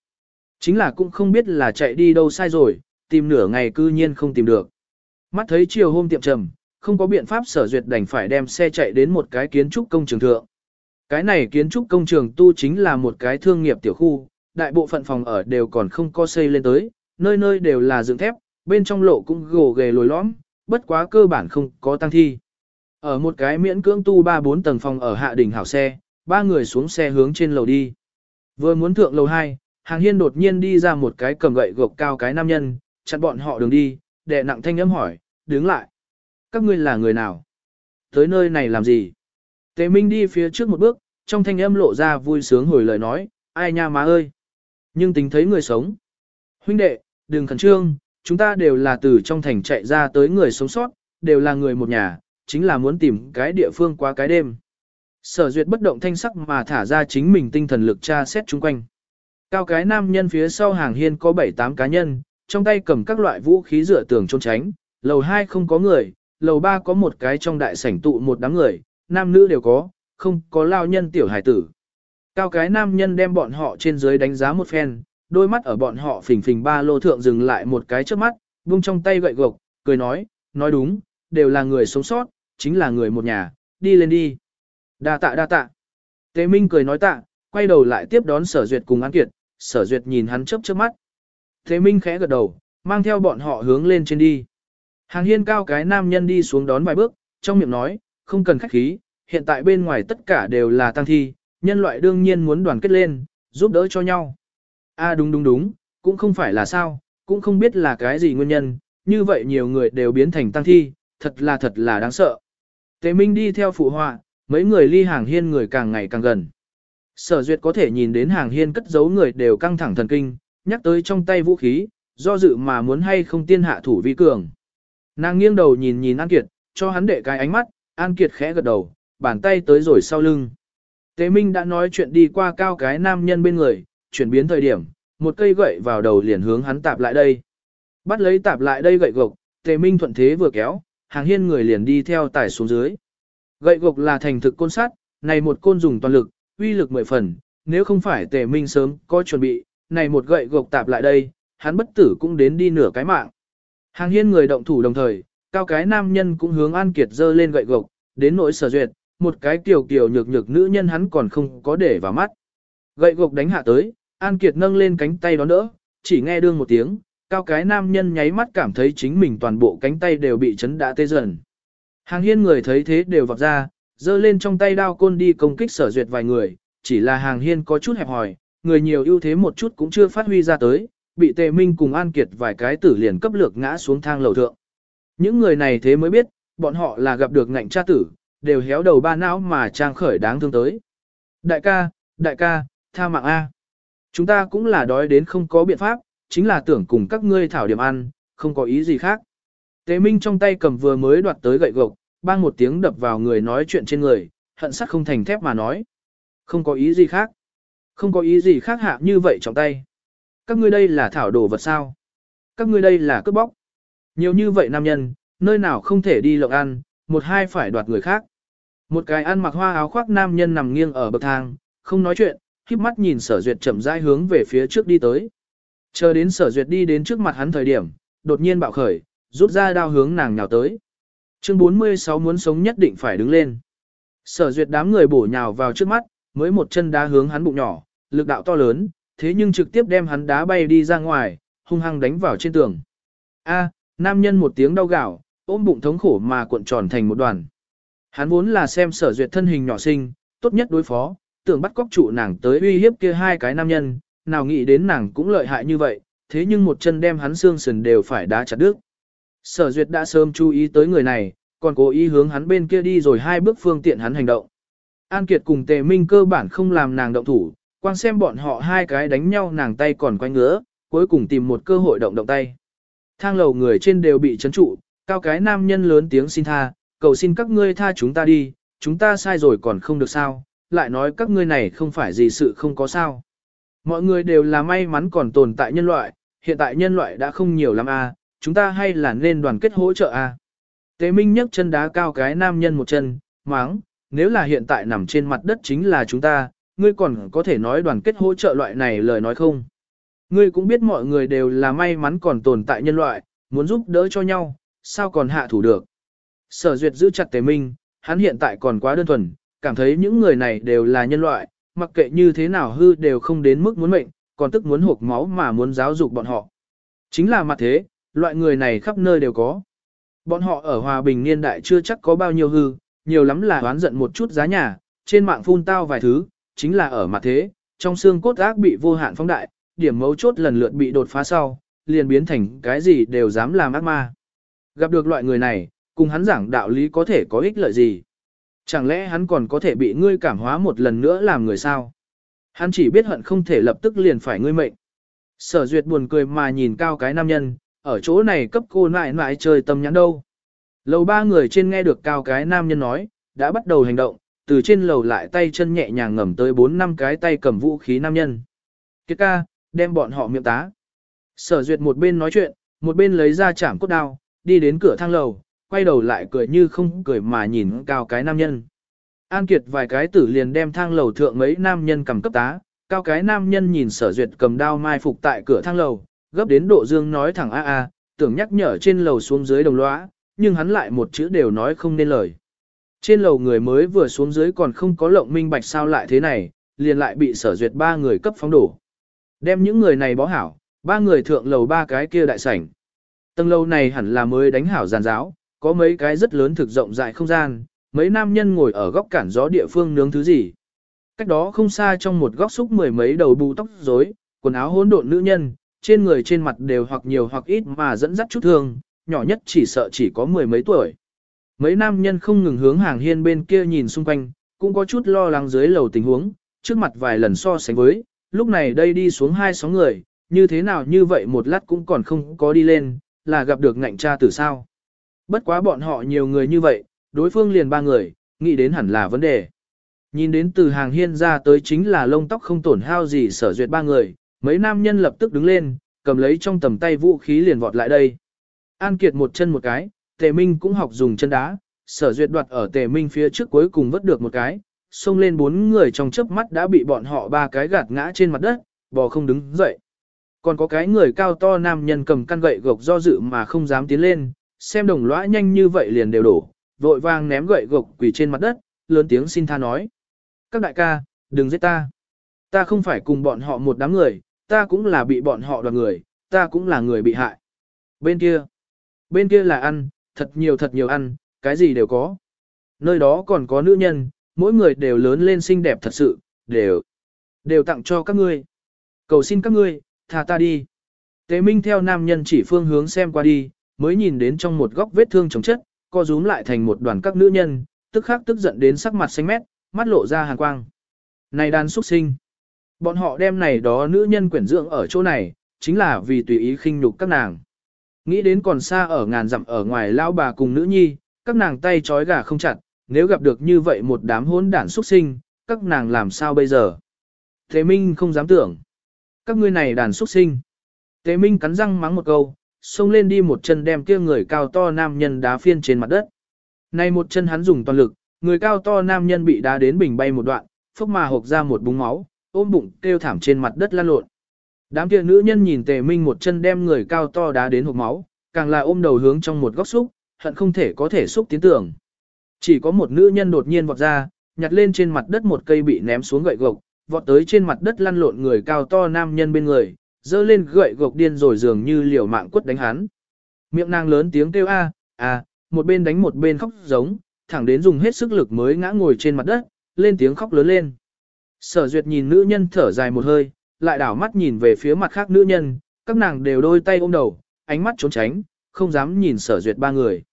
Chính là cũng không biết là chạy đi đâu sai rồi, tìm nửa ngày cư nhiên không tìm được. Mắt thấy chiều hôm tiệm trầm, không có biện pháp sở duyệt đành phải đem xe chạy đến một cái kiến trúc công trường thượng. Cái này kiến trúc công trường tu chính là một cái thương nghiệp tiểu khu, đại bộ phận phòng ở đều còn không có xây lên tới, nơi nơi đều là dựng thép, bên trong lộ cũng gồ ghề lồi lõm, bất quá cơ bản không có tăng thi. Ở một cái miễn cưỡng tu 3-4 tầng phòng ở hạ đỉnh hảo xe, ba người xuống xe hướng trên lầu đi. Vừa muốn thượng lầu 2, hàng hiên đột nhiên đi ra một cái cầm gậy gộc cao cái nam nhân, chặn bọn họ đường đi, đệ nặng thanh âm hỏi, đứng lại. Các ngươi là người nào? Tới nơi này làm gì? Tề Minh đi phía trước một bước, trong thanh âm lộ ra vui sướng hồi lời nói, ai nha má ơi. Nhưng tính thấy người sống. Huynh đệ, đừng khẩn trương, chúng ta đều là từ trong thành chạy ra tới người sống sót, đều là người một nhà, chính là muốn tìm cái địa phương qua cái đêm. Sở duyệt bất động thanh sắc mà thả ra chính mình tinh thần lực tra xét chung quanh. Cao cái nam nhân phía sau hàng hiên có 7-8 cá nhân, trong tay cầm các loại vũ khí dựa tường trốn tránh, lầu 2 không có người, lầu 3 có một cái trong đại sảnh tụ một đám người, nam nữ đều có, không có lao nhân tiểu hải tử. Cao cái nam nhân đem bọn họ trên dưới đánh giá một phen, đôi mắt ở bọn họ phình phình ba lô thượng dừng lại một cái trước mắt, vung trong tay gậy gộc, cười nói, nói đúng, đều là người sống sót, chính là người một nhà, đi lên đi. Đa tạ đa tạ. Tế Minh cười nói tạ, quay đầu lại tiếp đón sở duyệt cùng An Kiệt, sở duyệt nhìn hắn chớp chớp mắt. Tế Minh khẽ gật đầu, mang theo bọn họ hướng lên trên đi. Hàng hiên cao cái nam nhân đi xuống đón vài bước, trong miệng nói, không cần khách khí, hiện tại bên ngoài tất cả đều là tăng thi, nhân loại đương nhiên muốn đoàn kết lên, giúp đỡ cho nhau. A đúng đúng đúng, cũng không phải là sao, cũng không biết là cái gì nguyên nhân, như vậy nhiều người đều biến thành tăng thi, thật là thật là đáng sợ. Tế Minh đi theo phụ họa, mấy người ly hàng hiên người càng ngày càng gần. Sở duyệt có thể nhìn đến hàng hiên cất giấu người đều căng thẳng thần kinh, nhắc tới trong tay vũ khí, do dự mà muốn hay không tiên hạ thủ vi cường. Nàng nghiêng đầu nhìn nhìn An Kiệt, cho hắn để cái ánh mắt, An Kiệt khẽ gật đầu, bàn tay tới rồi sau lưng. Tế Minh đã nói chuyện đi qua cao cái nam nhân bên người, chuyển biến thời điểm, một cây gậy vào đầu liền hướng hắn tạp lại đây. Bắt lấy tạp lại đây gậy gộc, Tế Minh thuận thế vừa kéo, hàng hiên người liền đi theo tải xuống dưới. Gậy gộc là thành thực côn sắt, này một côn dùng toàn lực, uy lực mười phần, nếu không phải Tề Minh sớm có chuẩn bị, này một gậy gộc tạp lại đây, hắn bất tử cũng đến đi nửa cái mạng. Hàng hiên người động thủ đồng thời, cao cái nam nhân cũng hướng An Kiệt dơ lên gậy gộc, đến nỗi sở duyệt, một cái tiểu kiểu nhược nhược nữ nhân hắn còn không có để vào mắt. Gậy gộc đánh hạ tới, An Kiệt nâng lên cánh tay đó đỡ, chỉ nghe đương một tiếng, cao cái nam nhân nháy mắt cảm thấy chính mình toàn bộ cánh tay đều bị chấn đã tê dần. Hàng hiên người thấy thế đều vọt ra, dơ lên trong tay đao côn đi công kích sở duyệt vài người, chỉ là hàng hiên có chút hẹp hòi, người nhiều ưu thế một chút cũng chưa phát huy ra tới, bị tề minh cùng an kiệt vài cái tử liền cấp lược ngã xuống thang lầu thượng. Những người này thế mới biết, bọn họ là gặp được ngạnh cha tử, đều héo đầu ba não mà trang khởi đáng thương tới. Đại ca, đại ca, tha mạng A. Chúng ta cũng là đói đến không có biện pháp, chính là tưởng cùng các ngươi thảo điểm ăn, không có ý gì khác. Tề Minh trong tay cầm vừa mới đoạt tới gậy gộc, bang một tiếng đập vào người nói chuyện trên người, hận sắt không thành thép mà nói. Không có ý gì khác. Không có ý gì khác hạ như vậy trong tay. Các ngươi đây là thảo đồ vật sao? Các ngươi đây là cướp bóc. Nhiều như vậy nam nhân, nơi nào không thể đi lộng ăn, một hai phải đoạt người khác. Một cái ăn mặc hoa áo khoác nam nhân nằm nghiêng ở bậc thang, không nói chuyện, khiếp mắt nhìn sở duyệt chậm rãi hướng về phía trước đi tới. Chờ đến sở duyệt đi đến trước mặt hắn thời điểm, đột nhiên bạo khởi, rút ra đao hướng nàng nhào tới. Chương 46 muốn sống nhất định phải đứng lên. Sở duyệt đám người bổ nhào vào trước mắt, mới một chân đá hướng hắn bụng nhỏ, lực đạo to lớn, thế nhưng trực tiếp đem hắn đá bay đi ra ngoài, hung hăng đánh vào trên tường. A, nam nhân một tiếng đau gạo, ôm bụng thống khổ mà cuộn tròn thành một đoàn. Hắn vốn là xem sở duyệt thân hình nhỏ xinh, tốt nhất đối phó, tưởng bắt cóc trụ nàng tới uy hiếp kia hai cái nam nhân, nào nghĩ đến nàng cũng lợi hại như vậy, thế nhưng một chân đem hắn xương sườn đều phải đá chặt đứt. Sở duyệt đã sớm chú ý tới người này, còn cố ý hướng hắn bên kia đi rồi hai bước phương tiện hắn hành động. An Kiệt cùng Tề Minh cơ bản không làm nàng động thủ, quan xem bọn họ hai cái đánh nhau nàng tay còn quanh ngứa, cuối cùng tìm một cơ hội động động tay. Thang lầu người trên đều bị chấn trụ, cao cái nam nhân lớn tiếng xin tha, cầu xin các ngươi tha chúng ta đi, chúng ta sai rồi còn không được sao, lại nói các ngươi này không phải gì sự không có sao. Mọi người đều là may mắn còn tồn tại nhân loại, hiện tại nhân loại đã không nhiều lắm a, à, chúng ta hay là nên đoàn kết hỗ trợ a. À. Tế Minh nhấc chân đá cao cái nam nhân một chân, máng, nếu là hiện tại nằm trên mặt đất chính là chúng ta, ngươi còn có thể nói đoàn kết hỗ trợ loại này lời nói không? Ngươi cũng biết mọi người đều là may mắn còn tồn tại nhân loại, muốn giúp đỡ cho nhau, sao còn hạ thủ được? Sở duyệt giữ chặt Tề Minh, hắn hiện tại còn quá đơn thuần, cảm thấy những người này đều là nhân loại, mặc kệ như thế nào hư đều không đến mức muốn mệnh, còn tức muốn hộp máu mà muốn giáo dục bọn họ. Chính là mặt thế, loại người này khắp nơi đều có. Bọn họ ở hòa bình niên đại chưa chắc có bao nhiêu hư, nhiều lắm là oán giận một chút giá nhà, trên mạng phun tao vài thứ, chính là ở mặt thế, trong xương cốt ác bị vô hạn phóng đại, điểm mấu chốt lần lượt bị đột phá sau, liền biến thành cái gì đều dám làm ác ma. Gặp được loại người này, cùng hắn giảng đạo lý có thể có ích lợi gì. Chẳng lẽ hắn còn có thể bị ngươi cảm hóa một lần nữa làm người sao? Hắn chỉ biết hận không thể lập tức liền phải ngươi mệnh. Sở duyệt buồn cười mà nhìn cao cái nam nhân, ở chỗ này cấp cô nại nại chơi tâm nhãn đâu. Lầu ba người trên nghe được cao cái nam nhân nói, đã bắt đầu hành động, từ trên lầu lại tay chân nhẹ nhàng ngầm tới bốn năm cái tay cầm vũ khí nam nhân. Kiệt ca, đem bọn họ miệng tá. Sở duyệt một bên nói chuyện, một bên lấy ra chảm cốt đao, đi đến cửa thang lầu, quay đầu lại cười như không cười mà nhìn cao cái nam nhân. An Kiệt vài cái tử liền đem thang lầu thượng mấy nam nhân cầm cấp tá, cao cái nam nhân nhìn sở duyệt cầm đao mai phục tại cửa thang lầu, gấp đến độ dương nói thẳng a a, tưởng nhắc nhở trên lầu xuống dưới đồng lõa, nhưng hắn lại một chữ đều nói không nên lời. Trên lầu người mới vừa xuống dưới còn không có lộng minh bạch sao lại thế này, liền lại bị sở duyệt ba người cấp phóng đổ. Đem những người này bó hảo, ba người thượng lầu ba cái kia đại sảnh. Tầng lầu này hẳn là mới đánh hảo giàn giáo, có mấy cái rất lớn thực rộng rãi không gian, mấy nam nhân ngồi ở góc cản gió địa phương nướng thứ gì. Cách đó không xa trong một góc xúc mười mấy đầu bù tóc rối, quần áo hỗn độn nữ nhân, trên người trên mặt đều hoặc nhiều hoặc ít mà dẫn dắt chút thương, nhỏ nhất chỉ sợ chỉ có mười mấy tuổi. Mấy nam nhân không ngừng hướng hàng hiên bên kia nhìn xung quanh, cũng có chút lo lắng dưới lầu tình huống, trước mặt vài lần so sánh với, lúc này đây đi xuống hai sáu người, như thế nào như vậy một lát cũng còn không có đi lên, là gặp được ngạnh cha từ sao. Bất quá bọn họ nhiều người như vậy, đối phương liền ba người, nghĩ đến hẳn là vấn đề. Nhìn đến từ hàng hiên ra tới chính là lông tóc không tổn hao gì sở duyệt ba người, mấy nam nhân lập tức đứng lên, cầm lấy trong tầm tay vũ khí liền vọt lại đây. An Kiệt một chân một cái, Tề Minh cũng học dùng chân đá, sở duyệt đoạt ở Tề Minh phía trước cuối cùng vớt được một cái, xông lên bốn người trong chớp mắt đã bị bọn họ ba cái gạt ngã trên mặt đất, bò không đứng dậy. Còn có cái người cao to nam nhân cầm căn gậy gộc do dự mà không dám tiến lên, xem đồng lõa nhanh như vậy liền đều đổ, vội vàng ném gậy gộc quỳ trên mặt đất, lớn tiếng xin tha nói. Các đại ca, đừng giết ta. Ta không phải cùng bọn họ một đám người, ta cũng là bị bọn họ đoạt người, ta cũng là người bị hại. Bên kia, bên kia là ăn, thật nhiều thật nhiều ăn, cái gì đều có. Nơi đó còn có nữ nhân, mỗi người đều lớn lên xinh đẹp thật sự, đều, đều tặng cho các ngươi. Cầu xin các ngươi, thả ta đi. Tế Minh theo nam nhân chỉ phương hướng xem qua đi, mới nhìn đến trong một góc vết thương chống chất, co rúm lại thành một đoàn các nữ nhân, tức khắc tức giận đến sắc mặt xanh mét, mắt lộ ra hàn quang. Này đàn xuất sinh. Bọn họ đem này đó nữ nhân quyển dưỡng ở chỗ này, chính là vì tùy ý khinh nhục các nàng. Nghĩ đến còn xa ở ngàn dặm ở ngoài lão bà cùng nữ nhi, các nàng tay trói gà không chặt, nếu gặp được như vậy một đám hỗn đản xuất sinh, các nàng làm sao bây giờ? Thế Minh không dám tưởng. Các ngươi này đàn xuất sinh. Tế Minh cắn răng mắng một câu, xông lên đi một chân đem kia người cao to nam nhân đá phiên trên mặt đất. Này một chân hắn dùng toàn lực, người cao to nam nhân bị đá đến bình bay một đoạn, phốc mà hộc ra một búng máu, ôm bụng kêu thảm trên mặt đất lăn lộn. Đám kia nữ nhân nhìn Tề Minh một chân đem người cao to đá đến hộp máu, càng là ôm đầu hướng trong một góc xúc, hận không thể có thể xúc tiến tưởng. Chỉ có một nữ nhân đột nhiên vọt ra, nhặt lên trên mặt đất một cây bị ném xuống gậy gộc, vọt tới trên mặt đất lăn lộn người cao to nam nhân bên người, dơ lên gậy gộc điên rồi dường như liều mạng quất đánh hắn. Miệng nàng lớn tiếng kêu a, a, một bên đánh một bên khóc giống, thẳng đến dùng hết sức lực mới ngã ngồi trên mặt đất, lên tiếng khóc lớn lên. Sở duyệt nhìn nữ nhân thở dài một hơi, lại đảo mắt nhìn về phía mặt khác nữ nhân, các nàng đều đôi tay ôm đầu, ánh mắt trốn tránh, không dám nhìn sở duyệt ba người.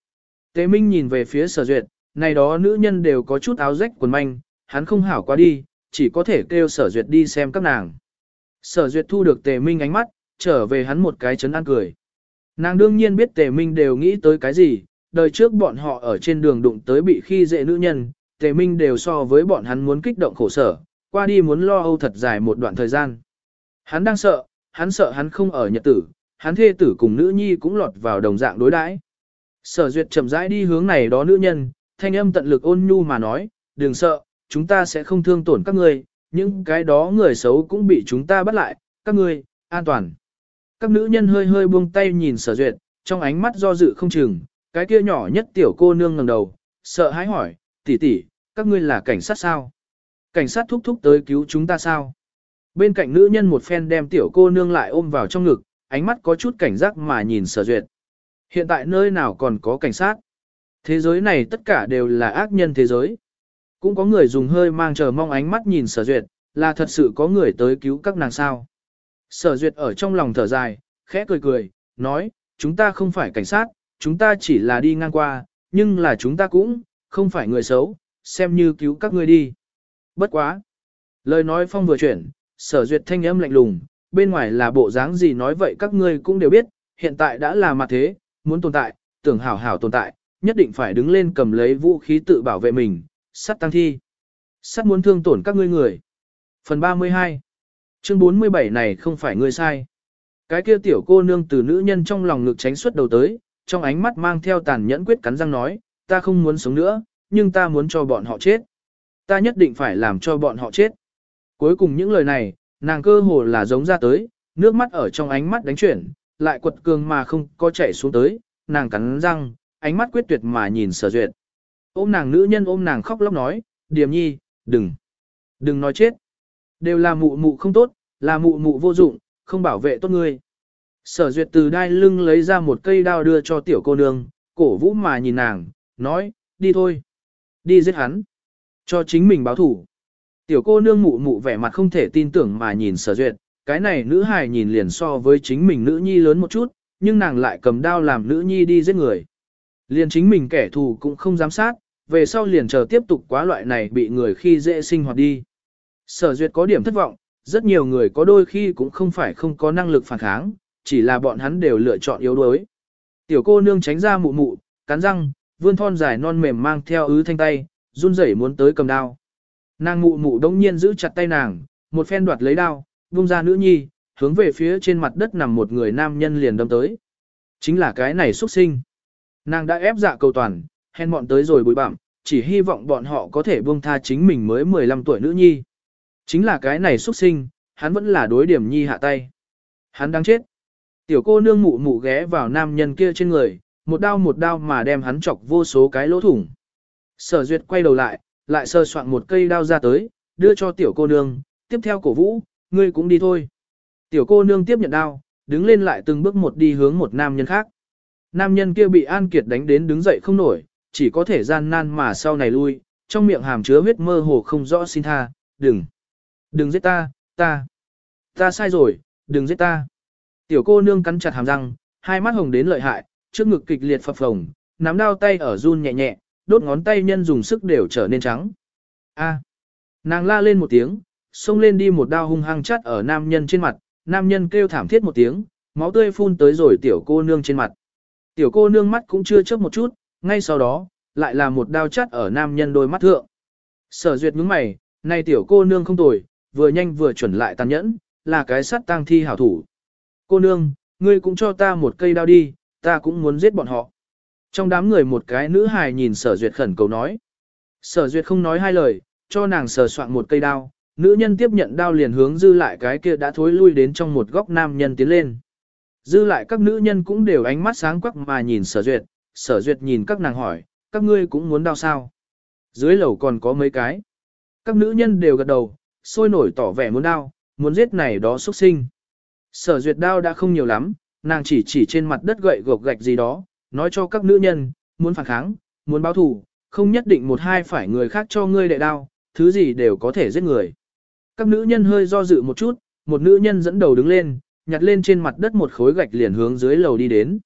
Tế Minh nhìn về phía sở duyệt, này đó nữ nhân đều có chút áo rách quần manh, hắn không hảo qua đi, chỉ có thể kêu sở duyệt đi xem các nàng. Sở duyệt thu được tề minh ánh mắt, trở về hắn một cái chấn an cười. Nàng đương nhiên biết tề minh đều nghĩ tới cái gì, đời trước bọn họ ở trên đường đụng tới bị khi dễ nữ nhân, tề minh đều so với bọn hắn muốn kích động khổ sở, qua đi muốn lo âu thật dài một đoạn thời gian. Hắn đang sợ, hắn sợ hắn không ở nhật tử, hắn thê tử cùng nữ nhi cũng lọt vào đồng dạng đối đãi. Sở duyệt chậm rãi đi hướng này đó nữ nhân, thanh âm tận lực ôn nhu mà nói, đừng sợ, chúng ta sẽ không thương tổn các ngươi, những cái đó người xấu cũng bị chúng ta bắt lại, các ngươi, an toàn. Các nữ nhân hơi hơi buông tay nhìn sở duyệt, trong ánh mắt do dự không chừng, cái kia nhỏ nhất tiểu cô nương ngẩng đầu, sợ hãi hỏi, tỷ tỷ, các ngươi là cảnh sát sao? Cảnh sát thúc thúc tới cứu chúng ta sao? Bên cạnh nữ nhân một phen đem tiểu cô nương lại ôm vào trong ngực, ánh mắt có chút cảnh giác mà nhìn sở duyệt. Hiện tại nơi nào còn có cảnh sát? Thế giới này tất cả đều là ác nhân thế giới. Cũng có người dùng hơi mang chờ mong ánh mắt nhìn sở duyệt, là thật sự có người tới cứu các nàng sao. Sở duyệt ở trong lòng thở dài, khẽ cười cười, nói, chúng ta không phải cảnh sát, chúng ta chỉ là đi ngang qua, nhưng là chúng ta cũng, không phải người xấu, xem như cứu các ngươi đi. Bất quá. Lời nói phong vừa chuyển, sở duyệt thanh âm lạnh lùng, bên ngoài là bộ dáng gì nói vậy các ngươi cũng đều biết, hiện tại đã là mặt thế, muốn tồn tại, tưởng hảo hảo tồn tại, nhất định phải đứng lên cầm lấy vũ khí tự bảo vệ mình, sắt tăng thi. Sắt muốn thương tổn các ngươi người. Phần 32 Chương 47 này không phải ngươi sai. Cái kia tiểu cô nương từ nữ nhân trong lòng ngực tránh xuất đầu tới, trong ánh mắt mang theo tàn nhẫn quyết cắn răng nói, ta không muốn sống nữa, nhưng ta muốn cho bọn họ chết. Ta nhất định phải làm cho bọn họ chết. Cuối cùng những lời này, nàng cơ hồ là giống ra tới, nước mắt ở trong ánh mắt đánh chuyển, lại quật cường mà không có chảy xuống tới, nàng cắn răng, ánh mắt quyết tuyệt mà nhìn sở duyệt. Ôm nàng nữ nhân ôm nàng khóc lóc nói, điềm nhi, đừng, đừng nói chết. Đều là mụ mụ không tốt, là mụ mụ vô dụng, không bảo vệ tốt ngươi. Sở duyệt từ đai lưng lấy ra một cây đao đưa cho tiểu cô nương, cổ vũ mà nhìn nàng, nói, đi thôi. Đi giết hắn. Cho chính mình báo thủ. Tiểu cô nương mụ mụ vẻ mặt không thể tin tưởng mà nhìn sở duyệt, cái này nữ hài nhìn liền so với chính mình nữ nhi lớn một chút, nhưng nàng lại cầm đao làm nữ nhi đi giết người. Liền chính mình kẻ thù cũng không giám sát, về sau liền chờ tiếp tục quá loại này bị người khi dễ sinh hoạt đi. Sở duyệt có điểm thất vọng, rất nhiều người có đôi khi cũng không phải không có năng lực phản kháng, chỉ là bọn hắn đều lựa chọn yếu đuối. Tiểu cô nương tránh ra mụ mụ, cắn răng, vươn thon dài non mềm mang theo ứ thanh tay, run rẩy muốn tới cầm đao. Nàng mụ mụ đông nhiên giữ chặt tay nàng, một phen đoạt lấy đao, vung ra nữ nhi, hướng về phía trên mặt đất nằm một người nam nhân liền đâm tới. Chính là cái này xuất sinh. Nàng đã ép dạ cầu toàn, hèn bọn tới rồi bụi bặm, chỉ hy vọng bọn họ có thể buông tha chính mình mới 15 tuổi nữ nhi. Chính là cái này xuất sinh, hắn vẫn là đối điểm nhi hạ tay. Hắn đang chết. Tiểu cô nương mụ mụ ghé vào nam nhân kia trên người, một đao một đao mà đem hắn chọc vô số cái lỗ thủng. Sở duyệt quay đầu lại, lại sơ soạn một cây đao ra tới, đưa cho tiểu cô nương, tiếp theo cổ vũ, ngươi cũng đi thôi. Tiểu cô nương tiếp nhận đao, đứng lên lại từng bước một đi hướng một nam nhân khác. Nam nhân kia bị An Kiệt đánh đến đứng dậy không nổi, chỉ có thể gian nan mà sau này lui, trong miệng hàm chứa huyết mơ hồ không rõ xin tha, đừng, đừng giết ta, ta, ta sai rồi, đừng giết ta. Tiểu cô nương cắn chặt hàm răng, hai mắt hồng đến lợi hại, trước ngực kịch liệt phập phồng, nắm đao tay ở run nhẹ nhẹ, đốt ngón tay nhân dùng sức đều trở nên trắng. A. Nàng la lên một tiếng, xông lên đi một đao hung hăng chắt ở nam nhân trên mặt, nam nhân kêu thảm thiết một tiếng, máu tươi phun tới rồi tiểu cô nương trên mặt. Tiểu cô nương mắt cũng chưa chớp một chút, ngay sau đó, lại là một đao chắt ở nam nhân đôi mắt thượng. Sở duyệt nhướng mày, này tiểu cô nương không tồi, vừa nhanh vừa chuẩn lại tàn nhẫn, là cái sắt tang thi hảo thủ. Cô nương, ngươi cũng cho ta một cây đao đi, ta cũng muốn giết bọn họ. Trong đám người một cái nữ hài nhìn sở duyệt khẩn cầu nói. Sở duyệt không nói hai lời, cho nàng sờ soạn một cây đao, nữ nhân tiếp nhận đao liền hướng dư lại cái kia đã thối lui đến trong một góc nam nhân tiến lên. Dư lại các nữ nhân cũng đều ánh mắt sáng quắc mà nhìn sở duyệt, sở duyệt nhìn các nàng hỏi, các ngươi cũng muốn đao sao? Dưới lầu còn có mấy cái. Các nữ nhân đều gật đầu, sôi nổi tỏ vẻ muốn đao, muốn giết này đó xuất sinh. Sở duyệt đao đã không nhiều lắm, nàng chỉ chỉ trên mặt đất gậy gộc gạch gì đó, nói cho các nữ nhân, muốn phản kháng, muốn báo thù, không nhất định một hai phải người khác cho ngươi đệ đao, thứ gì đều có thể giết người. Các nữ nhân hơi do dự một chút, một nữ nhân dẫn đầu đứng lên, nhặt lên trên mặt đất một khối gạch liền hướng dưới lầu đi đến.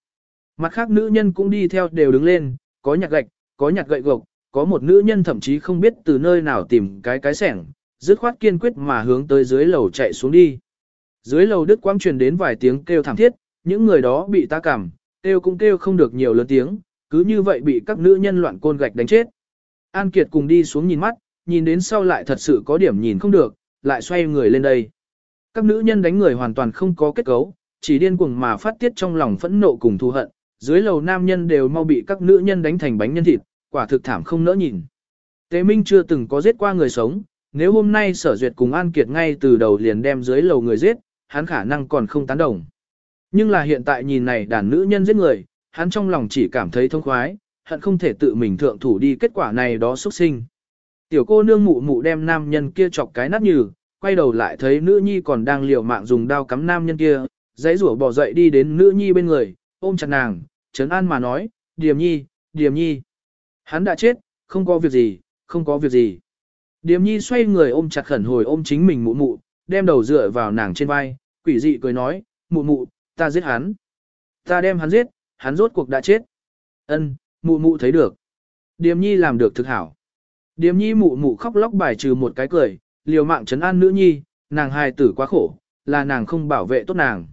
Mặt khác nữ nhân cũng đi theo đều đứng lên, có nhặt gạch, có nhặt gậy gộc, có một nữ nhân thậm chí không biết từ nơi nào tìm cái cái sẻng, dứt khoát kiên quyết mà hướng tới dưới lầu chạy xuống đi. Dưới lầu đức quang truyền đến vài tiếng kêu thảm thiết, những người đó bị ta cảm, kêu cũng kêu không được nhiều lớn tiếng, cứ như vậy bị các nữ nhân loạn côn gạch đánh chết. An Kiệt cùng đi xuống nhìn mắt, nhìn đến sau lại thật sự có điểm nhìn không được, lại xoay người lên đây. Các nữ nhân đánh người hoàn toàn không có kết cấu, chỉ điên cuồng mà phát tiết trong lòng phẫn nộ cùng thù hận, dưới lầu nam nhân đều mau bị các nữ nhân đánh thành bánh nhân thịt, quả thực thảm không nỡ nhìn. Tế Minh chưa từng có giết qua người sống, nếu hôm nay sở duyệt cùng An Kiệt ngay từ đầu liền đem dưới lầu người giết, hắn khả năng còn không tán đồng. Nhưng là hiện tại nhìn này đàn nữ nhân giết người, hắn trong lòng chỉ cảm thấy thông khoái, hận không thể tự mình thượng thủ đi kết quả này đó xuất sinh. Tiểu cô nương mụ mụ đem nam nhân kia chọc cái nát nhừ, quay đầu lại thấy nữ nhi còn đang liều mạng dùng đao cắm nam nhân kia, giấy rủa bỏ dậy đi đến nữ nhi bên người, ôm chặt nàng, trấn an mà nói, Điềm nhi, Điềm nhi. Hắn đã chết, không có việc gì, không có việc gì. Điềm nhi xoay người ôm chặt khẩn hồi ôm chính mình mụ mụ, đem đầu dựa vào nàng trên vai, quỷ dị cười nói, mụ mụ, ta giết hắn. Ta đem hắn giết, hắn rốt cuộc đã chết. Ân, mụ mụ thấy được. Điềm nhi làm được thực hảo. Điềm nhi mụ mụ khóc lóc bài trừ một cái cười, liều mạng trấn an nữ nhi, nàng hài tử quá khổ, là nàng không bảo vệ tốt nàng.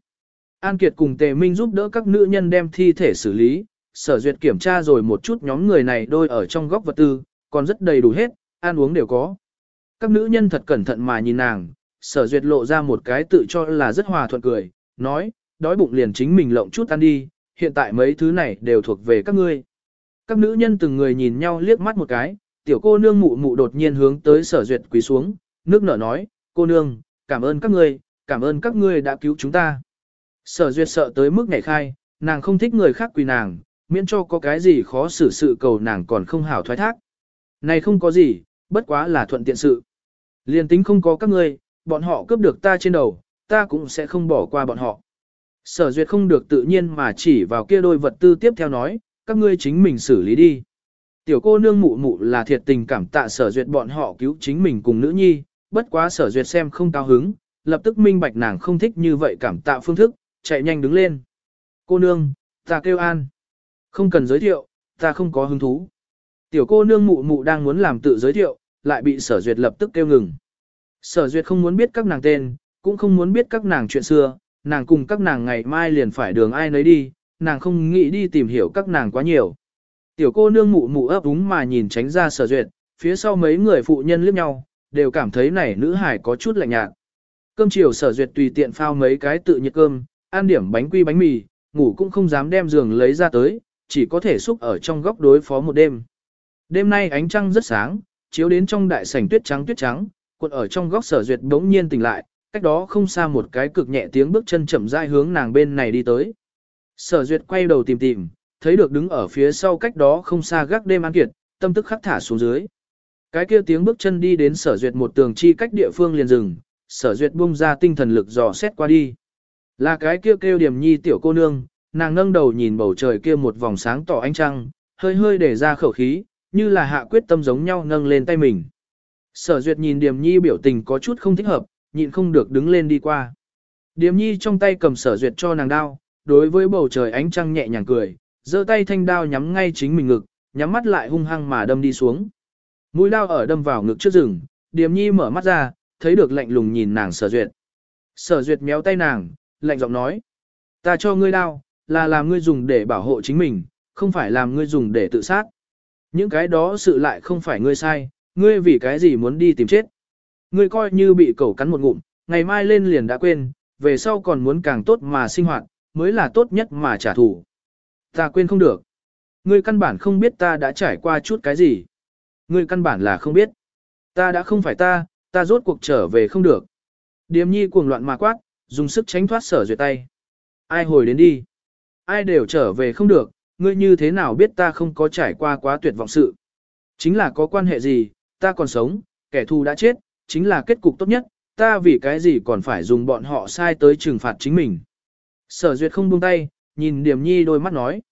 An Kiệt cùng Tề Minh giúp đỡ các nữ nhân đem thi thể xử lý, sở duyệt kiểm tra rồi một chút nhóm người này đôi ở trong góc vật tư, còn rất đầy đủ hết, ăn uống đều có. Các nữ nhân thật cẩn thận mà nhìn nàng, sở duyệt lộ ra một cái tự cho là rất hòa thuận cười, nói, đói bụng liền chính mình lộng chút ăn đi, hiện tại mấy thứ này đều thuộc về các ngươi. Các nữ nhân từng người nhìn nhau liếc mắt một cái, tiểu cô nương mụ mụ đột nhiên hướng tới sở duyệt quỳ xuống, nước nở nói, cô nương, cảm ơn các ngươi, cảm ơn các ngươi đã cứu chúng ta. Sở duyệt sợ tới mức ngày khai, nàng không thích người khác quỳ nàng, miễn cho có cái gì khó xử sự cầu nàng còn không hảo thoái thác. Này không có gì, bất quá là thuận tiện sự. Liên tính không có các ngươi, bọn họ cướp được ta trên đầu, ta cũng sẽ không bỏ qua bọn họ. Sở duyệt không được tự nhiên mà chỉ vào kia đôi vật tư tiếp theo nói, các ngươi chính mình xử lý đi. Tiểu cô nương mụ mụ là thiệt tình cảm tạ sở duyệt bọn họ cứu chính mình cùng nữ nhi, bất quá sở duyệt xem không cao hứng, lập tức minh bạch nàng không thích như vậy cảm tạ phương thức, chạy nhanh đứng lên. Cô nương, ta kêu an. Không cần giới thiệu, ta không có hứng thú. Tiểu cô nương mụ mụ đang muốn làm tự giới thiệu, lại bị sở duyệt lập tức kêu ngừng. Sở duyệt không muốn biết các nàng tên, cũng không muốn biết các nàng chuyện xưa, nàng cùng các nàng ngày mai liền phải đường ai nấy đi, nàng không nghĩ đi tìm hiểu các nàng quá nhiều. Tiểu cô nương mụ mụ ấp úng mà nhìn tránh ra sở duyệt, phía sau mấy người phụ nhân liếc nhau, đều cảm thấy này nữ hải có chút lạnh nhạt. Cơm chiều sở duyệt tùy tiện phao mấy cái tự nhiệt cơm, ăn điểm bánh quy bánh mì, ngủ cũng không dám đem giường lấy ra tới, chỉ có thể xúc ở trong góc đối phó một đêm. Đêm nay ánh trăng rất sáng, chiếu đến trong đại sảnh tuyết trắng tuyết trắng, cuộn ở trong góc sở duyệt bỗng nhiên tỉnh lại, cách đó không xa một cái cực nhẹ tiếng bước chân chậm rãi hướng nàng bên này đi tới. Sở duyệt quay đầu tìm tìm, thấy được đứng ở phía sau cách đó không xa gác đêm an kiệt, tâm tức khắc thả xuống dưới. Cái kia tiếng bước chân đi đến sở duyệt một tường chi cách địa phương liền dừng, sở duyệt buông ra tinh thần lực dò xét qua đi. Là cái kia kêu, kêu điểm nhi tiểu cô nương, nàng nâng đầu nhìn bầu trời kia một vòng sáng tỏ ánh trăng, hơi hơi để ra khẩu khí, như là hạ quyết tâm giống nhau nâng lên tay mình. Sở duyệt nhìn điểm nhi biểu tình có chút không thích hợp, nhịn không được đứng lên đi qua. Điềm nhi trong tay cầm sở duyệt cho nàng đao, đối với bầu trời ánh trăng nhẹ nhàng cười, giơ tay thanh đao nhắm ngay chính mình ngực, nhắm mắt lại hung hăng mà đâm đi xuống. Mũi đao ở đâm vào ngực trước rừng, Điềm Nhi mở mắt ra, thấy được lạnh lùng nhìn nàng Sở Duyệt. Sở Duyệt méo tay nàng, lạnh giọng nói: "Ta cho ngươi đao, là làm ngươi dùng để bảo hộ chính mình, không phải làm ngươi dùng để tự sát. Những cái đó sự lại không phải ngươi sai, ngươi vì cái gì muốn đi tìm chết? Ngươi coi như bị cẩu cắn một ngụm, ngày mai lên liền đã quên, về sau còn muốn càng tốt mà sinh hoạt, mới là tốt nhất mà trả thù. Ta quên không được. Ngươi căn bản không biết ta đã trải qua chút cái gì. Ngươi căn bản là không biết. Ta đã không phải ta, ta rốt cuộc trở về không được. Điềm nhi cuồng loạn mà quát, dùng sức tránh thoát sở duyệt tay. Ai hồi đến đi. Ai đều trở về không được, ngươi như thế nào biết ta không có trải qua quá tuyệt vọng sự. Chính là có quan hệ gì, ta còn sống, kẻ thù đã chết, chính là kết cục tốt nhất, ta vì cái gì còn phải dùng bọn họ sai tới trừng phạt chính mình. Sở duyệt không buông tay, nhìn Điềm Nhi đôi mắt nói.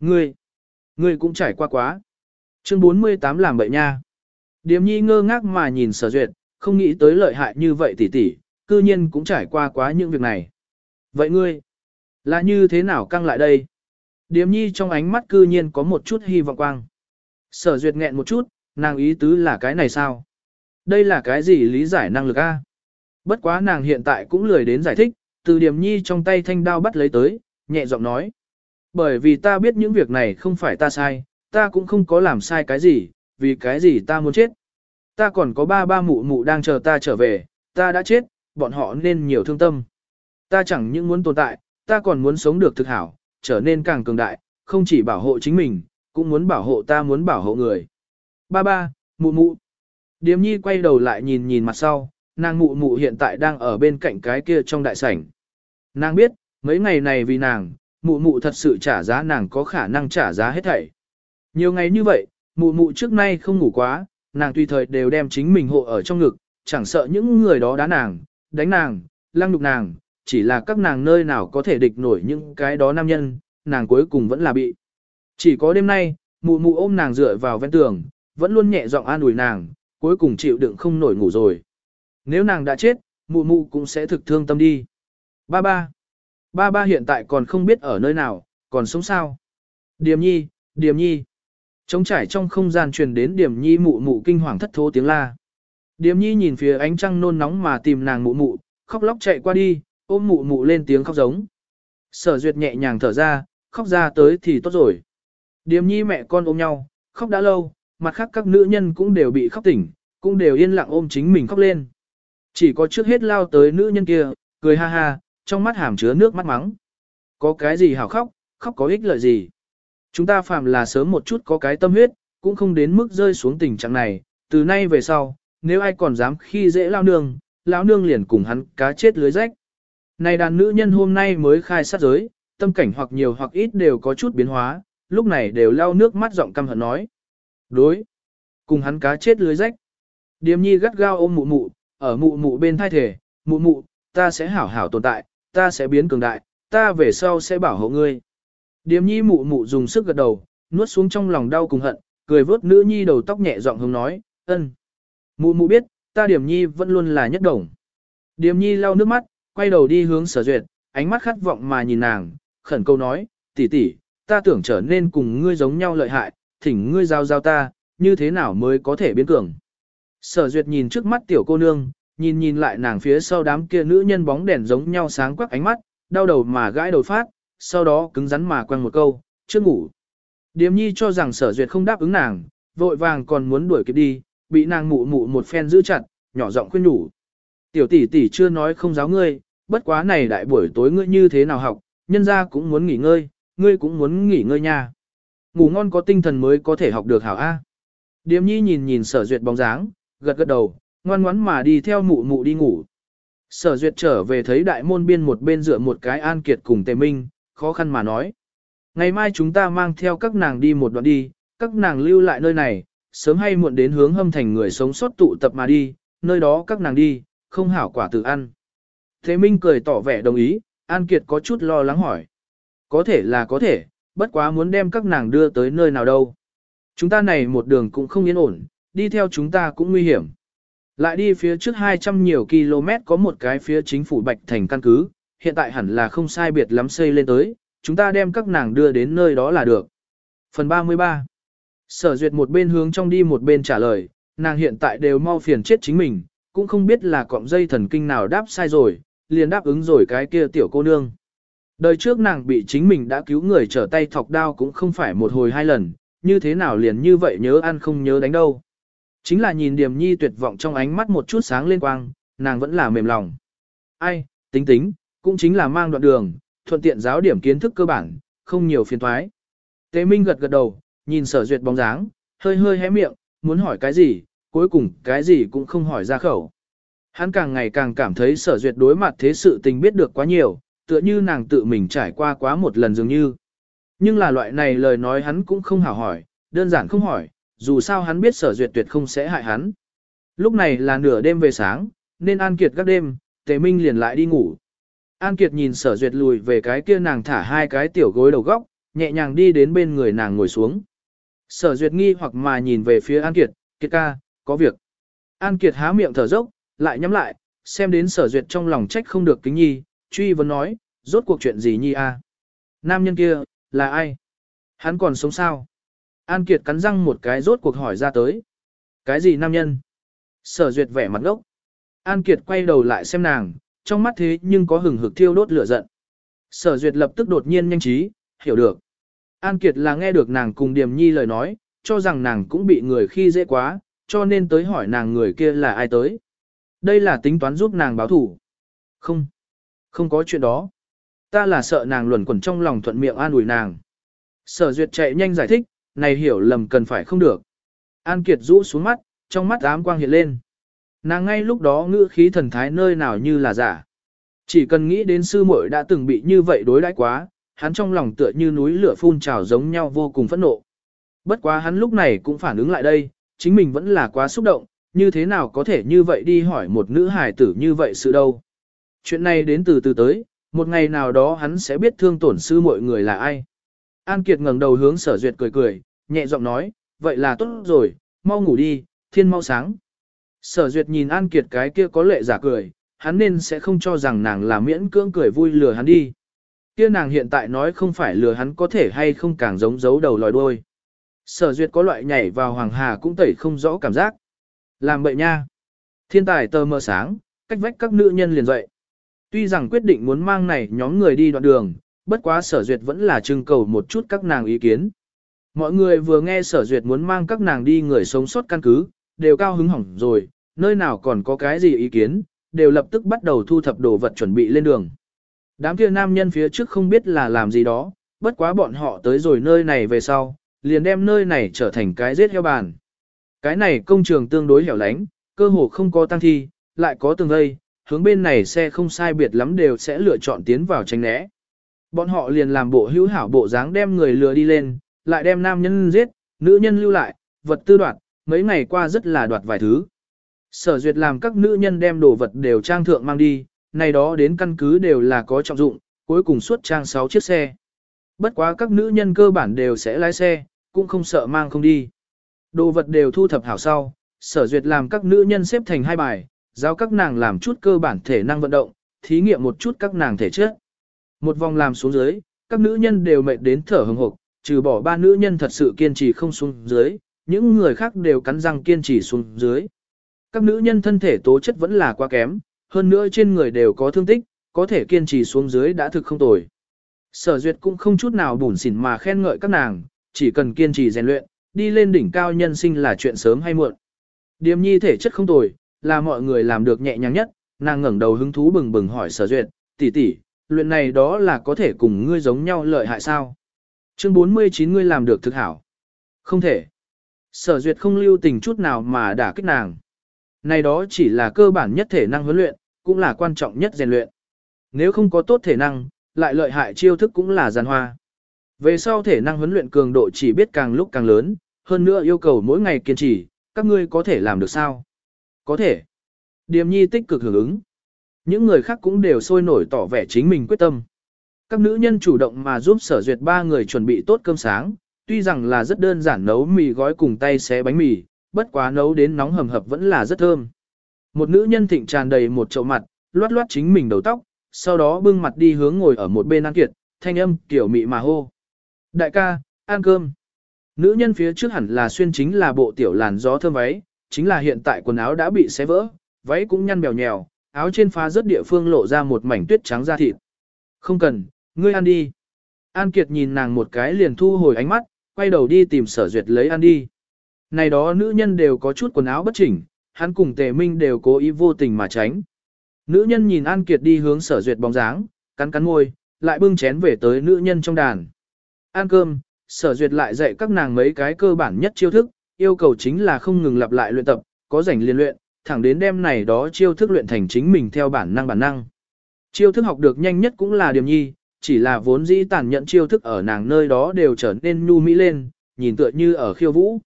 Ngươi, ngươi cũng trải qua quá. Chương 48 làm bậy nha. Điềm Nhi ngơ ngác mà nhìn sở duyệt, không nghĩ tới lợi hại như vậy tỷ tỷ, cư nhiên cũng trải qua quá những việc này. Vậy ngươi, là như thế nào căng lại đây? Điềm Nhi trong ánh mắt cư nhiên có một chút hy vọng quang. Sở duyệt nghẹn một chút, nàng ý tứ là cái này sao? Đây là cái gì lý giải năng lực a? Bất quá nàng hiện tại cũng lười đến giải thích, từ điểm nhi trong tay thanh đao bắt lấy tới, nhẹ giọng nói. Bởi vì ta biết những việc này không phải ta sai, ta cũng không có làm sai cái gì, vì cái gì ta muốn chết. Ta còn có ba ba mụ mụ đang chờ ta trở về, ta đã chết, bọn họ nên nhiều thương tâm. Ta chẳng những muốn tồn tại, ta còn muốn sống được thực hảo, trở nên càng cường đại, không chỉ bảo hộ chính mình, cũng muốn bảo hộ ta muốn bảo hộ người. Ba ba, mụ mụ. Điềm nhi quay đầu lại nhìn nhìn mặt sau, nàng mụ mụ hiện tại đang ở bên cạnh cái kia trong đại sảnh. Nàng biết, mấy ngày này vì nàng, mụ mụ thật sự trả giá nàng có khả năng trả giá hết thảy. Nhiều ngày như vậy, mụ mụ trước nay không ngủ quá, nàng tùy thời đều đem chính mình hộ ở trong ngực, chẳng sợ những người đó đá nàng, đánh nàng, lăng đục nàng, chỉ là các nàng nơi nào có thể địch nổi những cái đó nam nhân, nàng cuối cùng vẫn là bị. Chỉ có đêm nay, mụ mụ ôm nàng dựa vào ven tường, vẫn luôn nhẹ giọng an ủi nàng, cuối cùng chịu đựng không nổi ngủ rồi. Nếu nàng đã chết, mụ mụ cũng sẽ thực thương tâm đi. Ba ba. Ba ba hiện tại còn không biết ở nơi nào, còn sống sao. Điềm nhi, điềm nhi. Trống trải trong không gian truyền đến điềm nhi mụ mụ kinh hoàng thất thố tiếng la. Điềm nhi nhìn phía ánh trăng nôn nóng mà tìm nàng mụ mụ, khóc lóc chạy qua đi, ôm mụ mụ lên tiếng khóc giống. Sở duyệt nhẹ nhàng thở ra, khóc ra tới thì tốt rồi. Điềm nhi mẹ con ôm nhau, khóc đã lâu, mặt khác các nữ nhân cũng đều bị khóc tỉnh, cũng đều yên lặng ôm chính mình khóc lên. Chỉ có trước hết lao tới nữ nhân kia, cười ha ha, trong mắt hàm chứa nước mắt mắng. Có cái gì hảo khóc, khóc có ích lợi gì. Chúng ta phàm là sớm một chút có cái tâm huyết, cũng không đến mức rơi xuống tình trạng này, từ nay về sau, nếu ai còn dám khi dễ lao nương, lão nương liền cùng hắn cá chết lưới rách. Này đàn nữ nhân hôm nay mới khai sát giới, tâm cảnh hoặc nhiều hoặc ít đều có chút biến hóa, lúc này đều lao nước mắt giọng căm hận nói. Đối, cùng hắn cá chết lưới rách. Điềm nhi gắt gao ôm mụ mụ, ở mụ mụ bên thai thể, mụ mụ, ta sẽ hảo hảo tồn tại, ta sẽ biến cường đại, ta về sau sẽ bảo hộ ngươi. Điềm nhi mụ mụ dùng sức gật đầu, nuốt xuống trong lòng đau cùng hận, cười vớt nữ nhi đầu tóc nhẹ giọng hướng nói, ân. Mụ mụ biết, ta điểm nhi vẫn luôn là nhất đồng. Điềm nhi lau nước mắt, quay đầu đi hướng sở duyệt, ánh mắt khát vọng mà nhìn nàng, khẩn câu nói, tỷ tỷ, ta tưởng trở nên cùng ngươi giống nhau lợi hại, thỉnh ngươi giao giao ta, như thế nào mới có thể biến cường. Sở duyệt nhìn trước mắt tiểu cô nương, nhìn nhìn lại nàng phía sau đám kia nữ nhân bóng đèn giống nhau sáng quắc ánh mắt, đau đầu mà gãi đầu phát, sau đó cứng rắn mà quăng một câu, chưa ngủ. Điềm nhi cho rằng sở duyệt không đáp ứng nàng, vội vàng còn muốn đuổi kịp đi, bị nàng mụ mụ một phen giữ chặt, nhỏ giọng khuyên nhủ. Tiểu tỷ tỷ chưa nói không giáo ngươi, bất quá này đại buổi tối ngươi như thế nào học, nhân ra cũng muốn nghỉ ngơi, ngươi cũng muốn nghỉ ngơi nha. Ngủ ngon có tinh thần mới có thể học được hảo A. Điềm nhi nhìn nhìn sở duyệt bóng dáng, gật gật đầu, ngoan ngoãn mà đi theo mụ mụ đi ngủ. Sở duyệt trở về thấy đại môn biên một bên dựa một cái an kiệt cùng tề minh, khó khăn mà nói. Ngày mai chúng ta mang theo các nàng đi một đoạn đi, các nàng lưu lại nơi này, sớm hay muộn đến hướng hâm thành người sống sót tụ tập mà đi, nơi đó các nàng đi, không hảo quả tự ăn. Thế Minh cười tỏ vẻ đồng ý, An Kiệt có chút lo lắng hỏi. Có thể là có thể, bất quá muốn đem các nàng đưa tới nơi nào đâu. Chúng ta này một đường cũng không yên ổn, đi theo chúng ta cũng nguy hiểm. Lại đi phía trước 200 nhiều km có một cái phía chính phủ Bạch Thành căn cứ, hiện tại hẳn là không sai biệt lắm xây lên tới, chúng ta đem các nàng đưa đến nơi đó là được. Phần 33 Sở duyệt một bên hướng trong đi một bên trả lời, nàng hiện tại đều mau phiền chết chính mình, cũng không biết là cọng dây thần kinh nào đáp sai rồi, liền đáp ứng rồi cái kia tiểu cô nương. Đời trước nàng bị chính mình đã cứu người trở tay thọc đao cũng không phải một hồi hai lần, như thế nào liền như vậy nhớ ăn không nhớ đánh đâu. Chính là nhìn Điềm Nhi tuyệt vọng trong ánh mắt một chút sáng lên quang, nàng vẫn là mềm lòng. Ai, tính tính, cũng chính là mang đoạn đường, thuận tiện giáo điểm kiến thức cơ bản, không nhiều phiền thoái. Tế Minh gật gật đầu, nhìn sở duyệt bóng dáng, hơi hơi hé miệng, muốn hỏi cái gì, cuối cùng cái gì cũng không hỏi ra khẩu. Hắn càng ngày càng cảm thấy sở duyệt đối mặt thế sự tình biết được quá nhiều, tựa như nàng tự mình trải qua quá một lần dường như. Nhưng là loại này lời nói hắn cũng không hảo hỏi, đơn giản không hỏi, dù sao hắn biết sở duyệt tuyệt không sẽ hại hắn. Lúc này là nửa đêm về sáng, nên An Kiệt các đêm, Tề Minh liền lại đi ngủ. An Kiệt nhìn sở duyệt lùi về cái kia nàng thả hai cái tiểu gối đầu góc, nhẹ nhàng đi đến bên người nàng ngồi xuống. Sở duyệt nghi hoặc mà nhìn về phía An Kiệt, Kiệt ca, có việc. An Kiệt há miệng thở dốc, lại nhắm lại, xem đến sở duyệt trong lòng trách không được kính nhi, truy vấn nói, rốt cuộc chuyện gì nhi a? Nam nhân kia, là ai? Hắn còn sống sao? An Kiệt cắn răng một cái rốt cuộc hỏi ra tới. Cái gì nam nhân? Sở duyệt vẻ mặt ngốc. An Kiệt quay đầu lại xem nàng, trong mắt thế nhưng có hừng hực thiêu đốt lửa giận. Sở duyệt lập tức đột nhiên nhanh trí, hiểu được. An Kiệt là nghe được nàng cùng Điềm Nhi lời nói, cho rằng nàng cũng bị người khi dễ quá, cho nên tới hỏi nàng người kia là ai tới. Đây là tính toán giúp nàng báo thủ. Không, không có chuyện đó. Ta là sợ nàng luẩn quẩn trong lòng thuận miệng an ủi nàng. Sở duyệt chạy nhanh giải thích, này hiểu lầm cần phải không được. An Kiệt rũ xuống mắt, trong mắt ám quang hiện lên. Nàng ngay lúc đó ngữ khí thần thái nơi nào như là giả. Chỉ cần nghĩ đến sư muội đã từng bị như vậy đối đãi quá, hắn trong lòng tựa như núi lửa phun trào giống nhau vô cùng phẫn nộ. Bất quá hắn lúc này cũng phản ứng lại đây, chính mình vẫn là quá xúc động, như thế nào có thể như vậy đi hỏi một nữ hài tử như vậy sự đâu. Chuyện này đến từ từ tới, một ngày nào đó hắn sẽ biết thương tổn sư mọi người là ai. An Kiệt ngẩng đầu hướng sở duyệt cười cười, nhẹ giọng nói, vậy là tốt rồi, mau ngủ đi, thiên mau sáng. Sở duyệt nhìn An Kiệt cái kia có lệ giả cười, hắn nên sẽ không cho rằng nàng là miễn cưỡng cười vui lừa hắn đi. Kia nàng hiện tại nói không phải lừa hắn có thể hay không càng giống giấu đầu lòi đuôi. Sở duyệt có loại nhảy vào hoàng hà cũng tẩy không rõ cảm giác. Làm bậy nha. Thiên tài tờ mờ sáng, cách vách các nữ nhân liền dậy. Tuy rằng quyết định muốn mang này nhóm người đi đoạn đường, bất quá sở duyệt vẫn là trưng cầu một chút các nàng ý kiến. Mọi người vừa nghe sở duyệt muốn mang các nàng đi người sống sót căn cứ, đều cao hứng hỏng rồi, nơi nào còn có cái gì ý kiến, đều lập tức bắt đầu thu thập đồ vật chuẩn bị lên đường. Đám kia nam nhân phía trước không biết là làm gì đó, bất quá bọn họ tới rồi nơi này về sau, liền đem nơi này trở thành cái giết heo bàn. Cái này công trường tương đối hẻo lánh, cơ hồ không có tăng thi, lại có tường gây, hướng bên này xe không sai biệt lắm đều sẽ lựa chọn tiến vào tránh né. Bọn họ liền làm bộ hữu hảo bộ dáng đem người lừa đi lên, lại đem nam nhân giết, nữ nhân lưu lại, vật tư đoạt, mấy ngày qua rất là đoạt vài thứ. Sở duyệt làm các nữ nhân đem đồ vật đều trang thượng mang đi, này đó đến căn cứ đều là có trọng dụng, cuối cùng suốt trang 6 chiếc xe. Bất quá các nữ nhân cơ bản đều sẽ lái xe, cũng không sợ mang không đi. Đồ vật đều thu thập hảo sau, sở duyệt làm các nữ nhân xếp thành hai bài, giao các nàng làm chút cơ bản thể năng vận động, thí nghiệm một chút các nàng thể chất. Một vòng làm xuống dưới, các nữ nhân đều mệt đến thở hừng hực, trừ bỏ ba nữ nhân thật sự kiên trì không xuống dưới, những người khác đều cắn răng kiên trì xuống dưới. Các nữ nhân thân thể tố chất vẫn là quá kém, hơn nữa trên người đều có thương tích, có thể kiên trì xuống dưới đã thực không tồi. Sở duyệt cũng không chút nào bùn xỉn mà khen ngợi các nàng, chỉ cần kiên trì rèn luyện, đi lên đỉnh cao nhân sinh là chuyện sớm hay muộn. Điềm nhi thể chất không tồi, là mọi người làm được nhẹ nhàng nhất, nàng ngẩng đầu hứng thú bừng bừng hỏi sở duyệt, tỷ tỷ, luyện này đó là có thể cùng ngươi giống nhau lợi hại sao? Chương 49 ngươi làm được thực hảo. Không thể. Sở duyệt không lưu tình chút nào mà đả kích nàng. Này đó chỉ là cơ bản nhất thể năng huấn luyện, cũng là quan trọng nhất rèn luyện. Nếu không có tốt thể năng, lại lợi hại chiêu thức cũng là giàn hoa. Về sau thể năng huấn luyện cường độ chỉ biết càng lúc càng lớn, hơn nữa yêu cầu mỗi ngày kiên trì, các ngươi có thể làm được sao? Có thể. Điềm nhi tích cực hưởng ứng. Những người khác cũng đều sôi nổi tỏ vẻ chính mình quyết tâm. Các nữ nhân chủ động mà giúp sở duyệt ba người chuẩn bị tốt cơm sáng, tuy rằng là rất đơn giản nấu mì gói cùng tay xé bánh mì, bất quá nấu đến nóng hầm hập vẫn là rất thơm. Một nữ nhân thịnh tràn đầy một chậu mặt, loát loát chính mình đầu tóc, sau đó bưng mặt đi hướng ngồi ở một bên ăn Kiệt, thanh âm kiểu mị mà hô. Đại ca, ăn cơm. Nữ nhân phía trước hẳn là xuyên chính là bộ tiểu làn gió thơm váy, chính là hiện tại quần áo đã bị xé vỡ, váy cũng nhăn bèo nhèo, áo trên phá rất địa phương lộ ra một mảnh tuyết trắng da thịt. Không cần, ngươi ăn đi. An Kiệt nhìn nàng một cái liền thu hồi ánh mắt, quay đầu đi tìm sở duyệt lấy ăn đi. Này đó nữ nhân đều có chút quần áo bất chỉnh, hắn cùng tề minh đều cố ý vô tình mà tránh. Nữ nhân nhìn An Kiệt đi hướng sở duyệt bóng dáng, cắn cắn môi, lại bưng chén về tới nữ nhân trong đàn. Ăn cơm, sở duyệt lại dạy các nàng mấy cái cơ bản nhất chiêu thức, yêu cầu chính là không ngừng lặp lại luyện tập, có rảnh liên luyện, thẳng đến đêm này đó chiêu thức luyện thành chính mình theo bản năng bản năng. Chiêu thức học được nhanh nhất cũng là điểm nhi, chỉ là vốn dĩ tàn nhẫn chiêu thức ở nàng nơi đó đều trở nên nhu mỹ lên, nhìn tựa như ở khiêu vũ.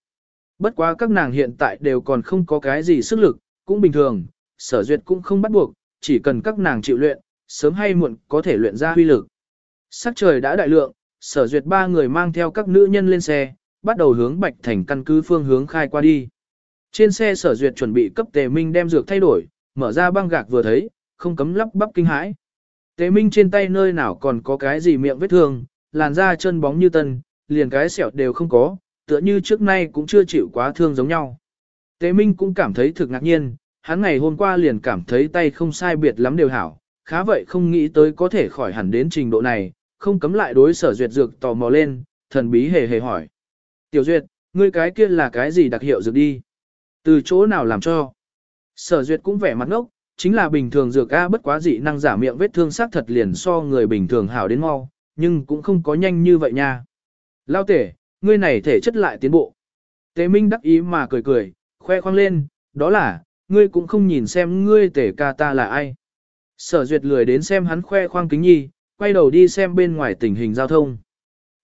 Bất quá các nàng hiện tại đều còn không có cái gì sức lực, cũng bình thường, sở duyệt cũng không bắt buộc, chỉ cần các nàng chịu luyện, sớm hay muộn có thể luyện ra huy lực. Sắc trời đã đại lượng, sở duyệt ba người mang theo các nữ nhân lên xe, bắt đầu hướng Bạch Thành căn cứ phương hướng khai qua đi. Trên xe sở duyệt chuẩn bị cấp tề minh đem dược thay đổi, mở ra băng gạc vừa thấy, không cấm lắp bắp kinh hãi. Tề minh trên tay nơi nào còn có cái gì miệng vết thương, làn da chân bóng như tân, liền cái sẹo đều không có, tựa như trước nay cũng chưa chịu quá thương giống nhau. Tề minh cũng cảm thấy thực ngạc nhiên, hắn ngày hôm qua liền cảm thấy tay không sai biệt lắm đều hảo, khá vậy không nghĩ tới có thể khỏi hẳn đến trình độ này, không cấm lại đối sở duyệt dược tò mò lên, thần bí hề hề hỏi. Tiểu duyệt, ngươi cái kia là cái gì đặc hiệu dược đi? Từ chỗ nào làm cho? Sở duyệt cũng vẻ mặt ngốc, chính là bình thường dược A bất quá dị năng giả miệng vết thương xác thật liền so người bình thường hảo đến mau, nhưng cũng không có nhanh như vậy nha. Lao tể, ngươi này thể chất lại tiến bộ. Tế Minh đắc ý mà cười cười, khoe khoang lên, đó là, ngươi cũng không nhìn xem ngươi tể ca ta là ai. Sở duyệt lười đến xem hắn khoe khoang kính nhi, quay đầu đi xem bên ngoài tình hình giao thông.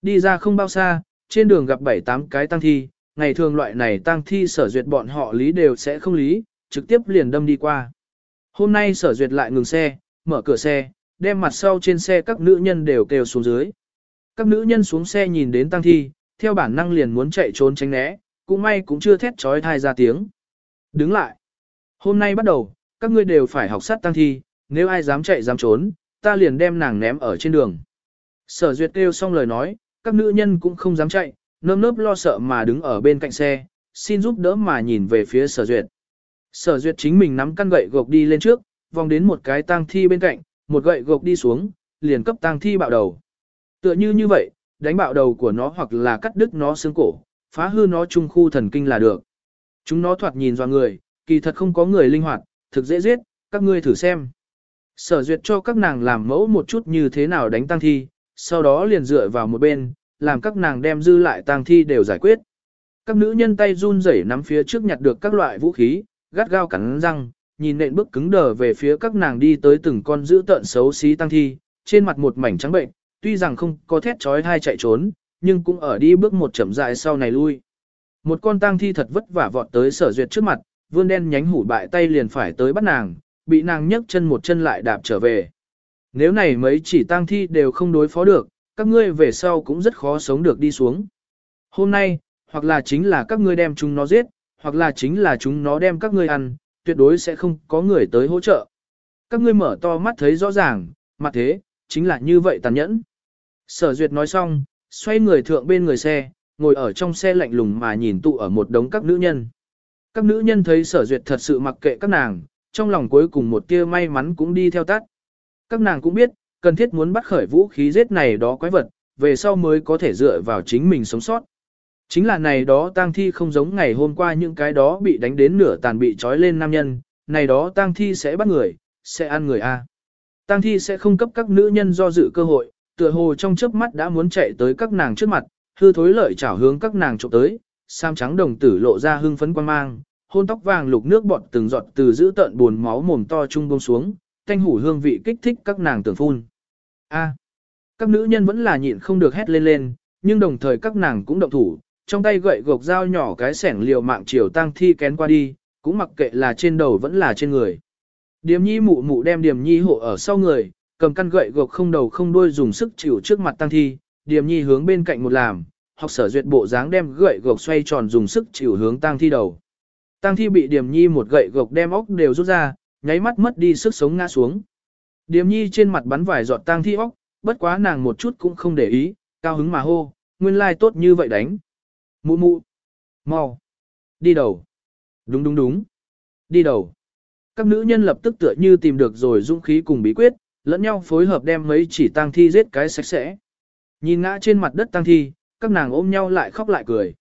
Đi ra không bao xa, trên đường gặp 7-8 cái tăng thi, ngày thường loại này tăng thi sở duyệt bọn họ lý đều sẽ không lý, trực tiếp liền đâm đi qua. Hôm nay sở duyệt lại ngừng xe, mở cửa xe, đem mặt sau trên xe các nữ nhân đều kêu xuống dưới. Các nữ nhân xuống xe nhìn đến tăng thi, theo bản năng liền muốn chạy trốn tránh né, cũng may cũng chưa thét trói thai ra tiếng. Đứng lại. Hôm nay bắt đầu, các ngươi đều phải học sát tăng thi, nếu ai dám chạy dám trốn, ta liền đem nàng ném ở trên đường. Sở duyệt kêu xong lời nói, các nữ nhân cũng không dám chạy, nơm nớp lo sợ mà đứng ở bên cạnh xe, xin giúp đỡ mà nhìn về phía sở duyệt. Sở duyệt chính mình nắm căn gậy gộc đi lên trước, vòng đến một cái tang thi bên cạnh, một gậy gộc đi xuống, liền cấp tang thi bạo đầu. Tựa như như vậy, đánh bạo đầu của nó hoặc là cắt đứt nó xương cổ, phá hư nó trung khu thần kinh là được. Chúng nó thoạt nhìn do người, kỳ thật không có người linh hoạt, thực dễ giết, các ngươi thử xem. Sở duyệt cho các nàng làm mẫu một chút như thế nào đánh tăng thi, sau đó liền dựa vào một bên, làm các nàng đem dư lại tang thi đều giải quyết. Các nữ nhân tay run rẩy nắm phía trước nhặt được các loại vũ khí, gắt gao cắn răng, nhìn nện bước cứng đờ về phía các nàng đi tới từng con giữ tợn xấu xí tang thi, trên mặt một mảnh trắng bệnh, tuy rằng không có thét trói hay chạy trốn, nhưng cũng ở đi bước một chậm rãi sau này lui. Một con tang thi thật vất vả vọt tới sở duyệt trước mặt, vươn đen nhánh hủ bại tay liền phải tới bắt nàng, bị nàng nhấc chân một chân lại đạp trở về. Nếu này mấy chỉ tang thi đều không đối phó được, các ngươi về sau cũng rất khó sống được đi xuống. Hôm nay, hoặc là chính là các ngươi đem chúng nó giết, hoặc là chính là chúng nó đem các ngươi ăn, tuyệt đối sẽ không có người tới hỗ trợ. Các ngươi mở to mắt thấy rõ ràng, mặt thế, chính là như vậy tàn nhẫn. Sở duyệt nói xong, xoay người thượng bên người xe, ngồi ở trong xe lạnh lùng mà nhìn tụ ở một đống các nữ nhân. Các nữ nhân thấy sở duyệt thật sự mặc kệ các nàng, trong lòng cuối cùng một tia may mắn cũng đi theo tắt. Các nàng cũng biết, cần thiết muốn bắt khởi vũ khí giết này đó quái vật, về sau mới có thể dựa vào chính mình sống sót. Chính là này đó tang thi không giống ngày hôm qua những cái đó bị đánh đến nửa tàn bị trói lên nam nhân, này đó tang thi sẽ bắt người, sẽ ăn người a. Tang thi sẽ không cấp các nữ nhân do dự cơ hội, tựa hồ trong chớp mắt đã muốn chạy tới các nàng trước mặt, hư thối lợi chảo hướng các nàng trộm tới, sam trắng đồng tử lộ ra hưng phấn quan mang, hôn tóc vàng lục nước bọt từng giọt từ giữ tận buồn máu mồm to trung bông xuống, thanh hủ hương vị kích thích các nàng tưởng phun. A. các nữ nhân vẫn là nhịn không được hét lên lên, nhưng đồng thời các nàng cũng động thủ, trong tay gậy gộc dao nhỏ cái sẻng liều mạng chiều tang thi kén qua đi, cũng mặc kệ là trên đầu vẫn là trên người. Điềm nhi mụ mụ đem điềm nhi hộ ở sau người, cầm căn gậy gộc không đầu không đuôi dùng sức chịu trước mặt tăng thi, điềm nhi hướng bên cạnh một làm, học sở duyệt bộ dáng đem gậy gộc xoay tròn dùng sức chịu hướng tăng thi đầu. Tăng thi bị điềm nhi một gậy gộc đem óc đều rút ra, nháy mắt mất đi sức sống ngã xuống. Điềm nhi trên mặt bắn vài giọt tang thi óc, bất quá nàng một chút cũng không để ý, cao hứng mà hô, nguyên lai tốt như vậy đánh. Mụ mụ, mau, đi đầu. Đúng đúng đúng, đi đầu. Các nữ nhân lập tức tựa như tìm được rồi dũng khí cùng bí quyết, lẫn nhau phối hợp đem mấy chỉ tang thi giết cái sạch sẽ. Nhìn ngã trên mặt đất tang thi, các nàng ôm nhau lại khóc lại cười.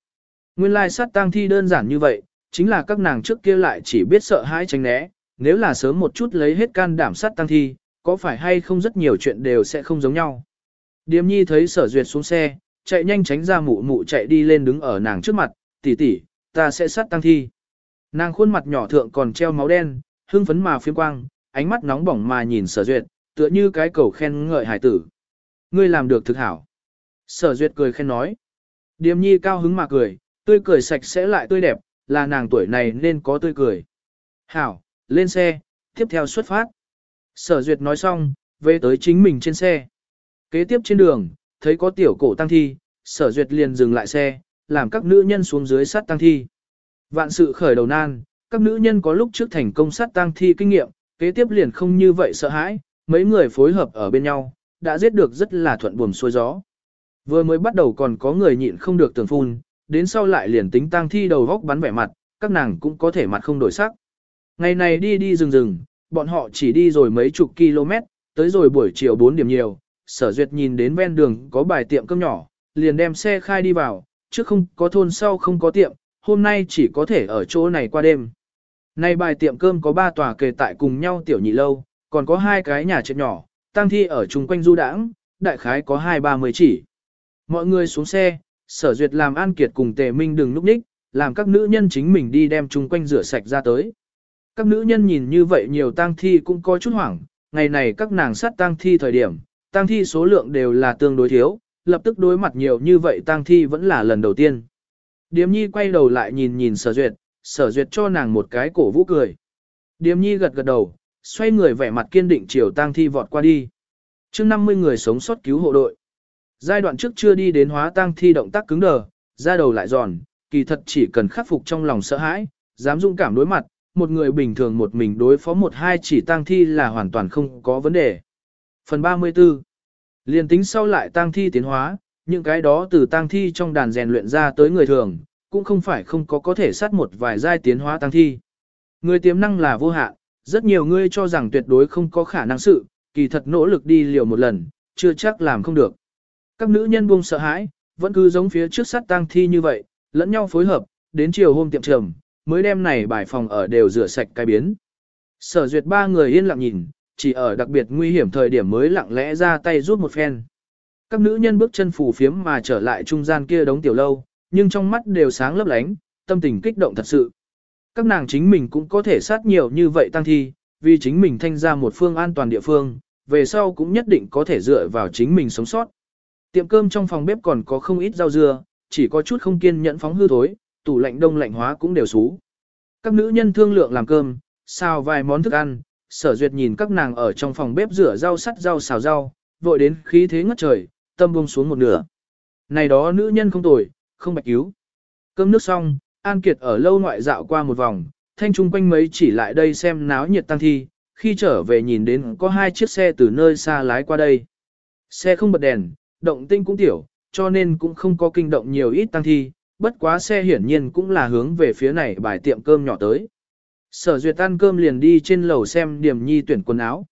Nguyên lai sát tang thi đơn giản như vậy, chính là các nàng trước kia lại chỉ biết sợ hãi tránh né, nếu là sớm một chút lấy hết can đảm sát tăng thi, có phải hay không rất nhiều chuyện đều sẽ không giống nhau. Điềm nhi thấy sở duyệt xuống xe, chạy nhanh tránh ra mụ mụ chạy đi lên đứng ở nàng trước mặt, tỷ tỷ, ta sẽ sát tăng thi. Nàng khuôn mặt nhỏ thượng còn treo máu đen, hưng phấn mà phiếm quang, ánh mắt nóng bỏng mà nhìn sở duyệt, tựa như cái cầu khen ngợi hải tử. Ngươi làm được thực hảo. Sở duyệt cười khen nói. Điềm nhi cao hứng mà cười, tươi cười sạch sẽ lại tươi đẹp, là nàng tuổi này nên có tươi cười. Hảo, lên xe, tiếp theo xuất phát. Sở duyệt nói xong, về tới chính mình trên xe. Kế tiếp trên đường, thấy có tiểu cổ tăng thi, sở duyệt liền dừng lại xe, làm các nữ nhân xuống dưới sát tăng thi. Vạn sự khởi đầu nan, các nữ nhân có lúc trước thành công sát tăng thi kinh nghiệm, kế tiếp liền không như vậy sợ hãi, mấy người phối hợp ở bên nhau, đã giết được rất là thuận buồm xuôi gió. Vừa mới bắt đầu còn có người nhịn không được tưởng phun, đến sau lại liền tính tăng thi đầu góc bắn vẻ mặt, các nàng cũng có thể mặt không đổi sắc. Ngày này đi đi rừng rừng, bọn họ chỉ đi rồi mấy chục km, tới rồi buổi chiều 4 điểm nhiều, sở duyệt nhìn đến ven đường có bài tiệm cơm nhỏ, liền đem xe khai đi vào, trước không có thôn sau không có tiệm, hôm nay chỉ có thể ở chỗ này qua đêm. Nay bài tiệm cơm có 3 tòa kề tại cùng nhau tiểu nhị lâu, còn có hai cái nhà trệt nhỏ, tăng thi ở chung quanh du đãng, đại khái có hai ba mươi chỉ. Mọi người xuống xe, sở duyệt làm An Kiệt cùng Tề Minh đừng núp ních, làm các nữ nhân chính mình đi đem chung quanh rửa sạch ra tới. Các nữ nhân nhìn như vậy nhiều tang thi cũng có chút hoảng, ngày này các nàng sát tang thi thời điểm, tang thi số lượng đều là tương đối thiếu, lập tức đối mặt nhiều như vậy tang thi vẫn là lần đầu tiên. Điềm nhi quay đầu lại nhìn nhìn sở duyệt, sở duyệt cho nàng một cái cổ vũ cười. Điềm nhi gật gật đầu, xoay người vẻ mặt kiên định chiều tang thi vọt qua đi. trước 50 người sống sót cứu hộ đội. Giai đoạn trước chưa đi đến hóa tang thi động tác cứng đờ, ra đầu lại giòn, kỳ thật chỉ cần khắc phục trong lòng sợ hãi, dám dung cảm đối mặt, một người bình thường một mình đối phó một hai chỉ tang thi là hoàn toàn không có vấn đề. Phần 34 Liên tính sau lại tang thi tiến hóa, những cái đó từ tang thi trong đàn rèn luyện ra tới người thường, cũng không phải không có có thể sát một vài giai tiến hóa tang thi. Người tiềm năng là vô hạn, rất nhiều người cho rằng tuyệt đối không có khả năng sự, kỳ thật nỗ lực đi liều một lần, chưa chắc làm không được. Các nữ nhân buông sợ hãi, vẫn cứ giống phía trước sát tang thi như vậy, lẫn nhau phối hợp, đến chiều hôm tiệm trầm, mới đem này bài phòng ở đều rửa sạch cái biến. Sở duyệt ba người yên lặng nhìn, chỉ ở đặc biệt nguy hiểm thời điểm mới lặng lẽ ra tay rút một phen. Các nữ nhân bước chân phủ phiếm mà trở lại trung gian kia đống tiểu lâu, nhưng trong mắt đều sáng lấp lánh, tâm tình kích động thật sự. Các nàng chính mình cũng có thể sát nhiều như vậy tăng thi, vì chính mình thanh ra một phương an toàn địa phương, về sau cũng nhất định có thể dựa vào chính mình sống sót. Tiệm cơm trong phòng bếp còn có không ít rau dưa, chỉ có chút không kiên nhẫn phóng hư thối, tủ lạnh đông lạnh hóa cũng đều xú. Các nữ nhân thương lượng làm cơm, xào vài món thức ăn, sở duyệt nhìn các nàng ở trong phòng bếp rửa rau sắt rau xào rau, vội đến khí thế ngất trời, tâm buông xuống một nửa. Này đó nữ nhân không tồi, không bạch cứu. Cơm nước xong, An Kiệt ở lâu ngoại dạo qua một vòng, thanh trung quanh mấy chỉ lại đây xem náo nhiệt tăng thi, khi trở về nhìn đến có hai chiếc xe từ nơi xa lái qua đây. Xe không bật đèn, động tinh cũng tiểu, cho nên cũng không có kinh động nhiều ít tăng thi, bất quá xe hiển nhiên cũng là hướng về phía này bài tiệm cơm nhỏ tới. Sở duyệt ăn cơm liền đi trên lầu xem điểm nhi tuyển quần áo.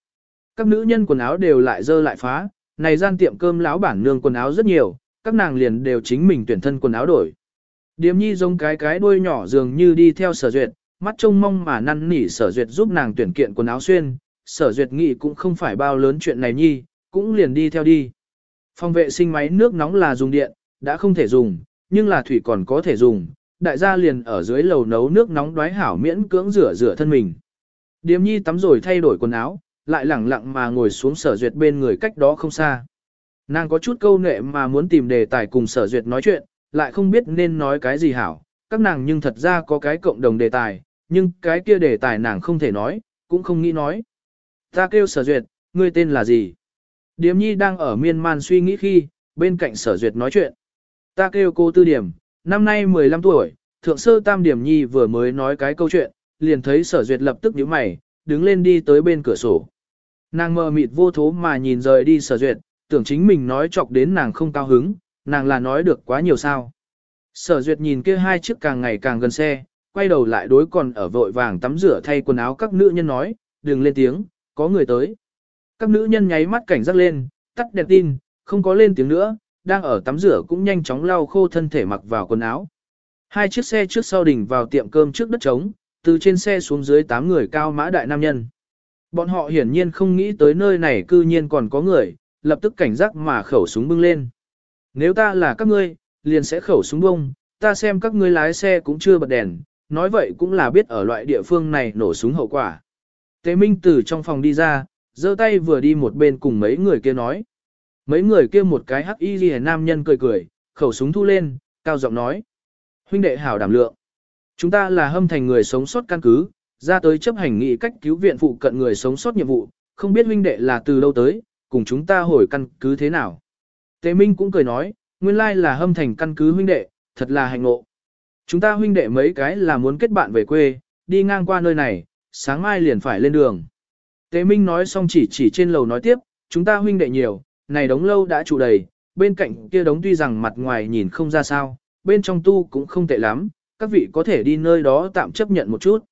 Các nữ nhân quần áo đều lại dơ lại phá, này gian tiệm cơm lão bản nương quần áo rất nhiều, các nàng liền đều chính mình tuyển thân quần áo đổi. Điềm nhi giống cái cái đuôi nhỏ dường như đi theo sở duyệt, mắt trông mong mà năn nỉ sở duyệt giúp nàng tuyển kiện quần áo xuyên, sở duyệt nghĩ cũng không phải bao lớn chuyện này nhi, cũng liền đi theo đi. Phòng vệ sinh máy nước nóng là dùng điện, đã không thể dùng, nhưng là thủy còn có thể dùng, đại gia liền ở dưới lầu nấu nước nóng đoái hảo miễn cưỡng rửa rửa thân mình. Điềm nhi tắm rồi thay đổi quần áo, lại lẳng lặng mà ngồi xuống sở duyệt bên người cách đó không xa. Nàng có chút câu nệ mà muốn tìm đề tài cùng sở duyệt nói chuyện, lại không biết nên nói cái gì hảo, các nàng nhưng thật ra có cái cộng đồng đề tài, nhưng cái kia đề tài nàng không thể nói, cũng không nghĩ nói. Ta kêu sở duyệt, ngươi tên là gì? Điềm nhi đang ở miên man suy nghĩ khi, bên cạnh sở duyệt nói chuyện. Ta kêu cô tư điểm, năm nay 15 tuổi, thượng sơ tam điểm nhi vừa mới nói cái câu chuyện, liền thấy sở duyệt lập tức nhíu mày, đứng lên đi tới bên cửa sổ. Nàng mờ mịt vô thố mà nhìn rời đi sở duyệt, tưởng chính mình nói chọc đến nàng không cao hứng, nàng là nói được quá nhiều sao. Sở duyệt nhìn kia hai chiếc càng ngày càng gần xe, quay đầu lại đối còn ở vội vàng tắm rửa thay quần áo các nữ nhân nói, đừng lên tiếng, có người tới. Các nữ nhân nháy mắt cảnh giác lên, tắt đèn tin, không có lên tiếng nữa, đang ở tắm rửa cũng nhanh chóng lau khô thân thể mặc vào quần áo. Hai chiếc xe trước sau đỉnh vào tiệm cơm trước đất trống, từ trên xe xuống dưới tám người cao mã đại nam nhân. Bọn họ hiển nhiên không nghĩ tới nơi này cư nhiên còn có người, lập tức cảnh giác mà khẩu súng bưng lên. Nếu ta là các ngươi, liền sẽ khẩu súng bông, ta xem các ngươi lái xe cũng chưa bật đèn, nói vậy cũng là biết ở loại địa phương này nổ súng hậu quả. Tế Minh từ trong phòng đi ra, giơ tay vừa đi một bên cùng mấy người kia nói. Mấy người kia một cái hắc y ghi nam nhân cười cười, khẩu súng thu lên, cao giọng nói. Huynh đệ hảo đảm lượng. Chúng ta là hâm thành người sống sót căn cứ, ra tới chấp hành nghị cách cứu viện phụ cận người sống sót nhiệm vụ, không biết huynh đệ là từ đâu tới, cùng chúng ta hồi căn cứ thế nào. Tế Minh cũng cười nói, nguyên lai là hâm thành căn cứ huynh đệ, thật là hạnh ngộ. Chúng ta huynh đệ mấy cái là muốn kết bạn về quê, đi ngang qua nơi này, sáng mai liền phải lên đường. Tế Minh nói xong chỉ chỉ trên lầu nói tiếp, chúng ta huynh đệ nhiều, này đống lâu đã trụ đầy, bên cạnh kia đống tuy rằng mặt ngoài nhìn không ra sao, bên trong tu cũng không tệ lắm, các vị có thể đi nơi đó tạm chấp nhận một chút.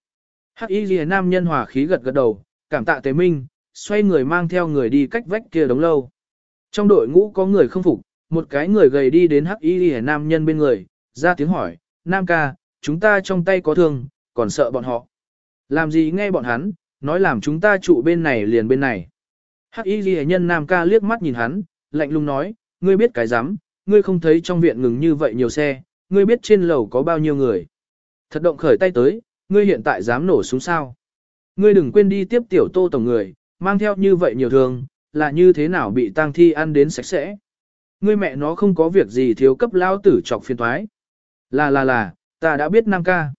Hắc Y Liễu nam nhân hòa khí gật gật đầu, cảm tạ Tế Minh, xoay người mang theo người đi cách vách kia đống lâu. Trong đội ngũ có người không phục, một cái người gầy đi đến Hắc Y Liễu nam nhân bên người, ra tiếng hỏi, "Nam ca, chúng ta trong tay có thương, còn sợ bọn họ?" Làm gì nghe bọn hắn, nói làm chúng ta trụ bên này liền bên này. Hắc Y Liễu nhân Nam ca liếc mắt nhìn hắn, lạnh lùng nói, "Ngươi biết cái rắm, ngươi không thấy trong viện ngừng như vậy nhiều xe, ngươi biết trên lầu có bao nhiêu người?" Thật động khởi tay tới, ngươi hiện tại dám nổ súng sao? Ngươi đừng quên đi tiếp tiểu tô tổng người, mang theo như vậy nhiều thường, là như thế nào bị tang thi ăn đến sạch sẽ. Ngươi mẹ nó không có việc gì thiếu cấp lao tử chọc phiền thoái. Là là là, ta đã biết nam ca.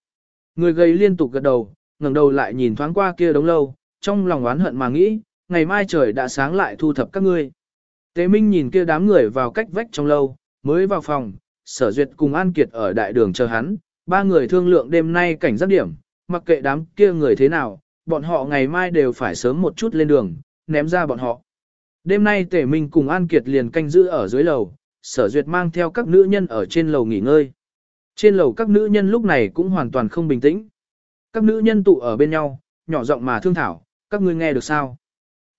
Người gầy liên tục gật đầu, ngẩng đầu lại nhìn thoáng qua kia đống lâu, trong lòng oán hận mà nghĩ, ngày mai trời đã sáng lại thu thập các ngươi. Tế Minh nhìn kia đám người vào cách vách trong lâu, mới vào phòng, sở duyệt cùng An Kiệt ở đại đường chờ hắn, ba người thương lượng đêm nay cảnh giác điểm, mặc kệ đám kia người thế nào, bọn họ ngày mai đều phải sớm một chút lên đường, ném ra bọn họ. Đêm nay Tề Minh cùng An Kiệt liền canh giữ ở dưới lầu, sở duyệt mang theo các nữ nhân ở trên lầu nghỉ ngơi. Trên lầu các nữ nhân lúc này cũng hoàn toàn không bình tĩnh. Các nữ nhân tụ ở bên nhau, nhỏ giọng mà thương thảo, các ngươi nghe được sao?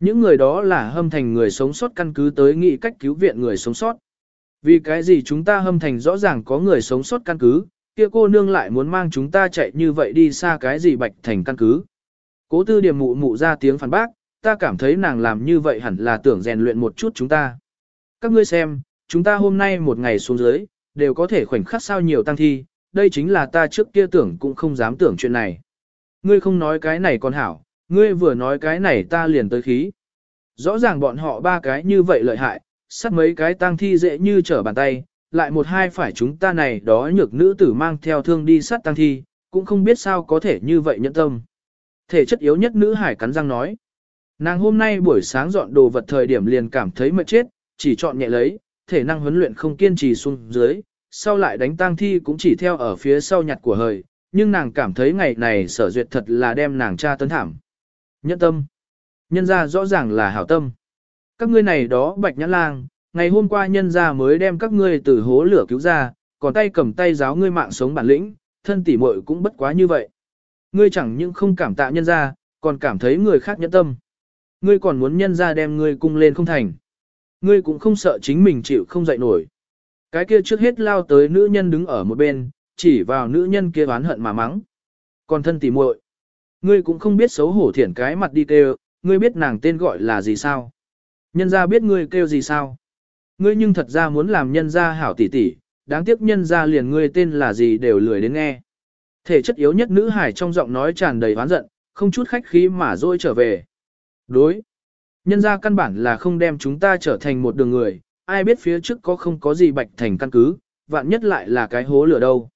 Những người đó là hâm thành người sống sót căn cứ tới nghị cách cứu viện người sống sót. Vì cái gì chúng ta hâm thành rõ ràng có người sống sót căn cứ, kia cô nương lại muốn mang chúng ta chạy như vậy đi xa cái gì bạch thành căn cứ. Cố tư điểm mụ mụ ra tiếng phản bác, ta cảm thấy nàng làm như vậy hẳn là tưởng rèn luyện một chút chúng ta. Các ngươi xem, chúng ta hôm nay một ngày xuống dưới, đều có thể khoảnh khắc sao nhiều tăng thi, đây chính là ta trước kia tưởng cũng không dám tưởng chuyện này. Ngươi không nói cái này còn hảo, ngươi vừa nói cái này ta liền tới khí. Rõ ràng bọn họ ba cái như vậy lợi hại, sát mấy cái tang thi dễ như trở bàn tay, lại một hai phải chúng ta này đó nhược nữ tử mang theo thương đi sát tang thi, cũng không biết sao có thể như vậy nhẫn tâm. Thể chất yếu nhất nữ hải cắn răng nói. Nàng hôm nay buổi sáng dọn đồ vật thời điểm liền cảm thấy mệt chết, chỉ chọn nhẹ lấy, thể năng huấn luyện không kiên trì xuống dưới, sau lại đánh tang thi cũng chỉ theo ở phía sau nhặt của hời, nhưng nàng cảm thấy ngày này sở duyệt thật là đem nàng cha tấn thảm. Nhẫn tâm. Nhân ra rõ ràng là hảo tâm. Các ngươi này đó bạch nhãn lang, ngày hôm qua nhân ra mới đem các ngươi từ hố lửa cứu ra, còn tay cầm tay giáo ngươi mạng sống bản lĩnh, thân tỉ muội cũng bất quá như vậy. Ngươi chẳng những không cảm tạ nhân ra, còn cảm thấy người khác nhẫn tâm. Ngươi còn muốn nhân ra đem ngươi cung lên không thành. Ngươi cũng không sợ chính mình chịu không dậy nổi. Cái kia trước hết lao tới nữ nhân đứng ở một bên, chỉ vào nữ nhân kia oán hận mà mắng. Còn thân tỉ muội, ngươi cũng không biết xấu hổ thiển cái mặt đi kêu, ngươi biết nàng tên gọi là gì sao? Nhân ra biết ngươi kêu gì sao? Ngươi nhưng thật ra muốn làm nhân ra hảo tỷ tỷ, đáng tiếc nhân ra liền ngươi tên là gì đều lười đến nghe. Thể chất yếu nhất nữ hải trong giọng nói tràn đầy oán giận, không chút khách khí mà dôi trở về. Đối. Nhân ra căn bản là không đem chúng ta trở thành một đường người, ai biết phía trước có không có gì bạch thành căn cứ, vạn nhất lại là cái hố lửa đâu.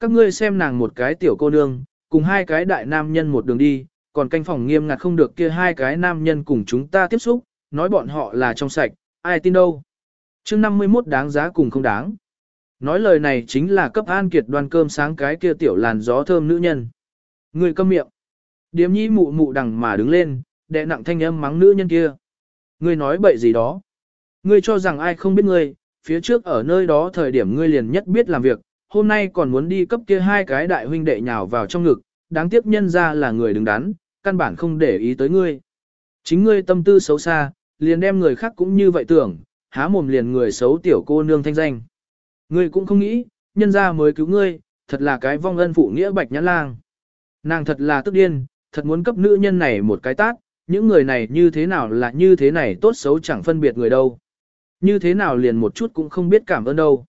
Các ngươi xem nàng một cái tiểu cô nương, cùng hai cái đại nam nhân một đường đi, còn canh phòng nghiêm ngặt không được kia hai cái nam nhân cùng chúng ta tiếp xúc, nói bọn họ là trong sạch, ai tin đâu. chương 51 đáng giá cùng không đáng. Nói lời này chính là cấp an kiệt đoan cơm sáng cái kia tiểu làn gió thơm nữ nhân. Người câm miệng. Điếm nhi mụ mụ đằng mà đứng lên, đệ nặng thanh âm mắng nữ nhân kia. Ngươi nói bậy gì đó. Ngươi cho rằng ai không biết ngươi, phía trước ở nơi đó thời điểm ngươi liền nhất biết làm việc, hôm nay còn muốn đi cấp kia hai cái đại huynh đệ nhào vào trong ngực, đáng tiếc nhân ra là người đứng đắn, căn bản không để ý tới ngươi. Chính ngươi tâm tư xấu xa, liền đem người khác cũng như vậy tưởng, há mồm liền người xấu tiểu cô nương thanh danh. Ngươi cũng không nghĩ, nhân ra mới cứu ngươi, thật là cái vong ân phụ nghĩa bạch nhãn lang. Nàng thật là tức điên, thật muốn cấp nữ nhân này một cái tát, những người này như thế nào là như thế này tốt xấu chẳng phân biệt người đâu. Như thế nào liền một chút cũng không biết cảm ơn đâu.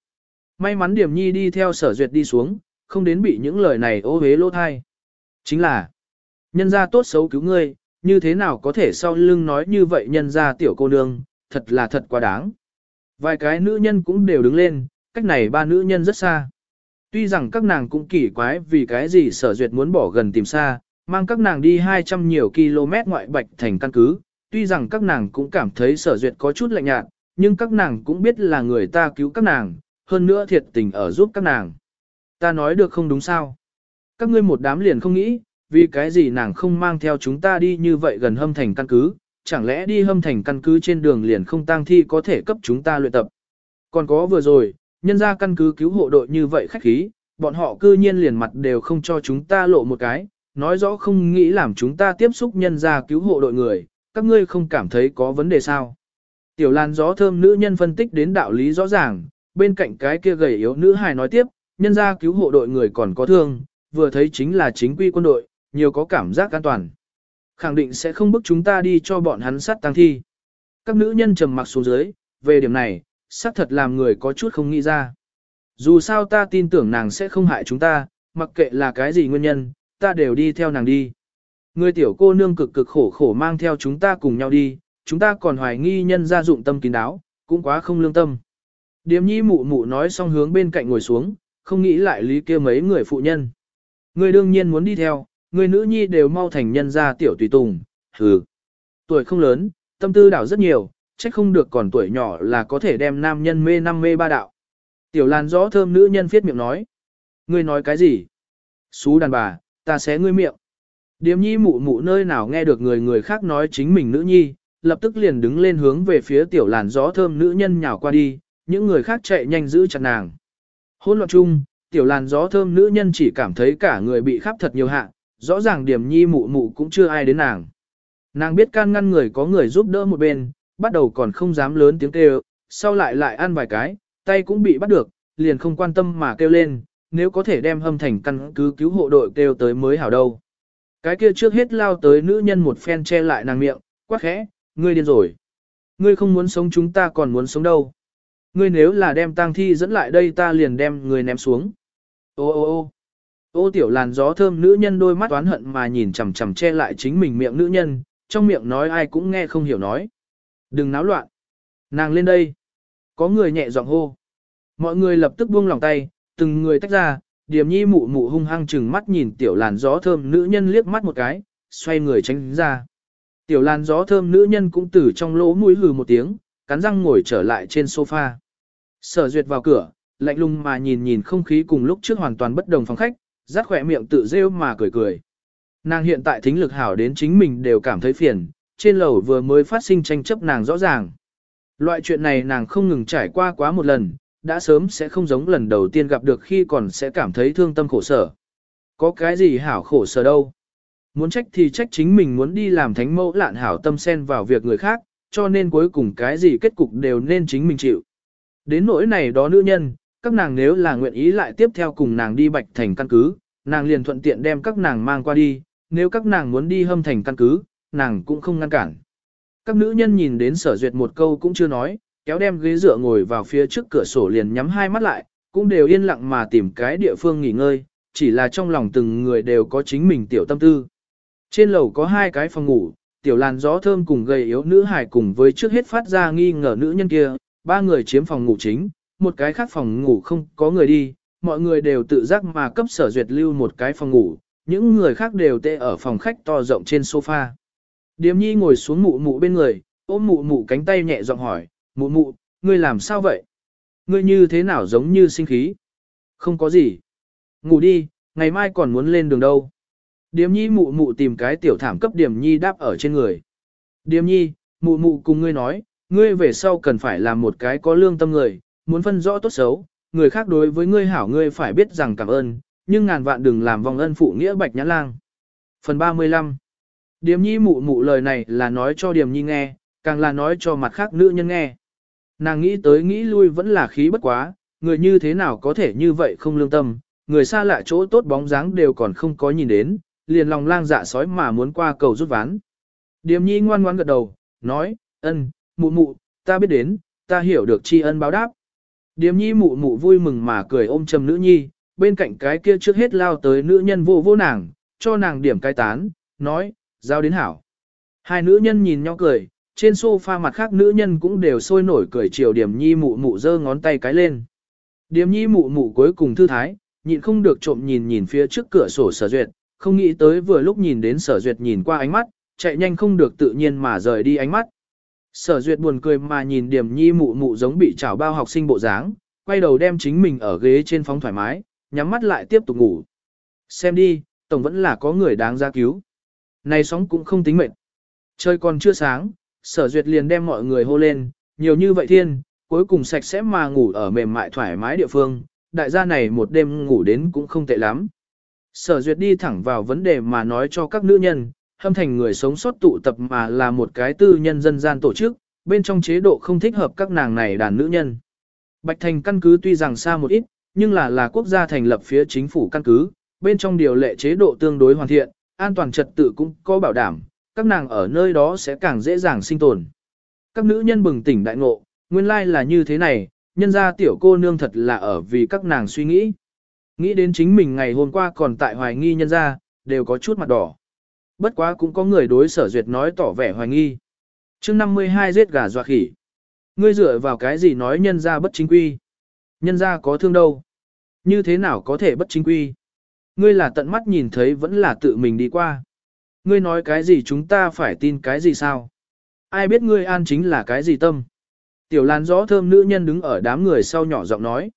May mắn điểm nhi đi theo sở duyệt đi xuống, không đến bị những lời này ô hế lỗ thai. Chính là, nhân gia tốt xấu cứu ngươi, như thế nào có thể sau lưng nói như vậy nhân gia tiểu cô nương, thật là thật quá đáng. Vài cái nữ nhân cũng đều đứng lên, cách này ba nữ nhân rất xa. Tuy rằng các nàng cũng kỳ quái vì cái gì sở duyệt muốn bỏ gần tìm xa, mang các nàng đi 200 nhiều km ngoại bạch thành căn cứ, tuy rằng các nàng cũng cảm thấy sở duyệt có chút lạnh nhạt, nhưng các nàng cũng biết là người ta cứu các nàng, hơn nữa thiệt tình ở giúp các nàng. Ta nói được không đúng sao? Các ngươi một đám liền không nghĩ, vì cái gì nàng không mang theo chúng ta đi như vậy gần hâm thành căn cứ, chẳng lẽ đi hâm thành căn cứ trên đường liền không tang thi có thể cấp chúng ta luyện tập. Còn có vừa rồi, nhân ra căn cứ cứu hộ đội như vậy khách khí, bọn họ cư nhiên liền mặt đều không cho chúng ta lộ một cái, nói rõ không nghĩ làm chúng ta tiếp xúc nhân ra cứu hộ đội người, các ngươi không cảm thấy có vấn đề sao. Tiểu lan gió thơm nữ nhân phân tích đến đạo lý rõ ràng, bên cạnh cái kia gầy yếu nữ hài nói tiếp, nhân ra cứu hộ đội người còn có thương, vừa thấy chính là chính quy quân đội, nhiều có cảm giác an toàn. Khẳng định sẽ không bức chúng ta đi cho bọn hắn sát tăng thi. Các nữ nhân trầm mặc xuống dưới, về điểm này, xác thật làm người có chút không nghĩ ra. Dù sao ta tin tưởng nàng sẽ không hại chúng ta, mặc kệ là cái gì nguyên nhân, ta đều đi theo nàng đi. Người tiểu cô nương cực cực khổ khổ mang theo chúng ta cùng nhau đi, chúng ta còn hoài nghi nhân gia dụng tâm kín đáo, cũng quá không lương tâm. Điềm nhi mụ mụ nói xong hướng bên cạnh ngồi xuống, không nghĩ lại lý kia mấy người phụ nhân. Người đương nhiên muốn đi theo, người nữ nhi đều mau thành nhân gia tiểu tùy tùng, hừ. Tuổi không lớn, tâm tư đảo rất nhiều, trách không được còn tuổi nhỏ là có thể đem nam nhân mê năm mê ba đạo. Tiểu làn gió thơm nữ nhân phiết miệng nói. Ngươi nói cái gì? Xú đàn bà, ta sẽ ngươi miệng. Điềm nhi mụ mụ nơi nào nghe được người người khác nói chính mình nữ nhi, lập tức liền đứng lên hướng về phía tiểu làn gió thơm nữ nhân nhào qua đi, những người khác chạy nhanh giữ chặt nàng. Hôn loạn chung, tiểu làn gió thơm nữ nhân chỉ cảm thấy cả người bị khắp thật nhiều hạ, rõ ràng điểm nhi mụ mụ cũng chưa ai đến nàng. Nàng biết can ngăn người có người giúp đỡ một bên, bắt đầu còn không dám lớn tiếng kêu, sau lại lại ăn vài cái, tay cũng bị bắt được, liền không quan tâm mà kêu lên, nếu có thể đem hâm thành căn cứ cứu hộ đội kêu tới mới hảo đâu. Cái kia trước hết lao tới nữ nhân một phen che lại nàng miệng, quát khẽ, ngươi điên rồi. Ngươi không muốn sống chúng ta còn muốn sống đâu. Ngươi nếu là đem tang thi dẫn lại đây ta liền đem người ném xuống. Ô ô ô ô tiểu làn gió thơm nữ nhân đôi mắt oán hận mà nhìn chằm chằm che lại chính mình miệng nữ nhân, trong miệng nói ai cũng nghe không hiểu nói. Đừng náo loạn. Nàng lên đây. Có người nhẹ giọng hô. Mọi người lập tức buông lòng tay, từng người tách ra, điềm nhi mụ mụ hung hăng chừng mắt nhìn tiểu làn gió thơm nữ nhân liếc mắt một cái, xoay người tránh ra. Tiểu làn gió thơm nữ nhân cũng từ trong lỗ mũi hừ một tiếng, cắn răng ngồi trở lại trên sofa. Sở duyệt vào cửa, lạnh lùng mà nhìn nhìn không khí cùng lúc trước hoàn toàn bất đồng phòng khách, rát khỏe miệng tự rêu mà cười cười. Nàng hiện tại thính lực hảo đến chính mình đều cảm thấy phiền, trên lầu vừa mới phát sinh tranh chấp nàng rõ ràng. Loại chuyện này nàng không ngừng trải qua quá một lần, đã sớm sẽ không giống lần đầu tiên gặp được khi còn sẽ cảm thấy thương tâm khổ sở. Có cái gì hảo khổ sở đâu. Muốn trách thì trách chính mình muốn đi làm thánh mẫu lạn hảo tâm xen vào việc người khác, cho nên cuối cùng cái gì kết cục đều nên chính mình chịu. Đến nỗi này đó nữ nhân, các nàng nếu là nguyện ý lại tiếp theo cùng nàng đi bạch thành căn cứ, nàng liền thuận tiện đem các nàng mang qua đi, nếu các nàng muốn đi hâm thành căn cứ, nàng cũng không ngăn cản. Các nữ nhân nhìn đến sở duyệt một câu cũng chưa nói, kéo đem ghế dựa ngồi vào phía trước cửa sổ liền nhắm hai mắt lại, cũng đều yên lặng mà tìm cái địa phương nghỉ ngơi, chỉ là trong lòng từng người đều có chính mình tiểu tâm tư. Trên lầu có hai cái phòng ngủ, tiểu làn gió thơm cùng gầy yếu nữ hải cùng với trước hết phát ra nghi ngờ nữ nhân kia, ba người chiếm phòng ngủ chính, một cái khác phòng ngủ không có người đi, mọi người đều tự giác mà cấp sở duyệt lưu một cái phòng ngủ, những người khác đều tê ở phòng khách to rộng trên sofa. Điềm nhi ngồi xuống mụ mụ bên người, ôm mụ mụ cánh tay nhẹ giọng hỏi, mụ mụ, ngươi làm sao vậy? Ngươi như thế nào giống như sinh khí? Không có gì. Ngủ đi, ngày mai còn muốn lên đường đâu. Điềm nhi mụ mụ tìm cái tiểu thảm cấp điềm nhi đáp ở trên người. Điềm nhi, mụ mụ cùng ngươi nói, ngươi về sau cần phải làm một cái có lương tâm người, muốn phân rõ tốt xấu, người khác đối với ngươi hảo ngươi phải biết rằng cảm ơn, nhưng ngàn vạn đừng làm vòng ân phụ nghĩa bạch nhã lang. Phần 35 Điềm nhi mụ mụ lời này là nói cho điềm nhi nghe, càng là nói cho mặt khác nữ nhân nghe. Nàng nghĩ tới nghĩ lui vẫn là khí bất quá, người như thế nào có thể như vậy không lương tâm, người xa lạ chỗ tốt bóng dáng đều còn không có nhìn đến, liền lòng lang dạ sói mà muốn qua cầu rút ván. Điềm nhi ngoan ngoan gật đầu, nói, ân, mụ mụ, ta biết đến, ta hiểu được tri ân báo đáp. Điềm nhi mụ mụ vui mừng mà cười ôm chầm nữ nhi, bên cạnh cái kia trước hết lao tới nữ nhân vô vô nàng, cho nàng điểm cai tán, nói, giao đến hảo. Hai nữ nhân nhìn nhau cười, trên sofa mặt khác nữ nhân cũng đều sôi nổi cười chiều điểm nhi mụ mụ giơ ngón tay cái lên. Điểm nhi mụ mụ cuối cùng thư thái, nhịn không được trộm nhìn nhìn phía trước cửa sổ sở duyệt, không nghĩ tới vừa lúc nhìn đến sở duyệt nhìn qua ánh mắt, chạy nhanh không được tự nhiên mà rời đi ánh mắt. Sở duyệt buồn cười mà nhìn điểm nhi mụ mụ giống bị chảo bao học sinh bộ dáng, quay đầu đem chính mình ở ghế trên phóng thoải mái, nhắm mắt lại tiếp tục ngủ. Xem đi, tổng vẫn là có người đáng ra cứu. Này sóng cũng không tính mệt. Trời còn chưa sáng, sở duyệt liền đem mọi người hô lên, nhiều như vậy thiên, cuối cùng sạch sẽ mà ngủ ở mềm mại thoải mái địa phương, đại gia này một đêm ngủ đến cũng không tệ lắm. Sở duyệt đi thẳng vào vấn đề mà nói cho các nữ nhân, hâm thành người sống sót tụ tập mà là một cái tư nhân dân gian tổ chức, bên trong chế độ không thích hợp các nàng này đàn nữ nhân. Bạch Thành căn cứ tuy rằng xa một ít, nhưng là là quốc gia thành lập phía chính phủ căn cứ, bên trong điều lệ chế độ tương đối hoàn thiện, an toàn trật tự cũng có bảo đảm, các nàng ở nơi đó sẽ càng dễ dàng sinh tồn. Các nữ nhân bừng tỉnh đại ngộ, nguyên lai là như thế này, nhân ra tiểu cô nương thật là ở vì các nàng suy nghĩ. Nghĩ đến chính mình ngày hôm qua còn tại hoài nghi nhân ra, đều có chút mặt đỏ. Bất quá cũng có người đối sở duyệt nói tỏ vẻ hoài nghi. chương 52 giết gà dọa khỉ. Ngươi dựa vào cái gì nói nhân ra bất chính quy? Nhân ra có thương đâu? Như thế nào có thể bất chính quy? Ngươi là tận mắt nhìn thấy vẫn là tự mình đi qua. Ngươi nói cái gì chúng ta phải tin cái gì sao? Ai biết ngươi an chính là cái gì tâm? Tiểu làn gió thơm nữ nhân đứng ở đám người sau nhỏ giọng nói.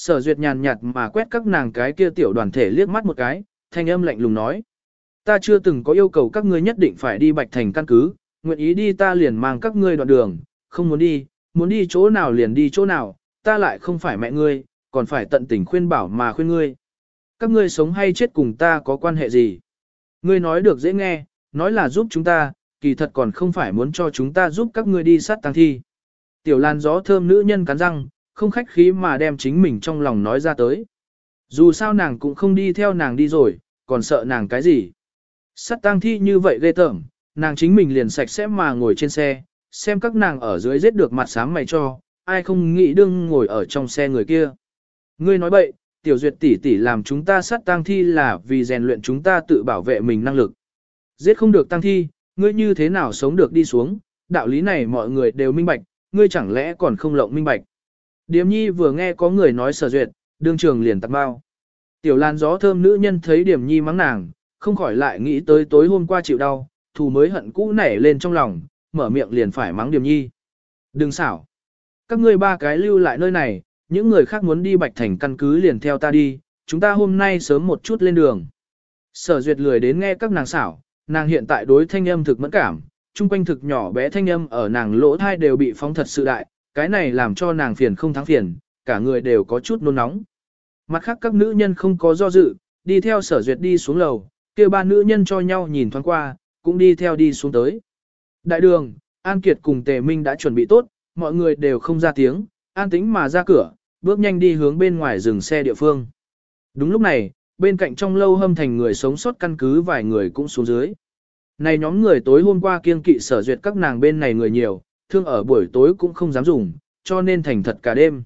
Sở duyệt nhàn nhạt mà quét các nàng cái kia tiểu đoàn thể liếc mắt một cái, thanh âm lạnh lùng nói. Ta chưa từng có yêu cầu các ngươi nhất định phải đi bạch thành căn cứ, nguyện ý đi ta liền mang các ngươi đoạn đường, không muốn đi, muốn đi chỗ nào liền đi chỗ nào, ta lại không phải mẹ ngươi, còn phải tận tình khuyên bảo mà khuyên ngươi. Các ngươi sống hay chết cùng ta có quan hệ gì? Ngươi nói được dễ nghe, nói là giúp chúng ta, kỳ thật còn không phải muốn cho chúng ta giúp các ngươi đi sát tăng thi. Tiểu lan gió thơm nữ nhân cắn răng, không khách khí mà đem chính mình trong lòng nói ra tới. Dù sao nàng cũng không đi theo nàng đi rồi, còn sợ nàng cái gì. Sát tang thi như vậy ghê tởm, nàng chính mình liền sạch sẽ mà ngồi trên xe, xem các nàng ở dưới giết được mặt sáng mày cho, ai không nghĩ đương ngồi ở trong xe người kia. Ngươi nói bậy, tiểu duyệt tỷ tỷ làm chúng ta sát tang thi là vì rèn luyện chúng ta tự bảo vệ mình năng lực. Giết không được tang thi, ngươi như thế nào sống được đi xuống, đạo lý này mọi người đều minh bạch, ngươi chẳng lẽ còn không lộng minh bạch. Điềm nhi vừa nghe có người nói sở duyệt, đương trường liền tặng bao. Tiểu lan gió thơm nữ nhân thấy điểm nhi mắng nàng, không khỏi lại nghĩ tới tối hôm qua chịu đau, thù mới hận cũ nảy lên trong lòng, mở miệng liền phải mắng điểm nhi. Đừng xảo. Các ngươi ba cái lưu lại nơi này, những người khác muốn đi Bạch Thành căn cứ liền theo ta đi, chúng ta hôm nay sớm một chút lên đường. Sở duyệt lười đến nghe các nàng xảo, nàng hiện tại đối thanh âm thực mẫn cảm, chung quanh thực nhỏ bé thanh âm ở nàng lỗ thai đều bị phóng thật sự đại, cái này làm cho nàng phiền không thắng phiền, cả người đều có chút nôn nóng. Mặt khác các nữ nhân không có do dự, đi theo sở duyệt đi xuống lầu, kia ba nữ nhân cho nhau nhìn thoáng qua, cũng đi theo đi xuống tới. Đại đường, An Kiệt cùng Tề Minh đã chuẩn bị tốt, mọi người đều không ra tiếng, an tĩnh mà ra cửa, bước nhanh đi hướng bên ngoài dừng xe địa phương. Đúng lúc này, bên cạnh trong lâu hâm thành người sống sót căn cứ vài người cũng xuống dưới. Này nhóm người tối hôm qua kiên kỵ sở duyệt các nàng bên này người nhiều, thương ở buổi tối cũng không dám dùng, cho nên thành thật cả đêm.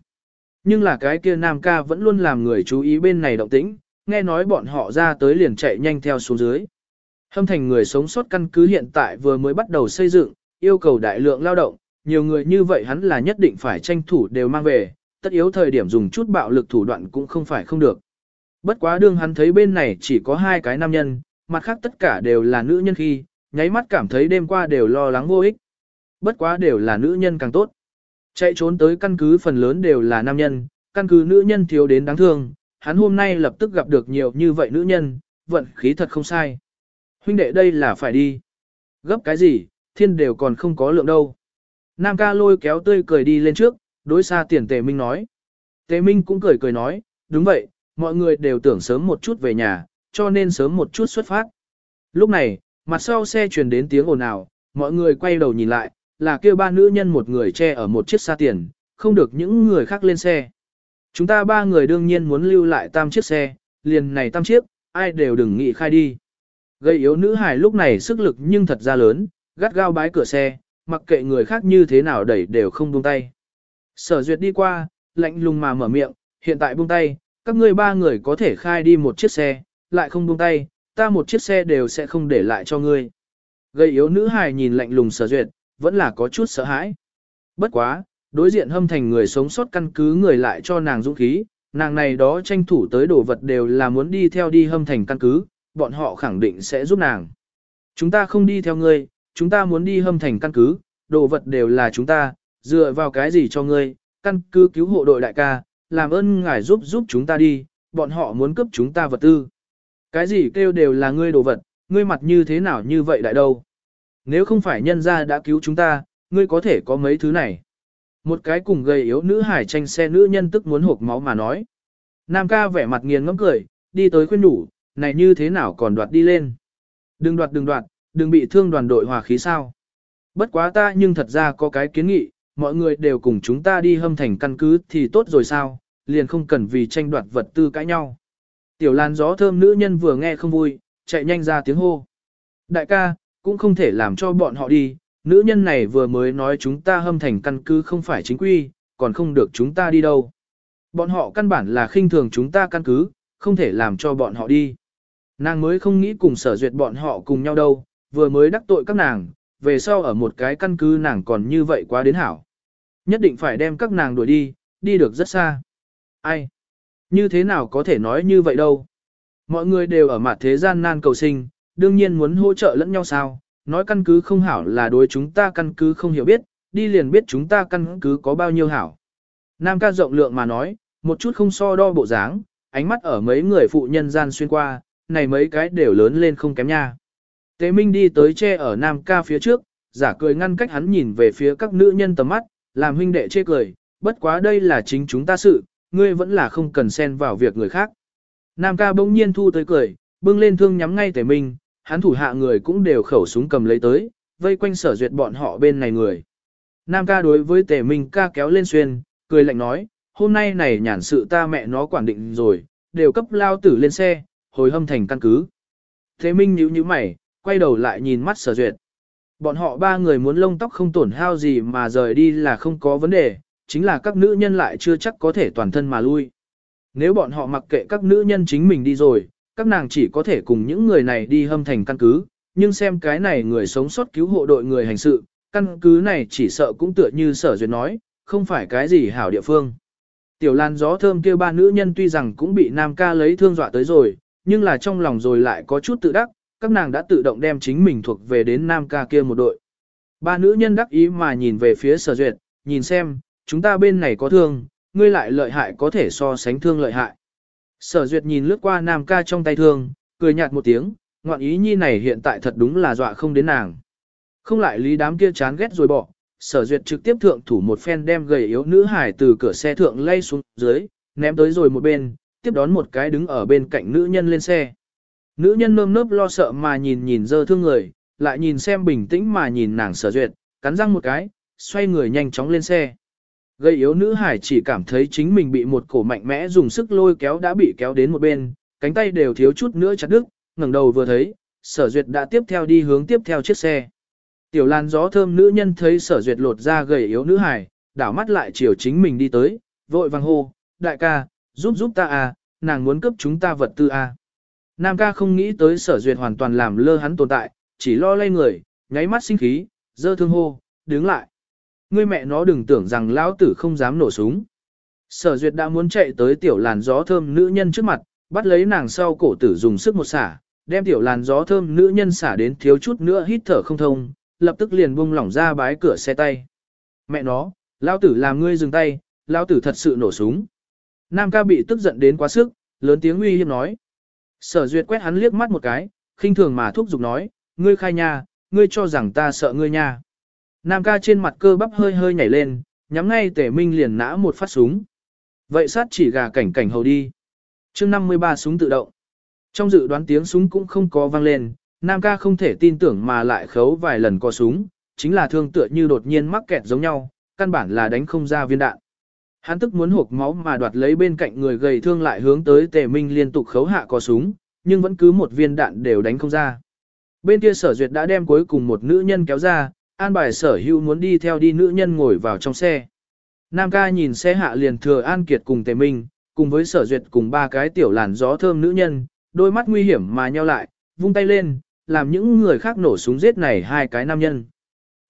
Nhưng là cái kia nam ca vẫn luôn làm người chú ý bên này động tĩnh, nghe nói bọn họ ra tới liền chạy nhanh theo xuống dưới. Hâm thành người sống sót căn cứ hiện tại vừa mới bắt đầu xây dựng, yêu cầu đại lượng lao động, nhiều người như vậy hắn là nhất định phải tranh thủ đều mang về, tất yếu thời điểm dùng chút bạo lực thủ đoạn cũng không phải không được. Bất quá đương hắn thấy bên này chỉ có hai cái nam nhân, mặt khác tất cả đều là nữ nhân khi, nháy mắt cảm thấy đêm qua đều lo lắng vô ích. Bất quá đều là nữ nhân càng tốt. Chạy trốn tới căn cứ phần lớn đều là nam nhân, căn cứ nữ nhân thiếu đến đáng thương, hắn hôm nay lập tức gặp được nhiều như vậy nữ nhân, vận khí thật không sai. Huynh đệ đây là phải đi. Gấp cái gì, thiên đều còn không có lượng đâu. Nam ca lôi kéo tươi cười đi lên trước, đối xa tiền tề minh nói. Tề minh cũng cười cười nói, đúng vậy, mọi người đều tưởng sớm một chút về nhà, cho nên sớm một chút xuất phát. Lúc này, mặt sau xe truyền đến tiếng ồn ào, mọi người quay đầu nhìn lại, là kêu ba nữ nhân một người che ở một chiếc xa tiền, không được những người khác lên xe. Chúng ta ba người đương nhiên muốn lưu lại tam chiếc xe, liền này tam chiếc, ai đều đừng nghĩ khai đi. Gây yếu nữ hài lúc này sức lực nhưng thật ra lớn, gắt gao bái cửa xe, mặc kệ người khác như thế nào đẩy đều không buông tay. Sở duyệt đi qua, lạnh lùng mà mở miệng, hiện tại buông tay, các ngươi ba người có thể khai đi một chiếc xe, lại không buông tay, ta một chiếc xe đều sẽ không để lại cho ngươi. Gây yếu nữ hài nhìn lạnh lùng sở duyệt, vẫn là có chút sợ hãi. Bất quá, đối diện hâm thành người sống sót căn cứ người lại cho nàng dũng khí, nàng này đó tranh thủ tới đồ vật đều là muốn đi theo đi hâm thành căn cứ, bọn họ khẳng định sẽ giúp nàng. Chúng ta không đi theo ngươi, chúng ta muốn đi hâm thành căn cứ, đồ vật đều là chúng ta, dựa vào cái gì cho ngươi, căn cứ cứu hộ đội đại ca, làm ơn ngài giúp giúp chúng ta đi, bọn họ muốn cướp chúng ta vật tư. Cái gì kêu đều là ngươi đồ vật, ngươi mặt như thế nào như vậy đại đâu. Nếu không phải nhân gia đã cứu chúng ta, ngươi có thể có mấy thứ này. Một cái cùng gầy yếu nữ hải tranh xe nữ nhân tức muốn hộp máu mà nói. Nam ca vẻ mặt nghiền ngẫm cười, đi tới khuyên đủ, này như thế nào còn đoạt đi lên. Đừng đoạt đừng đoạt, đừng bị thương đoàn đội hòa khí sao. Bất quá ta nhưng thật ra có cái kiến nghị, mọi người đều cùng chúng ta đi hâm thành căn cứ thì tốt rồi sao, liền không cần vì tranh đoạt vật tư cãi nhau. Tiểu lan gió thơm nữ nhân vừa nghe không vui, chạy nhanh ra tiếng hô. Đại ca, cũng không thể làm cho bọn họ đi, nữ nhân này vừa mới nói chúng ta hâm thành căn cứ không phải chính quy, còn không được chúng ta đi đâu. Bọn họ căn bản là khinh thường chúng ta căn cứ, không thể làm cho bọn họ đi. Nàng mới không nghĩ cùng sở duyệt bọn họ cùng nhau đâu, vừa mới đắc tội các nàng, về sau ở một cái căn cứ nàng còn như vậy quá đến hảo. Nhất định phải đem các nàng đuổi đi, đi được rất xa. Ai? Như thế nào có thể nói như vậy đâu? Mọi người đều ở mặt thế gian nan cầu sinh, đương nhiên muốn hỗ trợ lẫn nhau sao, nói căn cứ không hảo là đối chúng ta căn cứ không hiểu biết, đi liền biết chúng ta căn cứ có bao nhiêu hảo. Nam ca rộng lượng mà nói, một chút không so đo bộ dáng, ánh mắt ở mấy người phụ nhân gian xuyên qua, này mấy cái đều lớn lên không kém nha. Tế Minh đi tới che ở Nam ca phía trước, giả cười ngăn cách hắn nhìn về phía các nữ nhân tầm mắt, làm huynh đệ chê cười, bất quá đây là chính chúng ta sự, ngươi vẫn là không cần xen vào việc người khác. Nam ca bỗng nhiên thu tới cười, bưng lên thương nhắm ngay Tế Minh, hắn thủ hạ người cũng đều khẩu súng cầm lấy tới, vây quanh sở duyệt bọn họ bên này người. Nam ca đối với Tề Minh ca kéo lên xuyên, cười lạnh nói, hôm nay này nhàn sự ta mẹ nó quản định rồi, đều cấp lao tử lên xe, hồi hâm thành căn cứ. Thế Minh nhíu nhíu mày, quay đầu lại nhìn mắt sở duyệt. Bọn họ ba người muốn lông tóc không tổn hao gì mà rời đi là không có vấn đề, chính là các nữ nhân lại chưa chắc có thể toàn thân mà lui. Nếu bọn họ mặc kệ các nữ nhân chính mình đi rồi, các nàng chỉ có thể cùng những người này đi hâm thành căn cứ, nhưng xem cái này người sống sót cứu hộ đội người hành sự, căn cứ này chỉ sợ cũng tựa như sở duyệt nói, không phải cái gì hảo địa phương. Tiểu lan gió thơm kia ba nữ nhân tuy rằng cũng bị nam ca lấy thương dọa tới rồi, nhưng là trong lòng rồi lại có chút tự đắc, các nàng đã tự động đem chính mình thuộc về đến nam ca kia một đội. Ba nữ nhân đắc ý mà nhìn về phía sở duyệt, nhìn xem, chúng ta bên này có thương, ngươi lại lợi hại có thể so sánh thương lợi hại. Sở duyệt nhìn lướt qua nam ca trong tay thương, cười nhạt một tiếng, ngoạn ý nhi này hiện tại thật đúng là dọa không đến nàng. Không lại lý đám kia chán ghét rồi bỏ, sở duyệt trực tiếp thượng thủ một phen đem gầy yếu nữ hải từ cửa xe thượng lay xuống dưới, ném tới rồi một bên, tiếp đón một cái đứng ở bên cạnh nữ nhân lên xe. Nữ nhân nơm nớp lo sợ mà nhìn nhìn dơ thương người, lại nhìn xem bình tĩnh mà nhìn nàng sở duyệt, cắn răng một cái, xoay người nhanh chóng lên xe. Gây yếu nữ hải chỉ cảm thấy chính mình bị một cổ mạnh mẽ dùng sức lôi kéo đã bị kéo đến một bên, cánh tay đều thiếu chút nữa chặt đứt, ngẩng đầu vừa thấy, sở duyệt đã tiếp theo đi hướng tiếp theo chiếc xe. Tiểu lan gió thơm nữ nhân thấy sở duyệt lột ra gầy yếu nữ hải, đảo mắt lại chiều chính mình đi tới, vội vàng hô, đại ca, giúp giúp ta à, nàng muốn cướp chúng ta vật tư à. Nam ca không nghĩ tới sở duyệt hoàn toàn làm lơ hắn tồn tại, chỉ lo lay người, nháy mắt sinh khí, dơ thương hô, đứng lại. Ngươi mẹ nó đừng tưởng rằng lão tử không dám nổ súng. Sở duyệt đã muốn chạy tới tiểu làn gió thơm nữ nhân trước mặt, bắt lấy nàng sau cổ tử dùng sức một xả, đem tiểu làn gió thơm nữ nhân xả đến thiếu chút nữa hít thở không thông, lập tức liền buông lỏng ra bái cửa xe tay. Mẹ nó, lão tử làm ngươi dừng tay, lão tử thật sự nổ súng. Nam ca bị tức giận đến quá sức, lớn tiếng uy hiếp nói. Sở duyệt quét hắn liếc mắt một cái, khinh thường mà thúc giục nói, ngươi khai nha, ngươi cho rằng ta sợ ngươi nha. Nam ca trên mặt cơ bắp hơi hơi nhảy lên, nhắm ngay tể minh liền nã một phát súng. Vậy sát chỉ gà cảnh cảnh hầu đi. chương 53 súng tự động. Trong dự đoán tiếng súng cũng không có vang lên, Nam ca không thể tin tưởng mà lại khấu vài lần có súng, chính là thương tựa như đột nhiên mắc kẹt giống nhau, căn bản là đánh không ra viên đạn. Hắn tức muốn hộp máu mà đoạt lấy bên cạnh người gầy thương lại hướng tới tề minh liên tục khấu hạ có súng, nhưng vẫn cứ một viên đạn đều đánh không ra. Bên kia sở duyệt đã đem cuối cùng một nữ nhân kéo ra, an bài sở hữu muốn đi theo đi nữ nhân ngồi vào trong xe. Nam ca nhìn xe hạ liền thừa an kiệt cùng tề minh, cùng với sở duyệt cùng ba cái tiểu làn gió thơm nữ nhân, đôi mắt nguy hiểm mà nheo lại, vung tay lên, làm những người khác nổ súng giết này hai cái nam nhân.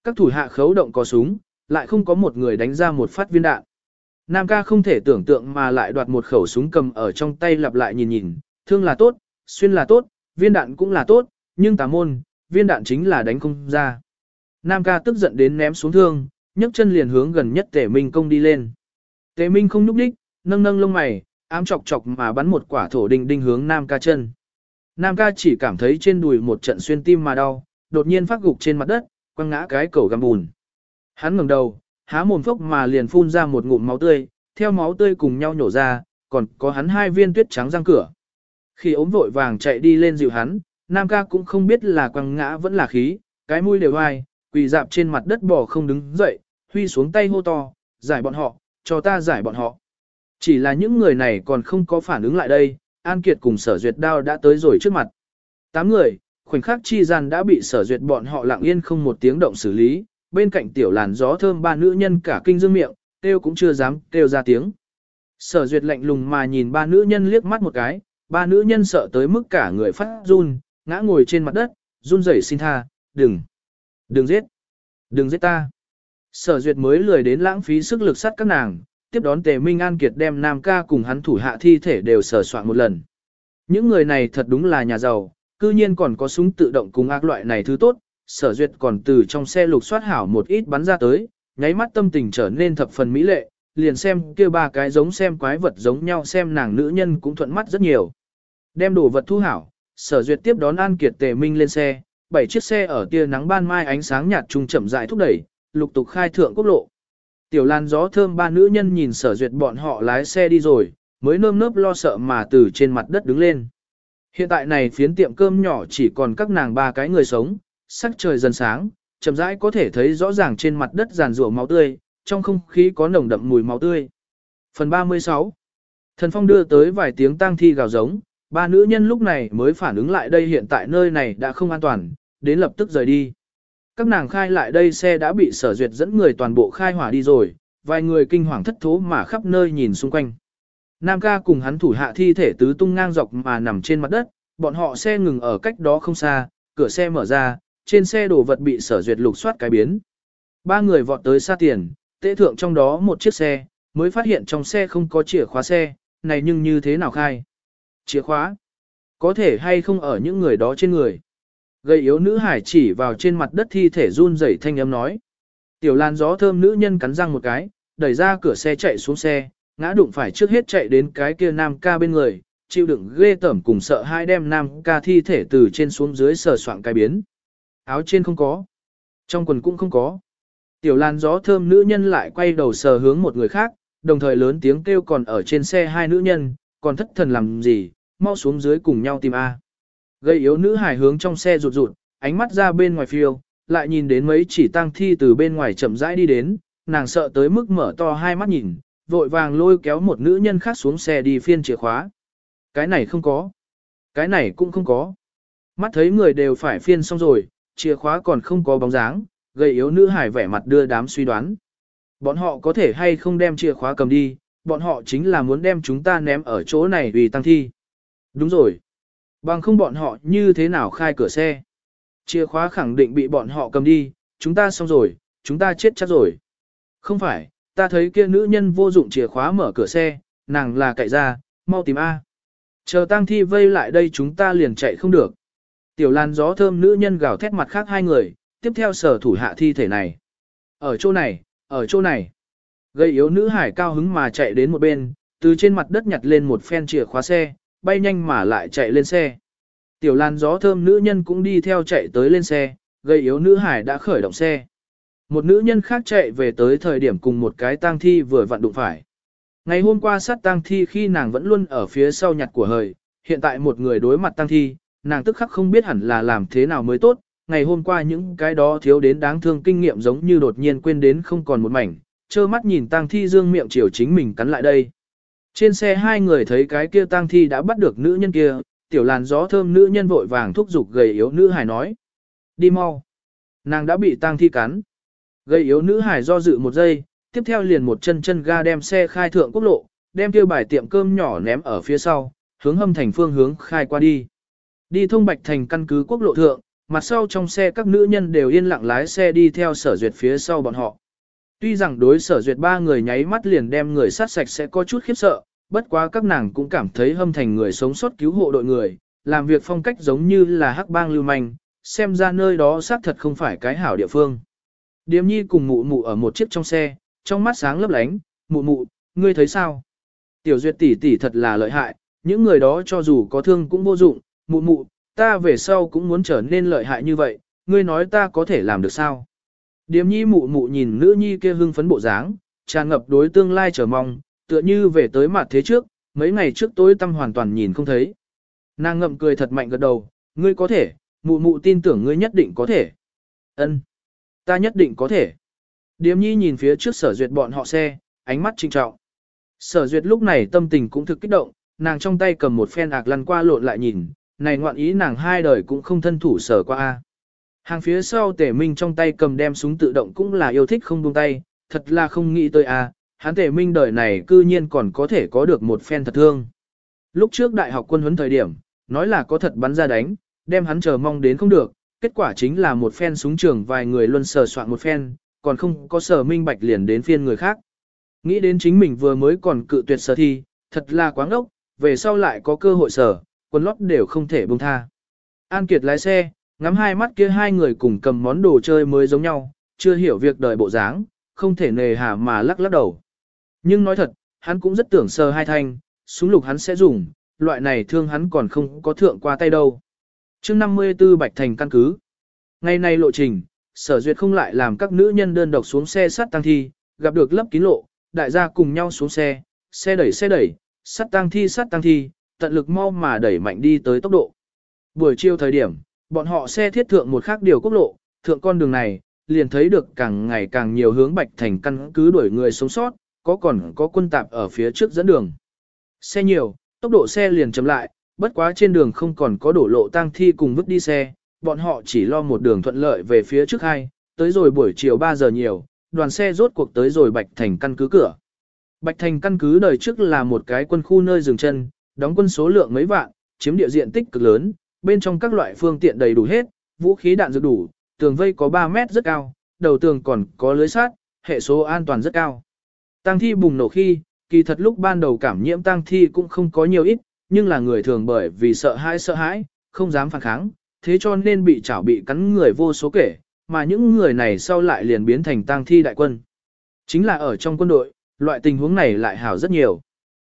Các thủ hạ khấu động có súng, lại không có một người đánh ra một phát viên đạn. Nam ca không thể tưởng tượng mà lại đoạt một khẩu súng cầm ở trong tay lặp lại nhìn nhìn, thương là tốt, xuyên là tốt, viên đạn cũng là tốt, nhưng tà môn, viên đạn chính là đánh không ra. Nam ca tức giận đến ném xuống thương, nhấc chân liền hướng gần nhất tề minh công đi lên. Tề minh không nhúc đích, nâng nâng lông mày, ám chọc chọc mà bắn một quả thổ đinh đinh hướng Nam ca chân. Nam ca chỉ cảm thấy trên đùi một trận xuyên tim mà đau, đột nhiên phát gục trên mặt đất, quăng ngã cái cầu găm bùn. Hắn ngẩng đầu, há mồm phốc mà liền phun ra một ngụm máu tươi, theo máu tươi cùng nhau nhổ ra, còn có hắn hai viên tuyết trắng răng cửa. Khi ốm vội vàng chạy đi lên dịu hắn, Nam ca cũng không biết là quăng ngã vẫn là khí, cái mũi đều ai quỳ dạp trên mặt đất bò không đứng dậy, huy xuống tay hô to, giải bọn họ, cho ta giải bọn họ. Chỉ là những người này còn không có phản ứng lại đây, An Kiệt cùng sở duyệt đao đã tới rồi trước mặt. Tám người, khoảnh khắc chi gian đã bị sở duyệt bọn họ lặng yên không một tiếng động xử lý, bên cạnh tiểu làn gió thơm ba nữ nhân cả kinh dương miệng, kêu cũng chưa dám kêu ra tiếng. Sở duyệt lạnh lùng mà nhìn ba nữ nhân liếc mắt một cái, ba nữ nhân sợ tới mức cả người phát run, ngã ngồi trên mặt đất, run rẩy xin tha, đừng, đừng giết, đừng giết ta. Sở duyệt mới lười đến lãng phí sức lực sát các nàng, tiếp đón tề minh an kiệt đem nam ca cùng hắn thủ hạ thi thể đều sở soạn một lần. Những người này thật đúng là nhà giàu, cư nhiên còn có súng tự động cùng ác loại này thứ tốt, sở duyệt còn từ trong xe lục soát hảo một ít bắn ra tới, nháy mắt tâm tình trở nên thập phần mỹ lệ, liền xem kia ba cái giống xem quái vật giống nhau xem nàng nữ nhân cũng thuận mắt rất nhiều. Đem đồ vật thu hảo, sở duyệt tiếp đón An Kiệt Tề Minh lên xe, bảy chiếc xe ở tia nắng ban mai ánh sáng nhạt trung chậm rãi thúc đẩy, lục tục khai thượng quốc lộ. Tiểu lan gió thơm ba nữ nhân nhìn sở duyệt bọn họ lái xe đi rồi, mới nơm nớp lo sợ mà từ trên mặt đất đứng lên. Hiện tại này phiến tiệm cơm nhỏ chỉ còn các nàng ba cái người sống, sắc trời dần sáng, chậm rãi có thể thấy rõ ràng trên mặt đất giàn rủa máu tươi, trong không khí có nồng đậm mùi máu tươi. Phần 36 Thần Phong đưa tới vài tiếng tang thi gào giống, ba nữ nhân lúc này mới phản ứng lại đây hiện tại nơi này đã không an toàn, đến lập tức rời đi. Các nàng khai lại đây xe đã bị sở duyệt dẫn người toàn bộ khai hỏa đi rồi, vài người kinh hoàng thất thố mà khắp nơi nhìn xung quanh. Nam ca cùng hắn thủ hạ thi thể tứ tung ngang dọc mà nằm trên mặt đất, bọn họ xe ngừng ở cách đó không xa, cửa xe mở ra, trên xe đồ vật bị sở duyệt lục soát cái biến. Ba người vọt tới xa tiền, tế thượng trong đó một chiếc xe, mới phát hiện trong xe không có chìa khóa xe, này nhưng như thế nào khai? Chìa khóa? Có thể hay không ở những người đó trên người? Gây yếu nữ hải chỉ vào trên mặt đất thi thể run rẩy thanh âm nói. Tiểu lan gió thơm nữ nhân cắn răng một cái, đẩy ra cửa xe chạy xuống xe, ngã đụng phải trước hết chạy đến cái kia nam ca bên người, chịu đựng ghê tởm cùng sợ hai đem nam ca thi thể từ trên xuống dưới sờ soạn cái biến. Áo trên không có. Trong quần cũng không có. Tiểu lan gió thơm nữ nhân lại quay đầu sờ hướng một người khác, đồng thời lớn tiếng kêu còn ở trên xe hai nữ nhân, còn thất thần làm gì, mau xuống dưới cùng nhau tìm A. Gây yếu nữ hải hướng trong xe rụt rụt, ánh mắt ra bên ngoài phiêu, lại nhìn đến mấy chỉ tang thi từ bên ngoài chậm rãi đi đến, nàng sợ tới mức mở to hai mắt nhìn, vội vàng lôi kéo một nữ nhân khác xuống xe đi phiên chìa khóa. Cái này không có. Cái này cũng không có. Mắt thấy người đều phải phiên xong rồi, chìa khóa còn không có bóng dáng, gây yếu nữ hải vẻ mặt đưa đám suy đoán. Bọn họ có thể hay không đem chìa khóa cầm đi, bọn họ chính là muốn đem chúng ta ném ở chỗ này vì tăng thi. Đúng rồi. Bằng không bọn họ như thế nào khai cửa xe. Chìa khóa khẳng định bị bọn họ cầm đi, chúng ta xong rồi, chúng ta chết chắc rồi. Không phải, ta thấy kia nữ nhân vô dụng chìa khóa mở cửa xe, nàng là cậy ra, mau tìm A. Chờ tang thi vây lại đây chúng ta liền chạy không được. Tiểu lan gió thơm nữ nhân gào thét mặt khác hai người, tiếp theo sở thủ hạ thi thể này. Ở chỗ này, ở chỗ này. Gây yếu nữ hải cao hứng mà chạy đến một bên, từ trên mặt đất nhặt lên một phen chìa khóa xe, bay nhanh mà lại chạy lên xe. Tiểu lan gió thơm nữ nhân cũng đi theo chạy tới lên xe, gây yếu nữ hải đã khởi động xe. Một nữ nhân khác chạy về tới thời điểm cùng một cái tang thi vừa vặn đụng phải. Ngày hôm qua sát tang thi khi nàng vẫn luôn ở phía sau nhặt của hời, hiện tại một người đối mặt tang thi, nàng tức khắc không biết hẳn là làm thế nào mới tốt. Ngày hôm qua những cái đó thiếu đến đáng thương kinh nghiệm giống như đột nhiên quên đến không còn một mảnh, trơ mắt nhìn tang thi dương miệng chiều chính mình cắn lại đây. Trên xe hai người thấy cái kia tang thi đã bắt được nữ nhân kia, tiểu làn gió thơm nữ nhân vội vàng thúc giục gầy yếu nữ hài nói. Đi mau. Nàng đã bị tang thi cắn. Gầy yếu nữ hài do dự một giây, tiếp theo liền một chân chân ga đem xe khai thượng quốc lộ, đem kia bài tiệm cơm nhỏ ném ở phía sau, hướng hâm thành phương hướng khai qua đi. Đi thông bạch thành căn cứ quốc lộ thượng, mặt sau trong xe các nữ nhân đều yên lặng lái xe đi theo sở duyệt phía sau bọn họ. Tuy rằng đối sở duyệt ba người nháy mắt liền đem người sát sạch sẽ có chút khiếp sợ, bất quá các nàng cũng cảm thấy hâm thành người sống sót cứu hộ đội người, làm việc phong cách giống như là hắc bang lưu manh, xem ra nơi đó xác thật không phải cái hảo địa phương. Điềm nhi cùng mụ mụ ở một chiếc trong xe, trong mắt sáng lấp lánh, mụ mụ, ngươi thấy sao? Tiểu duyệt tỷ tỷ thật là lợi hại, những người đó cho dù có thương cũng vô dụng, mụ mụ, ta về sau cũng muốn trở nên lợi hại như vậy, ngươi nói ta có thể làm được sao? Điềm nhi mụ mụ nhìn nữ nhi kia hưng phấn bộ dáng, tràn ngập đối tương lai chờ mong, tựa như về tới mặt thế trước, mấy ngày trước tối tâm hoàn toàn nhìn không thấy. Nàng ngậm cười thật mạnh gật đầu, ngươi có thể, mụ mụ tin tưởng ngươi nhất định có thể. Ân, ta nhất định có thể. Điềm nhi nhìn phía trước sở duyệt bọn họ xe, ánh mắt trinh trọng. Sở duyệt lúc này tâm tình cũng thực kích động, nàng trong tay cầm một phen ạc lăn qua lộn lại nhìn, này ngoạn ý nàng hai đời cũng không thân thủ sở qua. a. Hàng phía sau tể minh trong tay cầm đem súng tự động cũng là yêu thích không buông tay, thật là không nghĩ tới à, hắn tể minh đời này cư nhiên còn có thể có được một phen thật thương. Lúc trước đại học quân huấn thời điểm, nói là có thật bắn ra đánh, đem hắn chờ mong đến không được, kết quả chính là một phen súng trường vài người luôn sờ soạn một phen, còn không có sở minh bạch liền đến phiên người khác. Nghĩ đến chính mình vừa mới còn cự tuyệt sở thi, thật là quáng ốc, về sau lại có cơ hội sở, quân lót đều không thể buông tha. An Kiệt lái xe, ngắm hai mắt kia hai người cùng cầm món đồ chơi mới giống nhau, chưa hiểu việc đời bộ dáng, không thể nề hà mà lắc lắc đầu. Nhưng nói thật, hắn cũng rất tưởng sờ hai thanh, súng lục hắn sẽ dùng, loại này thương hắn còn không có thượng qua tay đâu. chương 54 Bạch Thành căn cứ. Ngày nay lộ trình, sở duyệt không lại làm các nữ nhân đơn độc xuống xe sắt tăng thi, gặp được lấp kín lộ, đại gia cùng nhau xuống xe, xe đẩy xe đẩy, sắt tăng thi sắt tăng thi, tận lực mau mà đẩy mạnh đi tới tốc độ. Buổi chiều thời điểm, bọn họ xe thiết thượng một khác điều quốc lộ, thượng con đường này, liền thấy được càng ngày càng nhiều hướng Bạch Thành căn cứ đuổi người sống sót, có còn có quân tạp ở phía trước dẫn đường. Xe nhiều, tốc độ xe liền chậm lại, bất quá trên đường không còn có đổ lộ tang thi cùng vứt đi xe, bọn họ chỉ lo một đường thuận lợi về phía trước hai, tới rồi buổi chiều 3 giờ nhiều, đoàn xe rốt cuộc tới rồi Bạch Thành căn cứ cửa. Bạch Thành căn cứ đời trước là một cái quân khu nơi dừng chân, đóng quân số lượng mấy vạn, chiếm địa diện tích cực lớn, bên trong các loại phương tiện đầy đủ hết, vũ khí đạn dược đủ, tường vây có 3 mét rất cao, đầu tường còn có lưới sát, hệ số an toàn rất cao. Tăng thi bùng nổ khi, kỳ thật lúc ban đầu cảm nhiễm tăng thi cũng không có nhiều ít, nhưng là người thường bởi vì sợ hãi sợ hãi, không dám phản kháng, thế cho nên bị chảo bị cắn người vô số kể, mà những người này sau lại liền biến thành tăng thi đại quân. Chính là ở trong quân đội, loại tình huống này lại hảo rất nhiều.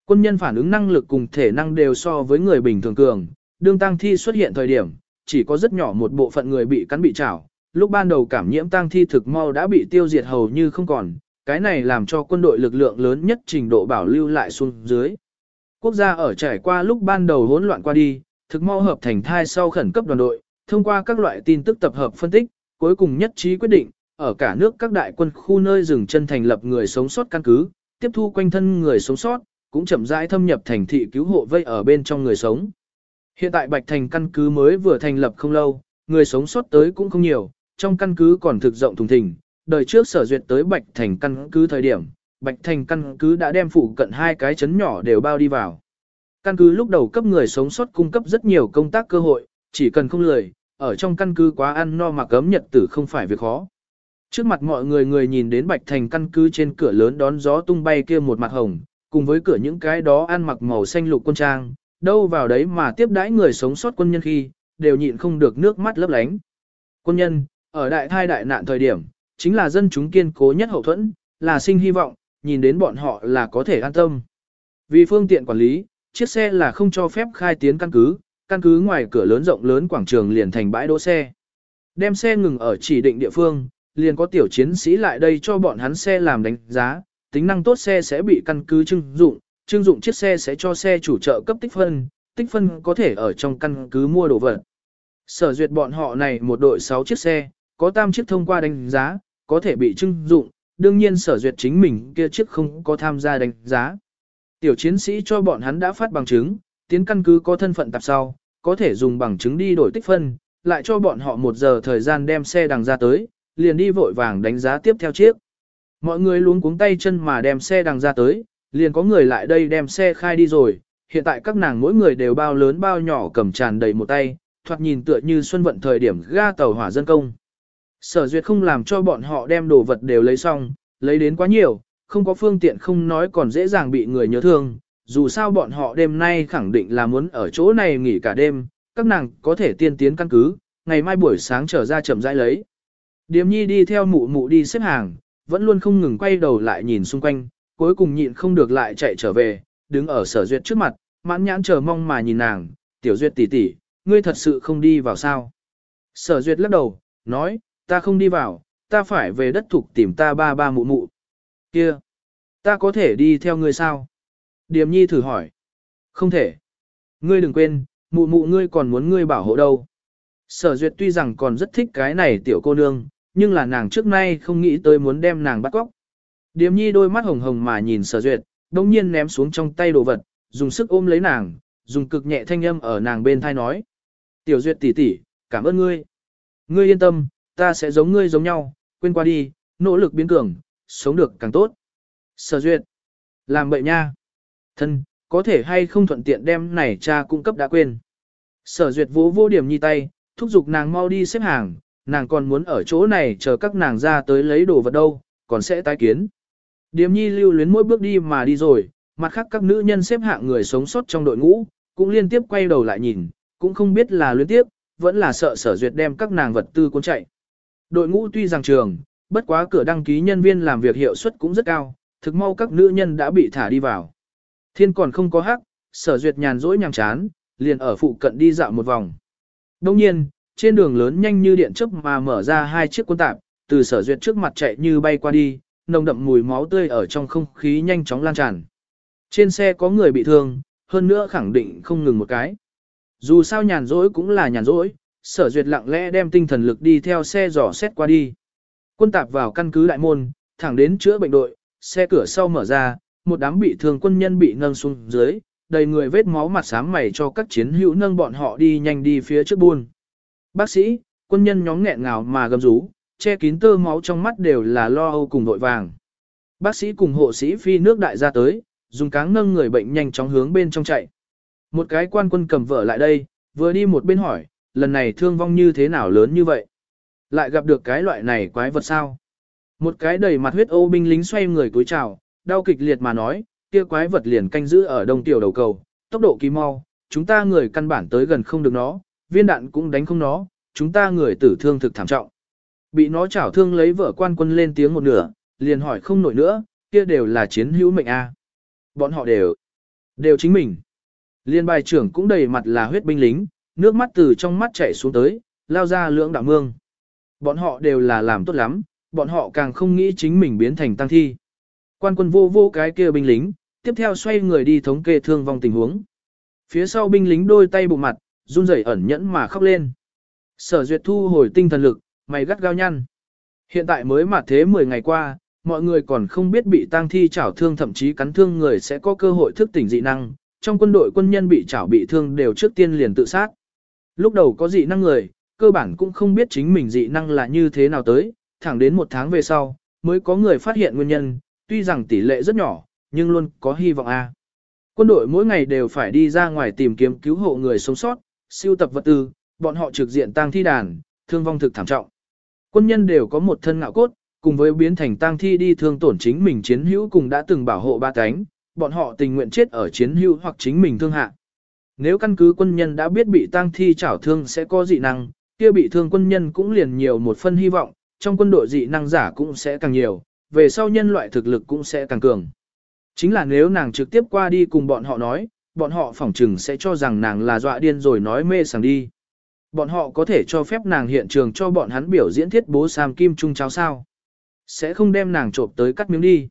Quân nhân phản ứng năng lực cùng thể năng đều so với người bình thường cường, đương tăng thi xuất hiện thời điểm, chỉ có rất nhỏ một bộ phận người bị cắn bị chảo, lúc ban đầu cảm nhiễm tăng thi thực mau đã bị tiêu diệt hầu như không còn, cái này làm cho quân đội lực lượng lớn nhất trình độ bảo lưu lại xuống dưới. Quốc gia ở trải qua lúc ban đầu hỗn loạn qua đi, thực mau hợp thành thai sau khẩn cấp đoàn đội, thông qua các loại tin tức tập hợp phân tích, cuối cùng nhất trí quyết định, ở cả nước các đại quân khu nơi dừng chân thành lập người sống sót căn cứ, tiếp thu quanh thân người sống sót, cũng chậm rãi thâm nhập thành thị cứu hộ vây ở bên trong người sống. Hiện tại Bạch Thành căn cứ mới vừa thành lập không lâu, người sống sót tới cũng không nhiều, trong căn cứ còn thực rộng thùng thình, đời trước sở duyệt tới Bạch Thành căn cứ thời điểm, Bạch Thành căn cứ đã đem phụ cận hai cái chấn nhỏ đều bao đi vào. căn cứ lúc đầu cấp người sống sót cung cấp rất nhiều công tác cơ hội, chỉ cần không lười, ở trong căn cứ quá ăn no mà cấm nhật tử không phải việc khó. Trước mặt mọi người người nhìn đến Bạch Thành căn cứ trên cửa lớn đón gió tung bay kia một mặt hồng, cùng với cửa những cái đó ăn mặc màu xanh lục quân trang, đâu vào đấy mà tiếp đãi người sống sót quân nhân khi, đều nhịn không được nước mắt lấp lánh. Quân nhân, ở đại thai đại nạn thời điểm, chính là dân chúng kiên cố nhất hậu thuẫn, là sinh hy vọng, nhìn đến bọn họ là có thể an tâm. Vì phương tiện quản lý, chiếc xe là không cho phép khai tiến căn cứ, căn cứ ngoài cửa lớn rộng lớn quảng trường liền thành bãi đỗ xe. Đem xe ngừng ở chỉ định địa phương, liền có tiểu chiến sĩ lại đây cho bọn hắn xe làm đánh giá, tính năng tốt xe sẽ bị căn cứ trưng dụng, trưng dụng chiếc xe sẽ cho xe chủ trợ cấp tích phân, tích phân có thể ở trong căn cứ mua đồ vật. Sở duyệt bọn họ này một đội 6 chiếc xe, có tam chiếc thông qua đánh giá, có thể bị trưng dụng, đương nhiên sở duyệt chính mình kia chiếc không có tham gia đánh giá. Tiểu chiến sĩ cho bọn hắn đã phát bằng chứng, tiến căn cứ có thân phận tạp sau, có thể dùng bằng chứng đi đổi tích phân, lại cho bọn họ một giờ thời gian đem xe đằng ra tới, liền đi vội vàng đánh giá tiếp theo chiếc. Mọi người luôn cuống tay chân mà đem xe đằng ra tới, liền có người lại đây đem xe khai đi rồi, hiện tại các nàng mỗi người đều bao lớn bao nhỏ cầm tràn đầy một tay, thoạt nhìn tựa như xuân vận thời điểm ga tàu hỏa dân công. Sở duyệt không làm cho bọn họ đem đồ vật đều lấy xong, lấy đến quá nhiều, không có phương tiện không nói còn dễ dàng bị người nhớ thương, dù sao bọn họ đêm nay khẳng định là muốn ở chỗ này nghỉ cả đêm, các nàng có thể tiên tiến căn cứ, ngày mai buổi sáng trở ra chậm rãi lấy. Điềm nhi đi theo mụ mụ đi xếp hàng, vẫn luôn không ngừng quay đầu lại nhìn xung quanh, cuối cùng nhịn không được lại chạy trở về, đứng ở sở duyệt trước mặt, mãn nhãn chờ mong mà nhìn nàng, tiểu duyệt tỷ tỷ, ngươi thật sự không đi vào sao. Sở duyệt lắc đầu, nói, ta không đi vào, ta phải về đất thục tìm ta ba ba mụ mụ. Kia, ta có thể đi theo ngươi sao? Điềm nhi thử hỏi. Không thể. Ngươi đừng quên, mụ mụ ngươi còn muốn ngươi bảo hộ đâu. Sở duyệt tuy rằng còn rất thích cái này tiểu cô nương, nhưng là nàng trước nay không nghĩ tới muốn đem nàng bắt cóc. Điềm nhi đôi mắt hồng hồng mà nhìn sở duyệt, đồng nhiên ném xuống trong tay đồ vật, dùng sức ôm lấy nàng, dùng cực nhẹ thanh âm ở nàng bên thai nói. Tiểu duyệt tỷ tỷ, cảm ơn ngươi. Ngươi yên tâm, ta sẽ giống ngươi giống nhau, quên qua đi, nỗ lực biến cường, sống được càng tốt. Sở duyệt, làm bậy nha. Thân, có thể hay không thuận tiện đem này cha cung cấp đã quên. Sở duyệt vỗ vô điểm nhi tay, thúc giục nàng mau đi xếp hàng, nàng còn muốn ở chỗ này chờ các nàng ra tới lấy đồ vật đâu, còn sẽ tái kiến. Điềm nhi lưu luyến mỗi bước đi mà đi rồi, mặt khác các nữ nhân xếp hạng người sống sót trong đội ngũ, cũng liên tiếp quay đầu lại nhìn, cũng không biết là luyến tiếp, vẫn là sợ sở duyệt đem các nàng vật tư cuốn chạy. Đội ngũ tuy rằng trường, bất quá cửa đăng ký nhân viên làm việc hiệu suất cũng rất cao, thực mau các nữ nhân đã bị thả đi vào. Thiên còn không có hắc, sở duyệt nhàn rỗi nhàm chán, liền ở phụ cận đi dạo một vòng. Đông nhiên, trên đường lớn nhanh như điện chớp mà mở ra hai chiếc quân tạp, từ sở duyệt trước mặt chạy như bay qua đi, nồng đậm mùi máu tươi ở trong không khí nhanh chóng lan tràn. Trên xe có người bị thương, hơn nữa khẳng định không ngừng một cái. Dù sao nhàn rỗi cũng là nhàn rỗi, sở duyệt lặng lẽ đem tinh thần lực đi theo xe dò xét qua đi. Quân tạp vào căn cứ đại môn, thẳng đến chữa bệnh đội, xe cửa sau mở ra, một đám bị thương quân nhân bị nâng xuống dưới, đầy người vết máu mặt sám mày cho các chiến hữu nâng bọn họ đi nhanh đi phía trước buôn. Bác sĩ, quân nhân nhóm nghẹn ngào mà gầm rú, che kín tơ máu trong mắt đều là lo âu cùng nội vàng. Bác sĩ cùng hộ sĩ phi nước đại ra tới, dùng cáng nâng người bệnh nhanh chóng hướng bên trong chạy. Một cái quan quân cầm vợ lại đây, vừa đi một bên hỏi, lần này thương vong như thế nào lớn như vậy? Lại gặp được cái loại này quái vật sao? Một cái đầy mặt huyết ô binh lính xoay người cúi chào, đau kịch liệt mà nói, kia quái vật liền canh giữ ở đông tiểu đầu cầu, tốc độ kỳ mau, chúng ta người căn bản tới gần không được nó, viên đạn cũng đánh không nó, chúng ta người tử thương thực thảm trọng. Bị nó chảo thương lấy vợ quan quân lên tiếng một nửa, liền hỏi không nổi nữa, kia đều là chiến hữu mệnh a. Bọn họ đều, đều chính mình. Liên bài trưởng cũng đầy mặt là huyết binh lính, nước mắt từ trong mắt chảy xuống tới, lao ra lưỡng đạo mương. Bọn họ đều là làm tốt lắm, bọn họ càng không nghĩ chính mình biến thành tăng thi. Quan quân vô vô cái kia binh lính, tiếp theo xoay người đi thống kê thương vong tình huống. Phía sau binh lính đôi tay bụng mặt, run rẩy ẩn nhẫn mà khóc lên. Sở duyệt thu hồi tinh thần lực, mày gắt gao nhăn. Hiện tại mới mà thế 10 ngày qua, mọi người còn không biết bị tang thi chảo thương thậm chí cắn thương người sẽ có cơ hội thức tỉnh dị năng. Trong quân đội quân nhân bị chảo bị thương đều trước tiên liền tự sát. Lúc đầu có dị năng người, cơ bản cũng không biết chính mình dị năng là như thế nào tới, thẳng đến một tháng về sau, mới có người phát hiện nguyên nhân, tuy rằng tỷ lệ rất nhỏ, nhưng luôn có hy vọng a. Quân đội mỗi ngày đều phải đi ra ngoài tìm kiếm cứu hộ người sống sót, siêu tập vật tư, bọn họ trực diện tang thi đàn, thương vong thực thảm trọng. Quân nhân đều có một thân ngạo cốt, cùng với biến thành tang thi đi thương tổn chính mình chiến hữu cùng đã từng bảo hộ ba cánh, bọn họ tình nguyện chết ở chiến hữu hoặc chính mình thương hạ. Nếu căn cứ quân nhân đã biết bị tang thi chảo thương sẽ có dị năng, kia bị thương quân nhân cũng liền nhiều một phân hy vọng, trong quân đội dị năng giả cũng sẽ càng nhiều, về sau nhân loại thực lực cũng sẽ càng cường. Chính là nếu nàng trực tiếp qua đi cùng bọn họ nói, bọn họ phỏng chừng sẽ cho rằng nàng là dọa điên rồi nói mê sảng đi. Bọn họ có thể cho phép nàng hiện trường cho bọn hắn biểu diễn thiết bố Sam Kim Trung cháo sao. Sẽ không đem nàng trộm tới cắt miếng đi.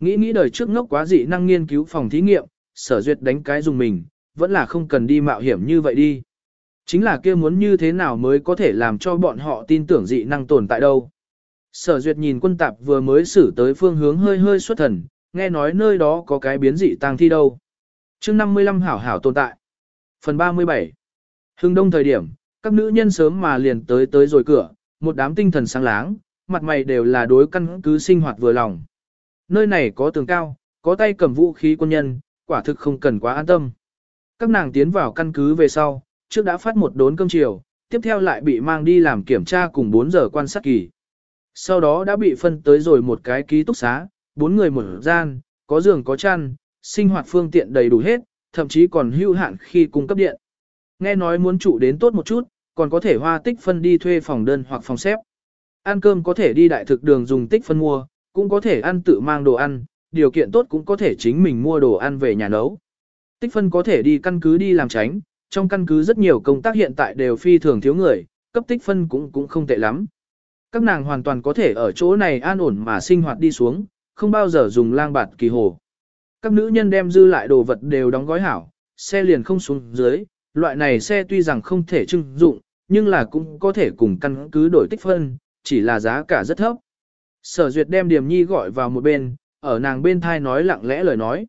Nghĩ nghĩ đời trước ngốc quá dị năng nghiên cứu phòng thí nghiệm, sở duyệt đánh cái dùng mình, vẫn là không cần đi mạo hiểm như vậy đi. Chính là kia muốn như thế nào mới có thể làm cho bọn họ tin tưởng dị năng tồn tại đâu. Sở duyệt nhìn quân tạp vừa mới xử tới phương hướng hơi hơi xuất thần, nghe nói nơi đó có cái biến dị tang thi đâu. chương 55 hảo hảo tồn tại. Phần 37 Hưng đông thời điểm, các nữ nhân sớm mà liền tới tới rồi cửa, một đám tinh thần sáng láng, mặt mày đều là đối căn cứ sinh hoạt vừa lòng. Nơi này có tường cao, có tay cầm vũ khí quân nhân, quả thực không cần quá an tâm. Các nàng tiến vào căn cứ về sau, trước đã phát một đốn cơm chiều, tiếp theo lại bị mang đi làm kiểm tra cùng 4 giờ quan sát kỳ. Sau đó đã bị phân tới rồi một cái ký túc xá, bốn người một gian, có giường có chăn, sinh hoạt phương tiện đầy đủ hết, thậm chí còn hưu hạn khi cung cấp điện. Nghe nói muốn trụ đến tốt một chút, còn có thể hoa tích phân đi thuê phòng đơn hoặc phòng xếp. Ăn cơm có thể đi đại thực đường dùng tích phân mua, cũng có thể ăn tự mang đồ ăn, điều kiện tốt cũng có thể chính mình mua đồ ăn về nhà nấu. Tích phân có thể đi căn cứ đi làm tránh, trong căn cứ rất nhiều công tác hiện tại đều phi thường thiếu người, cấp tích phân cũng cũng không tệ lắm. Các nàng hoàn toàn có thể ở chỗ này an ổn mà sinh hoạt đi xuống, không bao giờ dùng lang bạt kỳ hồ. Các nữ nhân đem dư lại đồ vật đều đóng gói hảo, xe liền không xuống dưới, loại này xe tuy rằng không thể trưng dụng, nhưng là cũng có thể cùng căn cứ đổi tích phân, chỉ là giá cả rất thấp. Sở duyệt đem Điềm Nhi gọi vào một bên, ở nàng bên thai nói lặng lẽ lời nói.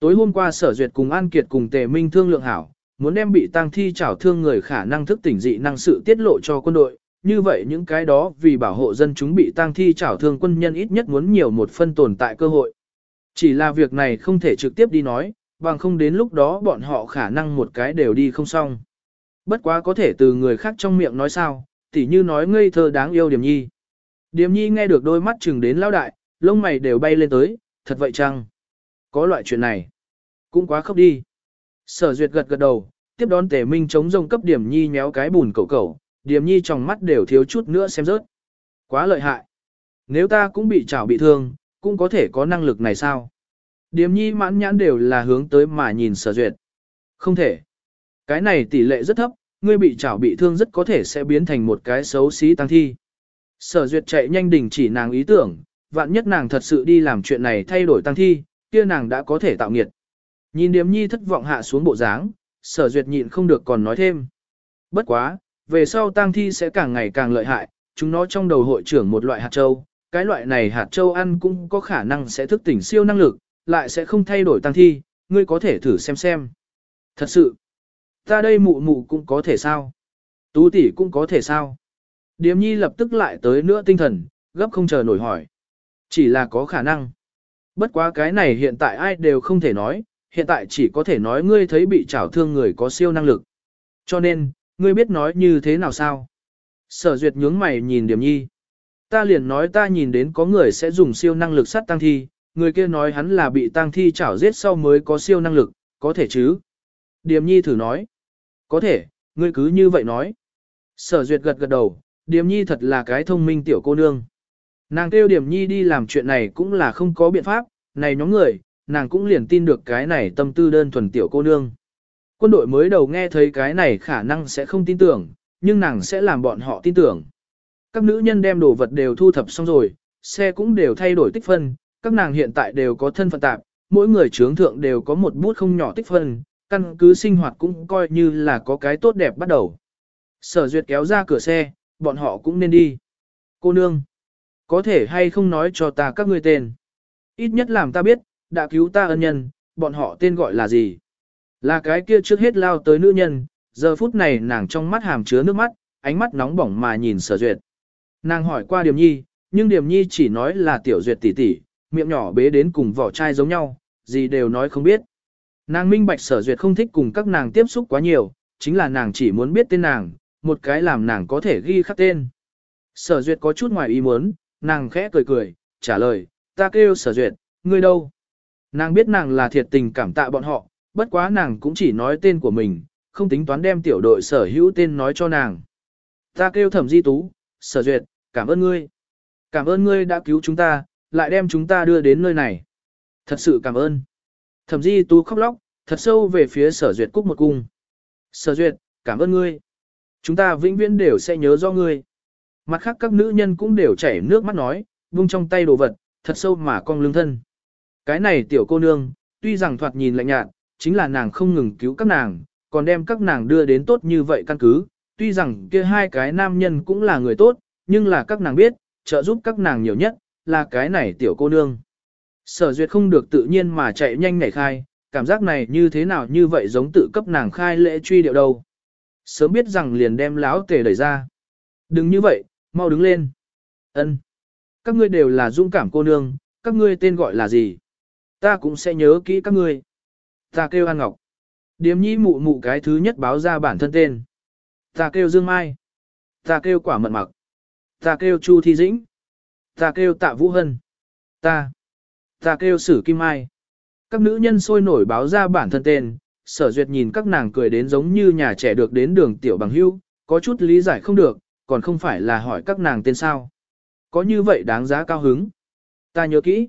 Tối hôm qua sở duyệt cùng An Kiệt cùng Tề Minh thương lượng hảo, muốn đem bị tang thi trảo thương người khả năng thức tỉnh dị năng sự tiết lộ cho quân đội, như vậy những cái đó vì bảo hộ dân chúng bị tang thi trảo thương quân nhân ít nhất muốn nhiều một phân tồn tại cơ hội. Chỉ là việc này không thể trực tiếp đi nói, bằng không đến lúc đó bọn họ khả năng một cái đều đi không xong. Bất quá có thể từ người khác trong miệng nói sao, tỉ như nói ngây thơ đáng yêu Điềm Nhi. Điềm Nhi nghe được đôi mắt chừng đến lao đại, lông mày đều bay lên tới, thật vậy chăng? Có loại chuyện này. Cũng quá khóc đi. Sở duyệt gật gật đầu, tiếp đón tề minh chống rông cấp Điềm Nhi nhéo cái bùn cầu cầu, Điềm Nhi trong mắt đều thiếu chút nữa xem rớt. Quá lợi hại. Nếu ta cũng bị chảo bị thương, cũng có thể có năng lực này sao? Điềm Nhi mãn nhãn đều là hướng tới mà nhìn sở duyệt. Không thể. Cái này tỷ lệ rất thấp, ngươi bị chảo bị thương rất có thể sẽ biến thành một cái xấu xí tăng thi. Sở duyệt chạy nhanh đình chỉ nàng ý tưởng, vạn nhất nàng thật sự đi làm chuyện này thay đổi tăng thi, kia nàng đã có thể tạo nghiệt. Nhìn điềm nhi thất vọng hạ xuống bộ dáng, sở duyệt nhịn không được còn nói thêm. Bất quá, về sau tăng thi sẽ càng ngày càng lợi hại, chúng nó trong đầu hội trưởng một loại hạt châu, cái loại này hạt châu ăn cũng có khả năng sẽ thức tỉnh siêu năng lực, lại sẽ không thay đổi tăng thi, ngươi có thể thử xem xem. Thật sự, ta đây mụ mụ cũng có thể sao? Tú tỷ cũng có thể sao? Điềm nhi lập tức lại tới nữa tinh thần, gấp không chờ nổi hỏi. Chỉ là có khả năng. Bất quá cái này hiện tại ai đều không thể nói, hiện tại chỉ có thể nói ngươi thấy bị trảo thương người có siêu năng lực. Cho nên, ngươi biết nói như thế nào sao? Sở duyệt nhướng mày nhìn điểm nhi. Ta liền nói ta nhìn đến có người sẽ dùng siêu năng lực sát tăng thi, người kia nói hắn là bị tăng thi chảo giết sau mới có siêu năng lực, có thể chứ? Điềm nhi thử nói. Có thể, ngươi cứ như vậy nói. Sở duyệt gật gật đầu, Điềm nhi thật là cái thông minh tiểu cô nương. Nàng kêu Điềm nhi đi làm chuyện này cũng là không có biện pháp, này nhóm người, nàng cũng liền tin được cái này tâm tư đơn thuần tiểu cô nương. Quân đội mới đầu nghe thấy cái này khả năng sẽ không tin tưởng, nhưng nàng sẽ làm bọn họ tin tưởng. Các nữ nhân đem đồ vật đều thu thập xong rồi, xe cũng đều thay đổi tích phân, các nàng hiện tại đều có thân phận tạp, mỗi người trướng thượng đều có một bút không nhỏ tích phân, căn cứ sinh hoạt cũng coi như là có cái tốt đẹp bắt đầu. Sở duyệt kéo ra cửa xe, bọn họ cũng nên đi. Cô nương, có thể hay không nói cho ta các ngươi tên. Ít nhất làm ta biết, đã cứu ta ân nhân, bọn họ tên gọi là gì. Là cái kia trước hết lao tới nữ nhân, giờ phút này nàng trong mắt hàm chứa nước mắt, ánh mắt nóng bỏng mà nhìn sở duyệt. Nàng hỏi qua Điềm Nhi, nhưng Điềm Nhi chỉ nói là tiểu duyệt tỷ tỷ, miệng nhỏ bế đến cùng vỏ chai giống nhau, gì đều nói không biết. Nàng minh bạch sở duyệt không thích cùng các nàng tiếp xúc quá nhiều, chính là nàng chỉ muốn biết tên nàng, một cái làm nàng có thể ghi khắc tên. Sở duyệt có chút ngoài ý muốn, nàng khẽ cười cười, trả lời, ta kêu sở duyệt, ngươi đâu? Nàng biết nàng là thiệt tình cảm tạ bọn họ, bất quá nàng cũng chỉ nói tên của mình, không tính toán đem tiểu đội sở hữu tên nói cho nàng. Ta kêu thẩm di tú, sở duyệt, cảm ơn ngươi. Cảm ơn ngươi đã cứu chúng ta, lại đem chúng ta đưa đến nơi này. Thật sự cảm ơn. Thẩm di tú khóc lóc, thật sâu về phía sở duyệt cúc một cung. Sở duyệt, cảm ơn ngươi. Chúng ta vĩnh viễn đều sẽ nhớ do ngươi. Mặt khác các nữ nhân cũng đều chảy nước mắt nói, vung trong tay đồ vật, thật sâu mà cong lưng thân. Cái này tiểu cô nương, tuy rằng thoạt nhìn lạnh nhạt, chính là nàng không ngừng cứu các nàng, còn đem các nàng đưa đến tốt như vậy căn cứ. Tuy rằng kia hai cái nam nhân cũng là người tốt, nhưng là các nàng biết, trợ giúp các nàng nhiều nhất, là cái này tiểu cô nương. Sở duyệt không được tự nhiên mà chạy nhanh nhảy khai, cảm giác này như thế nào như vậy giống tự cấp nàng khai lễ truy điệu đâu. Sớm biết rằng liền đem láo tề đẩy ra. Đừng như vậy, mau đứng lên. Ân, Các ngươi đều là dung cảm cô nương, các ngươi tên gọi là gì? Ta cũng sẽ nhớ kỹ các ngươi. Ta kêu An Ngọc. Điếm nhi mụ mụ cái thứ nhất báo ra bản thân tên. Ta kêu Dương Mai. Ta kêu Quả Mận Mặc. Ta kêu Chu Thi Dĩnh. Ta kêu Tạ Vũ Hân. Ta. Ta kêu Sử Kim Mai. Các nữ nhân sôi nổi báo ra bản thân tên, sở duyệt nhìn các nàng cười đến giống như nhà trẻ được đến đường tiểu bằng hưu, có chút lý giải không được, còn không phải là hỏi các nàng tên sao. Có như vậy đáng giá cao hứng. Ta nhớ kỹ.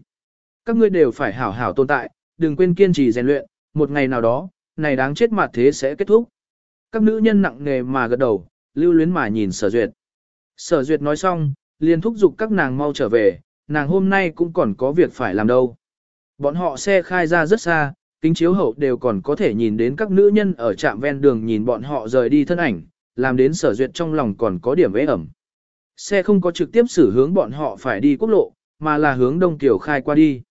Các ngươi đều phải hảo hảo tồn tại, đừng quên kiên trì rèn luyện, một ngày nào đó, này đáng chết mặt thế sẽ kết thúc. Các nữ nhân nặng nề mà gật đầu, lưu luyến mà nhìn sở duyệt. Sở duyệt nói xong, liền thúc giục các nàng mau trở về, nàng hôm nay cũng còn có việc phải làm đâu. Bọn họ xe khai ra rất xa, kính chiếu hậu đều còn có thể nhìn đến các nữ nhân ở trạm ven đường nhìn bọn họ rời đi thân ảnh, làm đến sở duyệt trong lòng còn có điểm ế ẩm. Xe không có trực tiếp xử hướng bọn họ phải đi quốc lộ, mà là hướng Đông Kiều khai qua đi.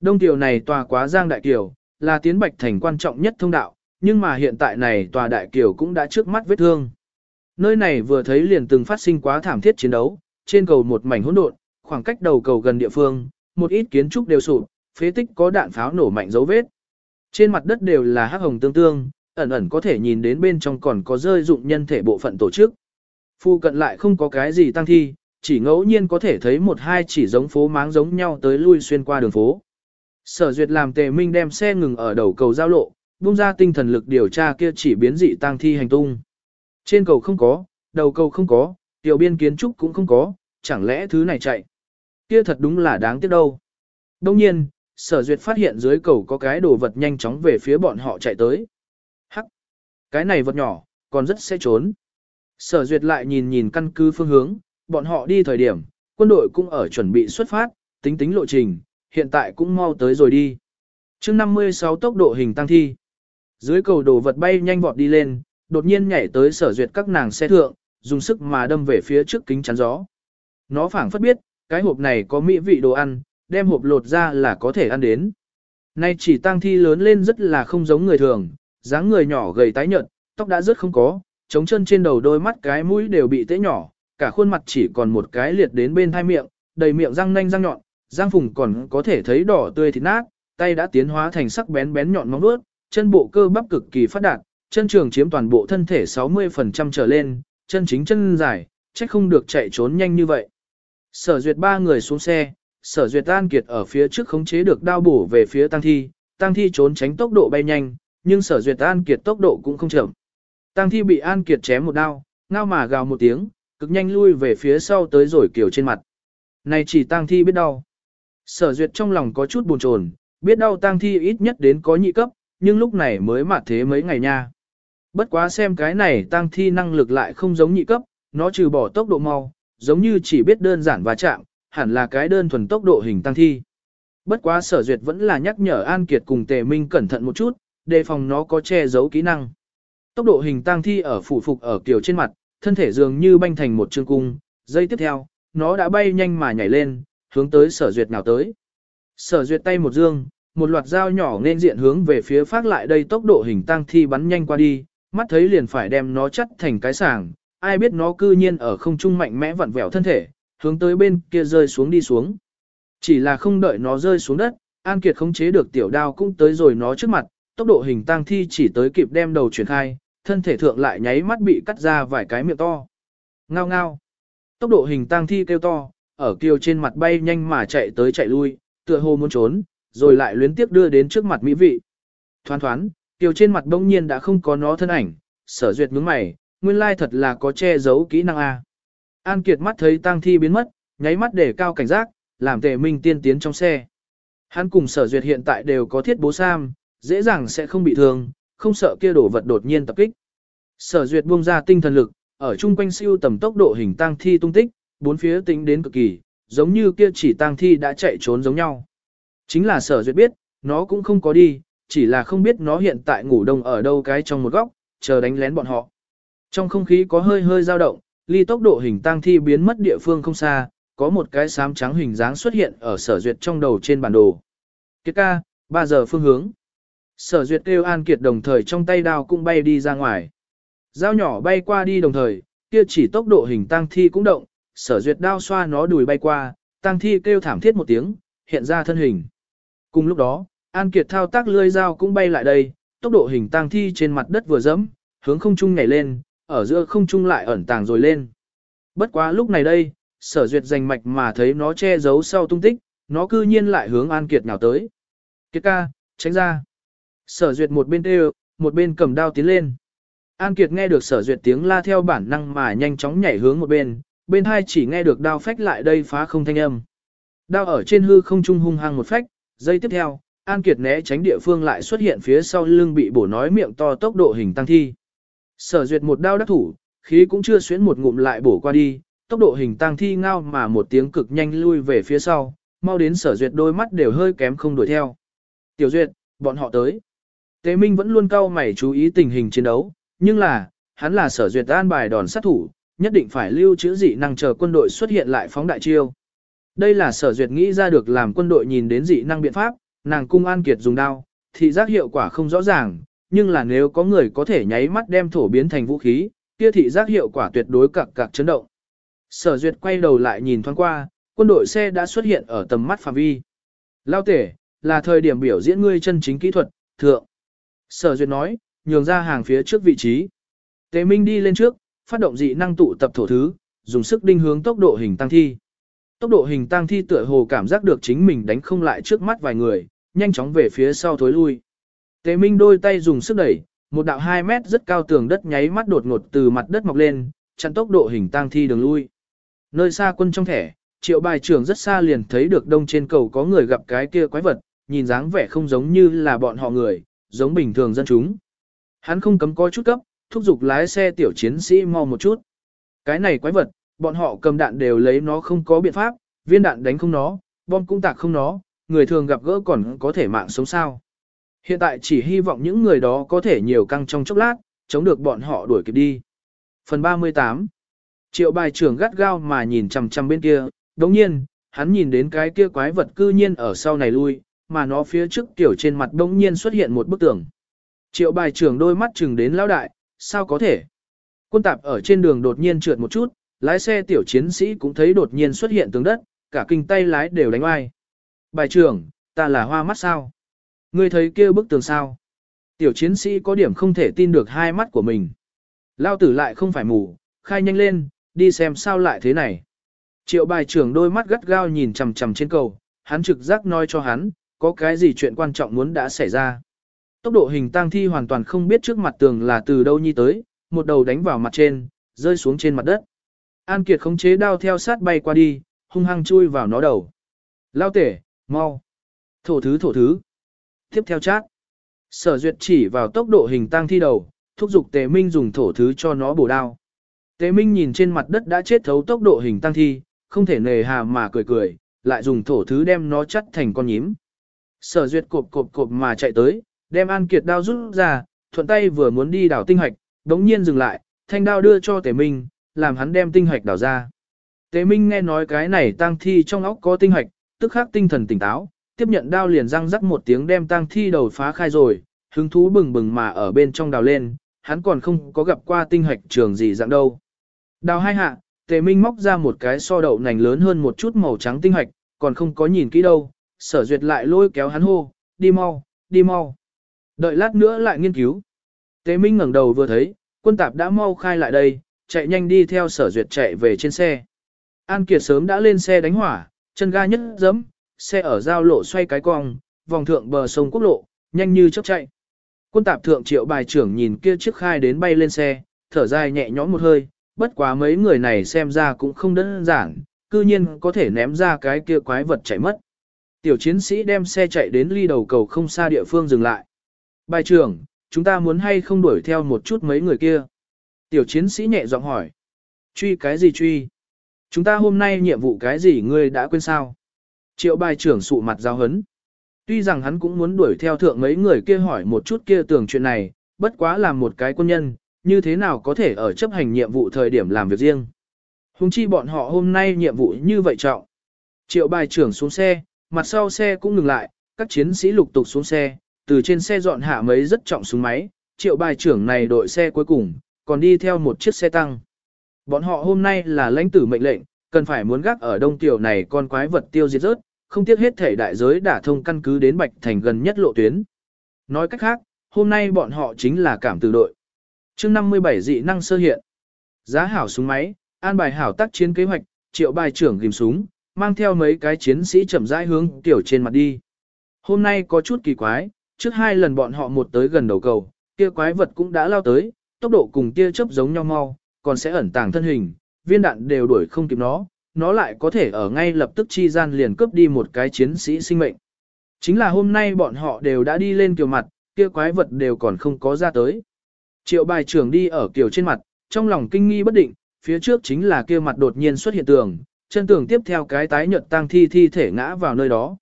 Đông Kiều này tòa quá giang đại kiều, là tiến bạch thành quan trọng nhất thông đạo, nhưng mà hiện tại này tòa đại kiều cũng đã trước mắt vết thương. Nơi này vừa thấy liền từng phát sinh quá thảm thiết chiến đấu, trên cầu một mảnh hỗn độn, khoảng cách đầu cầu gần địa phương, một ít kiến trúc đều sụp, phế tích có đạn pháo nổ mạnh dấu vết. Trên mặt đất đều là hắc hồng tương tương, ẩn ẩn có thể nhìn đến bên trong còn có rơi dụng nhân thể bộ phận tổ chức. Phu cận lại không có cái gì tăng thi, chỉ ngẫu nhiên có thể thấy một hai chỉ giống phố máng giống nhau tới lui xuyên qua đường phố. Sở duyệt làm tề minh đem xe ngừng ở đầu cầu giao lộ, bung ra tinh thần lực điều tra kia chỉ biến dị tăng thi hành tung. Trên cầu không có, đầu cầu không có, tiểu biên kiến trúc cũng không có, chẳng lẽ thứ này chạy. Kia thật đúng là đáng tiếc đâu. Đông nhiên, sở duyệt phát hiện dưới cầu có cái đồ vật nhanh chóng về phía bọn họ chạy tới. Hắc! Cái này vật nhỏ, còn rất sẽ trốn. Sở duyệt lại nhìn nhìn căn cứ phương hướng, bọn họ đi thời điểm, quân đội cũng ở chuẩn bị xuất phát, tính tính lộ trình, hiện tại cũng mau tới rồi đi. chương 56 tốc độ hình tăng thi. Dưới cầu đồ vật bay nhanh vọt đi lên, đột nhiên nhảy tới sở duyệt các nàng xe thượng, dùng sức mà đâm về phía trước kính chắn gió. Nó phảng phất biết, cái hộp này có mỹ vị đồ ăn, đem hộp lột ra là có thể ăn đến. Nay chỉ tang thi lớn lên rất là không giống người thường, dáng người nhỏ gầy tái nhợt, tóc đã rất không có, trống chân trên đầu đôi mắt cái mũi đều bị tế nhỏ, cả khuôn mặt chỉ còn một cái liệt đến bên thai miệng, đầy miệng răng nanh răng nhọn, răng phùng còn có thể thấy đỏ tươi thịt nát, tay đã tiến hóa thành sắc bén bén nhọn móng vuốt, chân bộ cơ bắp cực kỳ phát đạt, chân trường chiếm toàn bộ thân thể 60% trở lên, chân chính chân dài, chắc không được chạy trốn nhanh như vậy. Sở duyệt ba người xuống xe, sở duyệt an kiệt ở phía trước khống chế được đao bổ về phía tăng thi, tăng thi trốn tránh tốc độ bay nhanh, nhưng sở duyệt an kiệt tốc độ cũng không chậm. Tăng thi bị an kiệt chém một đao, ngao mà gào một tiếng, cực nhanh lui về phía sau tới rồi kiểu trên mặt. Này chỉ tăng thi biết đau. Sở duyệt trong lòng có chút buồn chồn, biết đau tăng thi ít nhất đến có nhị cấp, nhưng lúc này mới mà thế mấy ngày nha. Bất quá xem cái này tăng thi năng lực lại không giống nhị cấp, nó trừ bỏ tốc độ mau, giống như chỉ biết đơn giản và chạm, hẳn là cái đơn thuần tốc độ hình tăng thi. Bất quá sở duyệt vẫn là nhắc nhở An Kiệt cùng Tề Minh cẩn thận một chút, đề phòng nó có che giấu kỹ năng. Tốc độ hình tăng thi ở phủ phục ở kiểu trên mặt, thân thể dường như banh thành một chương cung, giây tiếp theo, nó đã bay nhanh mà nhảy lên, hướng tới sở duyệt nào tới. Sở duyệt tay một dương, một loạt dao nhỏ nên diện hướng về phía phát lại đây tốc độ hình tăng thi bắn nhanh qua đi, mắt thấy liền phải đem nó chắt thành cái sàng, ai biết nó cư nhiên ở không trung mạnh mẽ vặn vẹo thân thể, hướng tới bên kia rơi xuống đi xuống. Chỉ là không đợi nó rơi xuống đất, An Kiệt khống chế được tiểu đao cũng tới rồi nó trước mặt, tốc độ hình tang thi chỉ tới kịp đem đầu chuyển khai, thân thể thượng lại nháy mắt bị cắt ra vài cái miệng to. Ngao ngao. Tốc độ hình tang thi kêu to, ở kiều trên mặt bay nhanh mà chạy tới chạy lui, tựa hồ muốn trốn, rồi lại luyến tiếp đưa đến trước mặt mỹ vị. Thoán thoán, kiều trên mặt bỗng nhiên đã không có nó thân ảnh, sở duyệt nhướng mày, nguyên lai thật là có che giấu kỹ năng A. An Kiệt mắt thấy Tang thi biến mất, nháy mắt để cao cảnh giác, làm tề minh tiên tiến trong xe. Hắn cùng sở duyệt hiện tại đều có thiết bố sam, dễ dàng sẽ không bị thương, không sợ kia đổ vật đột nhiên tập kích. Sở duyệt buông ra tinh thần lực, ở chung quanh siêu tầm tốc độ hình Tang thi tung tích, bốn phía tính đến cực kỳ, giống như kia chỉ Tang thi đã chạy trốn giống nhau. Chính là sở duyệt biết, nó cũng không có đi, chỉ là không biết nó hiện tại ngủ đông ở đâu cái trong một góc, chờ đánh lén bọn họ. Trong không khí có hơi hơi dao động, ly tốc độ hình tăng thi biến mất địa phương không xa, có một cái xám trắng hình dáng xuất hiện ở sở duyệt trong đầu trên bản đồ. Kiệt ca, 3 giờ phương hướng. Sở duyệt kêu An Kiệt đồng thời trong tay đao cũng bay đi ra ngoài. Dao nhỏ bay qua đi đồng thời, kia chỉ tốc độ hình tăng thi cũng động, sở duyệt đao xoa nó đùi bay qua, tăng thi kêu thảm thiết một tiếng, hiện ra thân hình. Cùng lúc đó, An Kiệt thao tác lươi dao cũng bay lại đây, tốc độ hình tăng thi trên mặt đất vừa dẫm, hướng không trung nhảy lên, ở giữa không trung lại ẩn tàng rồi lên. Bất quá lúc này đây, sở duyệt giành mạch mà thấy nó che giấu sau tung tích, nó cư nhiên lại hướng An Kiệt nào tới. Kiệt ca, tránh ra. Sở duyệt một bên đều, một bên cầm đao tiến lên. An Kiệt nghe được sở duyệt tiếng la theo bản năng mà nhanh chóng nhảy hướng một bên, bên hai chỉ nghe được đao phách lại đây phá không thanh âm. Đao ở trên hư không trung hung hăng một phách, giây tiếp theo, An Kiệt né tránh địa phương lại xuất hiện phía sau lưng bị bổ nói miệng to tốc độ hình tăng thi. Sở duyệt một đao đắc thủ, khí cũng chưa xuyến một ngụm lại bổ qua đi, tốc độ hình tăng thi ngao mà một tiếng cực nhanh lui về phía sau, mau đến sở duyệt đôi mắt đều hơi kém không đuổi theo. Tiểu duyệt, bọn họ tới. Tế Minh vẫn luôn cau mày chú ý tình hình chiến đấu, nhưng là, hắn là sở duyệt an bài đòn sát thủ, nhất định phải lưu trữ dị năng chờ quân đội xuất hiện lại phóng đại chiêu. Đây là sở duyệt nghĩ ra được làm quân đội nhìn đến dị năng biện pháp, nàng cung an kiệt dùng đao, thị giác hiệu quả không rõ ràng, nhưng là nếu có người có thể nháy mắt đem thổ biến thành vũ khí, kia thị giác hiệu quả tuyệt đối cặc cặc chấn động. Sở duyệt quay đầu lại nhìn thoáng qua, quân đội xe đã xuất hiện ở tầm mắt phạm vi. Lao tể, là thời điểm biểu diễn ngươi chân chính kỹ thuật, thượng. Sở duyệt nói, nhường ra hàng phía trước vị trí. Tề Minh đi lên trước, phát động dị năng tụ tập thổ thứ, dùng sức đinh hướng tốc độ hình tăng thi. Tốc độ hình tăng thi tựa hồ cảm giác được chính mình đánh không lại trước mắt vài người, nhanh chóng về phía sau thối lui. Tề Minh đôi tay dùng sức đẩy, một đạo 2 mét rất cao tường đất nháy mắt đột ngột từ mặt đất mọc lên, chặn tốc độ hình tang thi đường lui. Nơi xa quân trong thẻ, triệu bài trưởng rất xa liền thấy được đông trên cầu có người gặp cái kia quái vật, nhìn dáng vẻ không giống như là bọn họ người, giống bình thường dân chúng. Hắn không cấm coi chút cấp, thúc giục lái xe tiểu chiến sĩ mau một chút. Cái này quái vật, bọn họ cầm đạn đều lấy nó không có biện pháp, viên đạn đánh không nó, bom cũng tạc không nó, người thường gặp gỡ còn có thể mạng sống sao. Hiện tại chỉ hy vọng những người đó có thể nhiều căng trong chốc lát, chống được bọn họ đuổi kịp đi. Phần 38 Triệu bài trưởng gắt gao mà nhìn chằm chằm bên kia, đồng nhiên, hắn nhìn đến cái kia quái vật cư nhiên ở sau này lui, mà nó phía trước tiểu trên mặt đông nhiên xuất hiện một bức tường. Triệu bài trưởng đôi mắt chừng đến lão đại, sao có thể? Quân tạp ở trên đường đột nhiên trượt một chút, lái xe tiểu chiến sĩ cũng thấy đột nhiên xuất hiện tường đất, cả kinh tay lái đều đánh oai. Bài trưởng, ta là hoa mắt sao? Ngươi thấy kia bức tường sao? Tiểu chiến sĩ có điểm không thể tin được hai mắt của mình. Lao tử lại không phải mù, khai nhanh lên, đi xem sao lại thế này. Triệu bài trưởng đôi mắt gắt gao nhìn chằm chằm trên cầu, hắn trực giác nói cho hắn, có cái gì chuyện quan trọng muốn đã xảy ra. Tốc độ hình tang thi hoàn toàn không biết trước mặt tường là từ đâu nhi tới, một đầu đánh vào mặt trên, rơi xuống trên mặt đất. An Kiệt khống chế đao theo sát bay qua đi, hung hăng chui vào nó đầu. Lao tể, mau. Thổ thứ thổ thứ. Tiếp theo chát. Sở duyệt chỉ vào tốc độ hình tăng thi đầu, thúc giục tề minh dùng thổ thứ cho nó bổ đao. Tề minh nhìn trên mặt đất đã chết thấu tốc độ hình tăng thi, không thể nề hà mà cười cười, lại dùng thổ thứ đem nó chắt thành con nhím. Sở duyệt cộp cộp cộp mà chạy tới, đem An Kiệt đao rút ra, thuận tay vừa muốn đi đảo tinh hoạch, đống nhiên dừng lại, thanh đao đưa cho Tề Minh, làm hắn đem tinh hoạch đảo ra. Tề Minh nghe nói cái này tăng thi trong óc có tinh hoạch, tức khắc tinh thần tỉnh táo, tiếp nhận đao liền răng rắc một tiếng đem tang thi đầu phá khai rồi, hứng thú bừng bừng mà ở bên trong đào lên, hắn còn không có gặp qua tinh hạch trường gì dạng đâu. Đào hai hạ, Tề Minh móc ra một cái so đậu nành lớn hơn một chút màu trắng tinh hạch còn không có nhìn kỹ đâu, sở duyệt lại lôi kéo hắn hô, đi mau, đi mau. Đợi lát nữa lại nghiên cứu. Tế Minh ngẩng đầu vừa thấy, quân tạp đã mau khai lại đây, chạy nhanh đi theo sở duyệt chạy về trên xe. An Kiệt sớm đã lên xe đánh hỏa, chân ga nhất dẫm, xe ở giao lộ xoay cái cong, vòng thượng bờ sông quốc lộ, nhanh như chớp chạy. Quân tạp thượng triệu bài trưởng nhìn kia chiếc khai đến bay lên xe, thở dài nhẹ nhõm một hơi, bất quá mấy người này xem ra cũng không đơn giản, cư nhiên có thể ném ra cái kia quái vật chạy mất. Tiểu chiến sĩ đem xe chạy đến ly đầu cầu không xa địa phương dừng lại. Bài trưởng, chúng ta muốn hay không đuổi theo một chút mấy người kia? Tiểu chiến sĩ nhẹ giọng hỏi. Truy cái gì truy? Chúng ta hôm nay nhiệm vụ cái gì ngươi đã quên sao? Triệu bài trưởng sụ mặt giao hấn. Tuy rằng hắn cũng muốn đuổi theo thượng mấy người kia hỏi một chút kia tưởng chuyện này, bất quá là một cái quân nhân, như thế nào có thể ở chấp hành nhiệm vụ thời điểm làm việc riêng. Hùng chi bọn họ hôm nay nhiệm vụ như vậy trọng. Triệu bài trưởng xuống xe, mặt sau xe cũng ngừng lại, các chiến sĩ lục tục xuống xe, từ trên xe dọn hạ mấy rất trọng súng máy, triệu bài trưởng này đội xe cuối cùng, còn đi theo một chiếc xe tăng. Bọn họ hôm nay là lãnh tử mệnh lệnh, cần phải muốn gác ở đông tiểu này con quái vật tiêu diệt rớt, không tiếc hết thể đại giới đả thông căn cứ đến Bạch Thành gần nhất lộ tuyến. Nói cách khác, hôm nay bọn họ chính là cảm từ đội. chương 57 dị năng sơ hiện. Giá hảo súng máy, an bài hảo tác chiến kế hoạch, triệu bài trưởng ghim súng, mang theo mấy cái chiến sĩ chậm rãi hướng tiểu trên mặt đi. Hôm nay có chút kỳ quái, trước hai lần bọn họ một tới gần đầu cầu, kia quái vật cũng đã lao tới, tốc độ cùng tia chớp giống nhau mau, còn sẽ ẩn tàng thân hình, viên đạn đều đuổi không kịp nó, nó lại có thể ở ngay lập tức chi gian liền cướp đi một cái chiến sĩ sinh mệnh. Chính là hôm nay bọn họ đều đã đi lên kiều mặt, kia quái vật đều còn không có ra tới. Triệu bài trưởng đi ở kiều trên mặt, trong lòng kinh nghi bất định, phía trước chính là kia mặt đột nhiên xuất hiện tường, chân tường tiếp theo cái tái nhợt tang thi thi thể ngã vào nơi đó.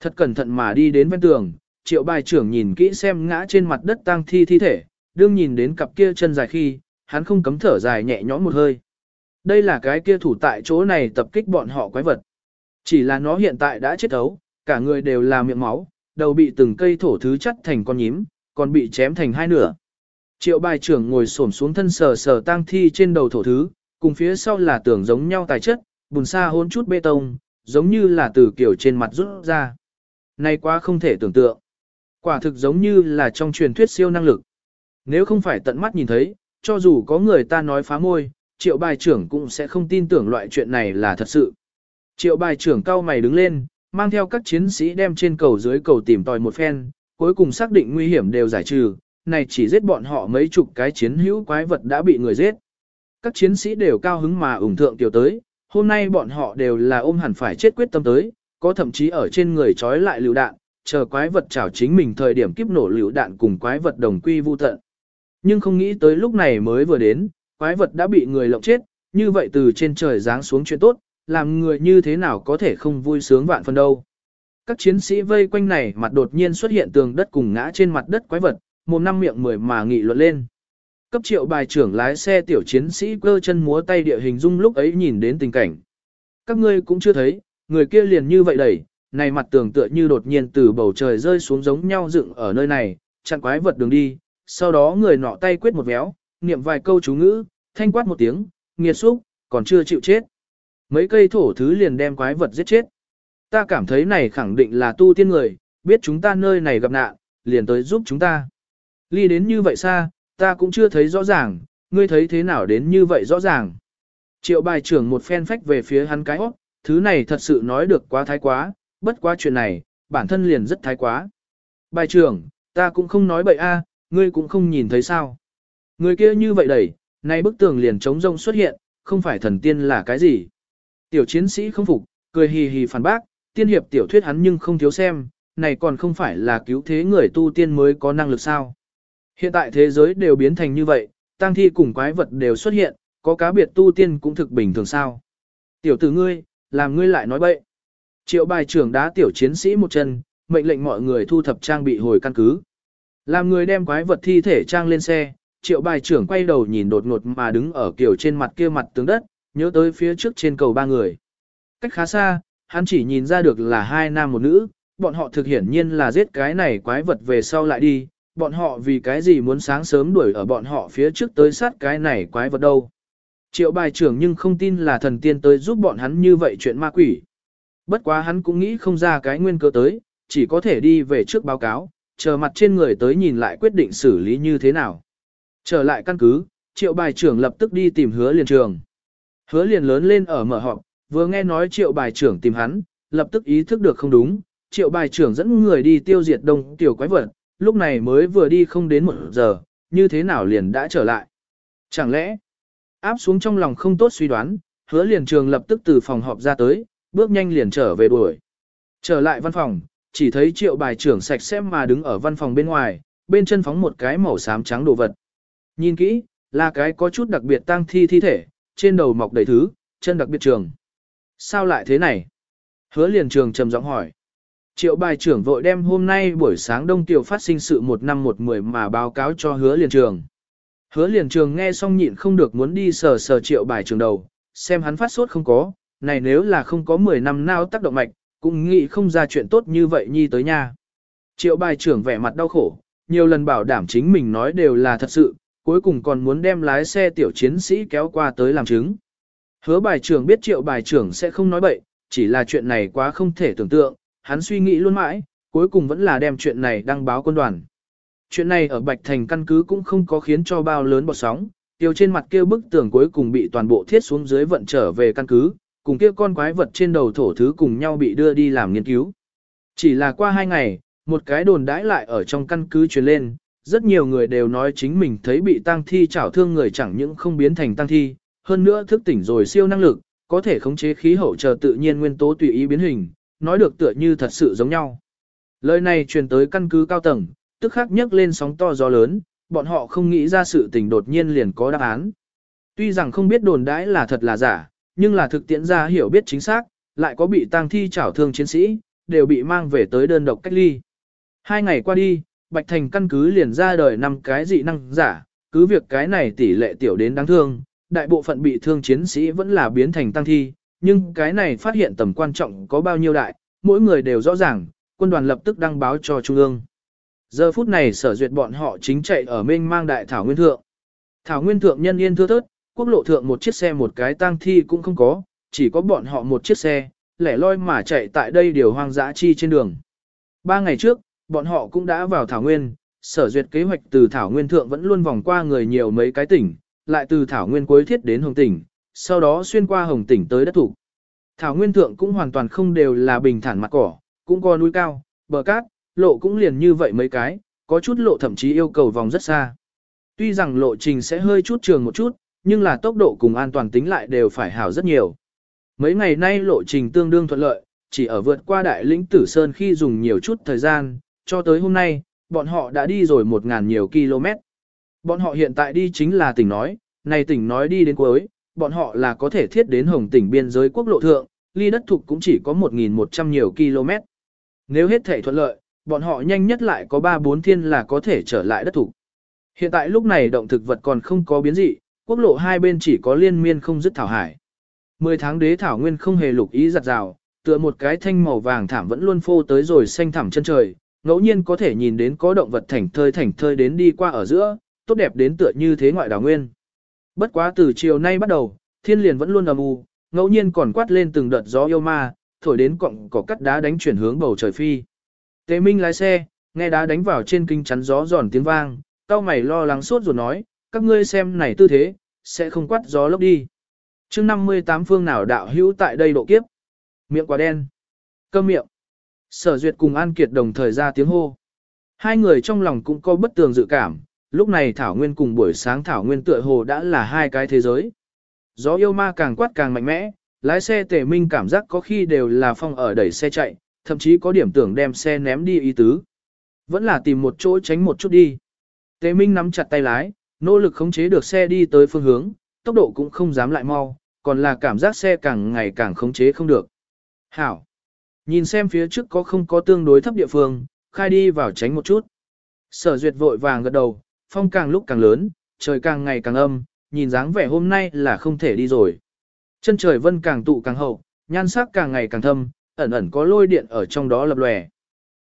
Thật cẩn thận mà đi đến bên tường, triệu bài trưởng nhìn kỹ xem ngã trên mặt đất tang thi thi thể, đương nhìn đến cặp kia chân dài khi, hắn không cấm thở dài nhẹ nhõm một hơi. Đây là cái kia thủ tại chỗ này tập kích bọn họ quái vật. Chỉ là nó hiện tại đã chết ấu, cả người đều là miệng máu, đầu bị từng cây thổ thứ chất thành con nhím, còn bị chém thành hai nửa. Triệu bài trưởng ngồi xổm xuống thân sờ sờ tang thi trên đầu thổ thứ, cùng phía sau là tưởng giống nhau tài chất, bùn xa hôn chút bê tông, giống như là từ kiểu trên mặt rút ra. Này quá không thể tưởng tượng. Quả thực giống như là trong truyền thuyết siêu năng lực. Nếu không phải tận mắt nhìn thấy, cho dù có người ta nói phá môi, triệu bài trưởng cũng sẽ không tin tưởng loại chuyện này là thật sự. Triệu bài trưởng cao mày đứng lên, mang theo các chiến sĩ đem trên cầu dưới cầu tìm tòi một phen, cuối cùng xác định nguy hiểm đều giải trừ, này chỉ giết bọn họ mấy chục cái chiến hữu quái vật đã bị người giết. Các chiến sĩ đều cao hứng mà ủng thượng tiểu tới, hôm nay bọn họ đều là ôm hẳn phải chết quyết tâm tới, có thậm chí ở trên người trói lại lựu đạn, chờ quái vật chảo chính mình thời điểm kiếp nổ lựu đạn cùng quái vật đồng quy vu tận. Nhưng không nghĩ tới lúc này mới vừa đến, quái vật đã bị người lộng chết, như vậy từ trên trời giáng xuống chuyện tốt, làm người như thế nào có thể không vui sướng vạn phần đâu. Các chiến sĩ vây quanh này mặt đột nhiên xuất hiện tường đất cùng ngã trên mặt đất quái vật, một năm miệng mười mà nghị luận lên. Cấp triệu bài trưởng lái xe tiểu chiến sĩ cơ chân múa tay địa hình dung lúc ấy nhìn đến tình cảnh. Các ngươi cũng chưa thấy, người kia liền như vậy đẩy, này mặt tường tựa như đột nhiên từ bầu trời rơi xuống giống nhau dựng ở nơi này, chặn quái vật đường đi, sau đó người nọ tay quyết một véo, niệm vài câu chú ngữ, thanh quát một tiếng, nghiệt xúc, còn chưa chịu chết. Mấy cây thổ thứ liền đem quái vật giết chết. Ta cảm thấy này khẳng định là tu tiên người, biết chúng ta nơi này gặp nạn, liền tới giúp chúng ta. Ly đến như vậy xa, ta cũng chưa thấy rõ ràng, ngươi thấy thế nào đến như vậy rõ ràng. Triệu bài trưởng một phen phách về phía hắn cái hót, thứ này thật sự nói được quá thái quá, bất quá chuyện này, bản thân liền rất thái quá. Bài trưởng, ta cũng không nói bậy a, ngươi cũng không nhìn thấy sao. Người kia như vậy đẩy, nay bức tường liền trống rông xuất hiện, không phải thần tiên là cái gì. Tiểu chiến sĩ không phục, cười hì hì phản bác, tiên hiệp tiểu thuyết hắn nhưng không thiếu xem, này còn không phải là cứu thế người tu tiên mới có năng lực sao. Hiện tại thế giới đều biến thành như vậy, tang thi cùng quái vật đều xuất hiện, có cá biệt tu tiên cũng thực bình thường sao. Tiểu tử ngươi, làm ngươi lại nói bậy. Triệu bài trưởng đá tiểu chiến sĩ một chân, mệnh lệnh mọi người thu thập trang bị hồi căn cứ. Làm người đem quái vật thi thể trang lên xe, triệu bài trưởng quay đầu nhìn đột ngột mà đứng ở kiểu trên mặt kia mặt tướng đất, nhớ tới phía trước trên cầu ba người. Cách khá xa, hắn chỉ nhìn ra được là hai nam một nữ, bọn họ thực hiển nhiên là giết cái này quái vật về sau lại đi, bọn họ vì cái gì muốn sáng sớm đuổi ở bọn họ phía trước tới sát cái này quái vật đâu. Triệu bài trưởng nhưng không tin là thần tiên tới giúp bọn hắn như vậy chuyện ma quỷ. Bất quá hắn cũng nghĩ không ra cái nguyên cơ tới, chỉ có thể đi về trước báo cáo, chờ mặt trên người tới nhìn lại quyết định xử lý như thế nào. Trở lại căn cứ, triệu bài trưởng lập tức đi tìm hứa liền trường. Hứa liền lớn lên ở mở họp, vừa nghe nói triệu bài trưởng tìm hắn, lập tức ý thức được không đúng, triệu bài trưởng dẫn người đi tiêu diệt đông tiểu quái vật, lúc này mới vừa đi không đến một giờ, như thế nào liền đã trở lại. Chẳng lẽ, áp xuống trong lòng không tốt suy đoán, hứa liền trường lập tức từ phòng họp ra tới, bước nhanh liền trở về đuổi. Trở lại văn phòng, chỉ thấy triệu bài trưởng sạch sẽ mà đứng ở văn phòng bên ngoài, bên chân phóng một cái màu xám trắng đồ vật. Nhìn kỹ, là cái có chút đặc biệt tang thi thi thể, trên đầu mọc đầy thứ, chân đặc biệt trường. Sao lại thế này? Hứa liền trường trầm giọng hỏi. Triệu bài trưởng vội đem hôm nay buổi sáng đông tiểu phát sinh sự một năm một mười mà báo cáo cho hứa liền trường. Hứa liền trường nghe xong nhịn không được muốn đi sờ sờ triệu bài trưởng đầu, xem hắn phát sốt không có, này nếu là không có 10 năm nào tác động mạch, cũng nghĩ không ra chuyện tốt như vậy nhi tới nha. Triệu bài trưởng vẻ mặt đau khổ, nhiều lần bảo đảm chính mình nói đều là thật sự, cuối cùng còn muốn đem lái xe tiểu chiến sĩ kéo qua tới làm chứng. Hứa bài trưởng biết triệu bài trưởng sẽ không nói bậy, chỉ là chuyện này quá không thể tưởng tượng, hắn suy nghĩ luôn mãi, cuối cùng vẫn là đem chuyện này đăng báo quân đoàn. Chuyện này ở Bạch Thành căn cứ cũng không có khiến cho bao lớn bọt sóng, tiêu trên mặt kia bức tường cuối cùng bị toàn bộ thiết xuống dưới vận trở về căn cứ, cùng kia con quái vật trên đầu thổ thứ cùng nhau bị đưa đi làm nghiên cứu. Chỉ là qua hai ngày, một cái đồn đãi lại ở trong căn cứ truyền lên, rất nhiều người đều nói chính mình thấy bị tang thi chảo thương người chẳng những không biến thành tang thi, hơn nữa thức tỉnh rồi siêu năng lực, có thể khống chế khí hậu chờ tự nhiên nguyên tố tùy ý biến hình, nói được tựa như thật sự giống nhau. Lời này truyền tới căn cứ cao tầng, tức khắc nhấc lên sóng to gió lớn, bọn họ không nghĩ ra sự tình đột nhiên liền có đáp án. Tuy rằng không biết đồn đãi là thật là giả, nhưng là thực tiễn ra hiểu biết chính xác, lại có bị tang thi chảo thương chiến sĩ, đều bị mang về tới đơn độc cách ly. Hai ngày qua đi, Bạch Thành căn cứ liền ra đời năm cái dị năng giả, cứ việc cái này tỷ lệ tiểu đến đáng thương, đại bộ phận bị thương chiến sĩ vẫn là biến thành tăng thi, nhưng cái này phát hiện tầm quan trọng có bao nhiêu đại, mỗi người đều rõ ràng, quân đoàn lập tức đăng báo cho Trung ương. Giờ phút này sở duyệt bọn họ chính chạy ở mênh mang đại Thảo Nguyên Thượng. Thảo Nguyên Thượng nhân yên thưa thớt, quốc lộ thượng một chiếc xe một cái tang thi cũng không có, chỉ có bọn họ một chiếc xe, lẻ loi mà chạy tại đây điều hoang dã chi trên đường. Ba ngày trước, bọn họ cũng đã vào Thảo Nguyên, sở duyệt kế hoạch từ Thảo Nguyên Thượng vẫn luôn vòng qua người nhiều mấy cái tỉnh, lại từ Thảo Nguyên cuối thiết đến Hồng Tỉnh, sau đó xuyên qua Hồng Tỉnh tới đất thủ. Thảo Nguyên Thượng cũng hoàn toàn không đều là bình thản mặt cỏ, cũng có núi cao, bờ cát, lộ cũng liền như vậy mấy cái, có chút lộ thậm chí yêu cầu vòng rất xa. Tuy rằng lộ trình sẽ hơi chút trường một chút, nhưng là tốc độ cùng an toàn tính lại đều phải hảo rất nhiều. Mấy ngày nay lộ trình tương đương thuận lợi, chỉ ở vượt qua đại lĩnh Tử Sơn khi dùng nhiều chút thời gian, cho tới hôm nay, bọn họ đã đi rồi một ngàn nhiều km. Bọn họ hiện tại đi chính là tỉnh nói, này tỉnh nói đi đến cuối, bọn họ là có thể thiết đến hồng tỉnh biên giới quốc lộ thượng, ly đất thục cũng chỉ có 1.100 nhiều km. Nếu hết thể thuận lợi, bọn họ nhanh nhất lại có 3-4 thiên là có thể trở lại đất thục. Hiện tại lúc này động thực vật còn không có biến dị, quốc lộ hai bên chỉ có liên miên không dứt thảo hải. Mười tháng đế thảo nguyên không hề lục ý giặt rào, tựa một cái thanh màu vàng thảm vẫn luôn phô tới rồi xanh thẳm chân trời, ngẫu nhiên có thể nhìn đến có động vật thảnh thơi thảnh thơi đến đi qua ở giữa, tốt đẹp đến tựa như thế ngoại đảo nguyên. Bất quá từ chiều nay bắt đầu, thiên liền vẫn luôn âm u, ngẫu nhiên còn quát lên từng đợt gió yêu ma, thổi đến cọng cỏ cắt đá đánh chuyển hướng bầu trời phi. Tế Minh lái xe, nghe đá đánh vào trên kinh chắn gió giòn tiếng vang, cao mày lo lắng suốt rồi nói, các ngươi xem này tư thế, sẽ không quát gió lốc đi. chương 58 phương nào đạo hữu tại đây độ kiếp. Miệng quá đen. Cơm miệng. Sở duyệt cùng An Kiệt đồng thời ra tiếng hô. Hai người trong lòng cũng có bất tường dự cảm, lúc này Thảo Nguyên cùng buổi sáng Thảo Nguyên tựa hồ đã là hai cái thế giới. Gió yêu ma càng quát càng mạnh mẽ, lái xe tề minh cảm giác có khi đều là phong ở đẩy xe chạy, thậm chí có điểm tưởng đem xe ném đi ý tứ. Vẫn là tìm một chỗ tránh một chút đi. Tề minh nắm chặt tay lái, nỗ lực khống chế được xe đi tới phương hướng, tốc độ cũng không dám lại mau, còn là cảm giác xe càng ngày càng khống chế không được. Hảo! Nhìn xem phía trước có không có tương đối thấp địa phương, khai đi vào tránh một chút. Sở duyệt vội vàng gật đầu, phong càng lúc càng lớn, trời càng ngày càng âm, nhìn dáng vẻ hôm nay là không thể đi rồi. Chân trời vân càng tụ càng hậu, nhan sắc càng ngày càng thâm, ẩn ẩn có lôi điện ở trong đó lập lòe.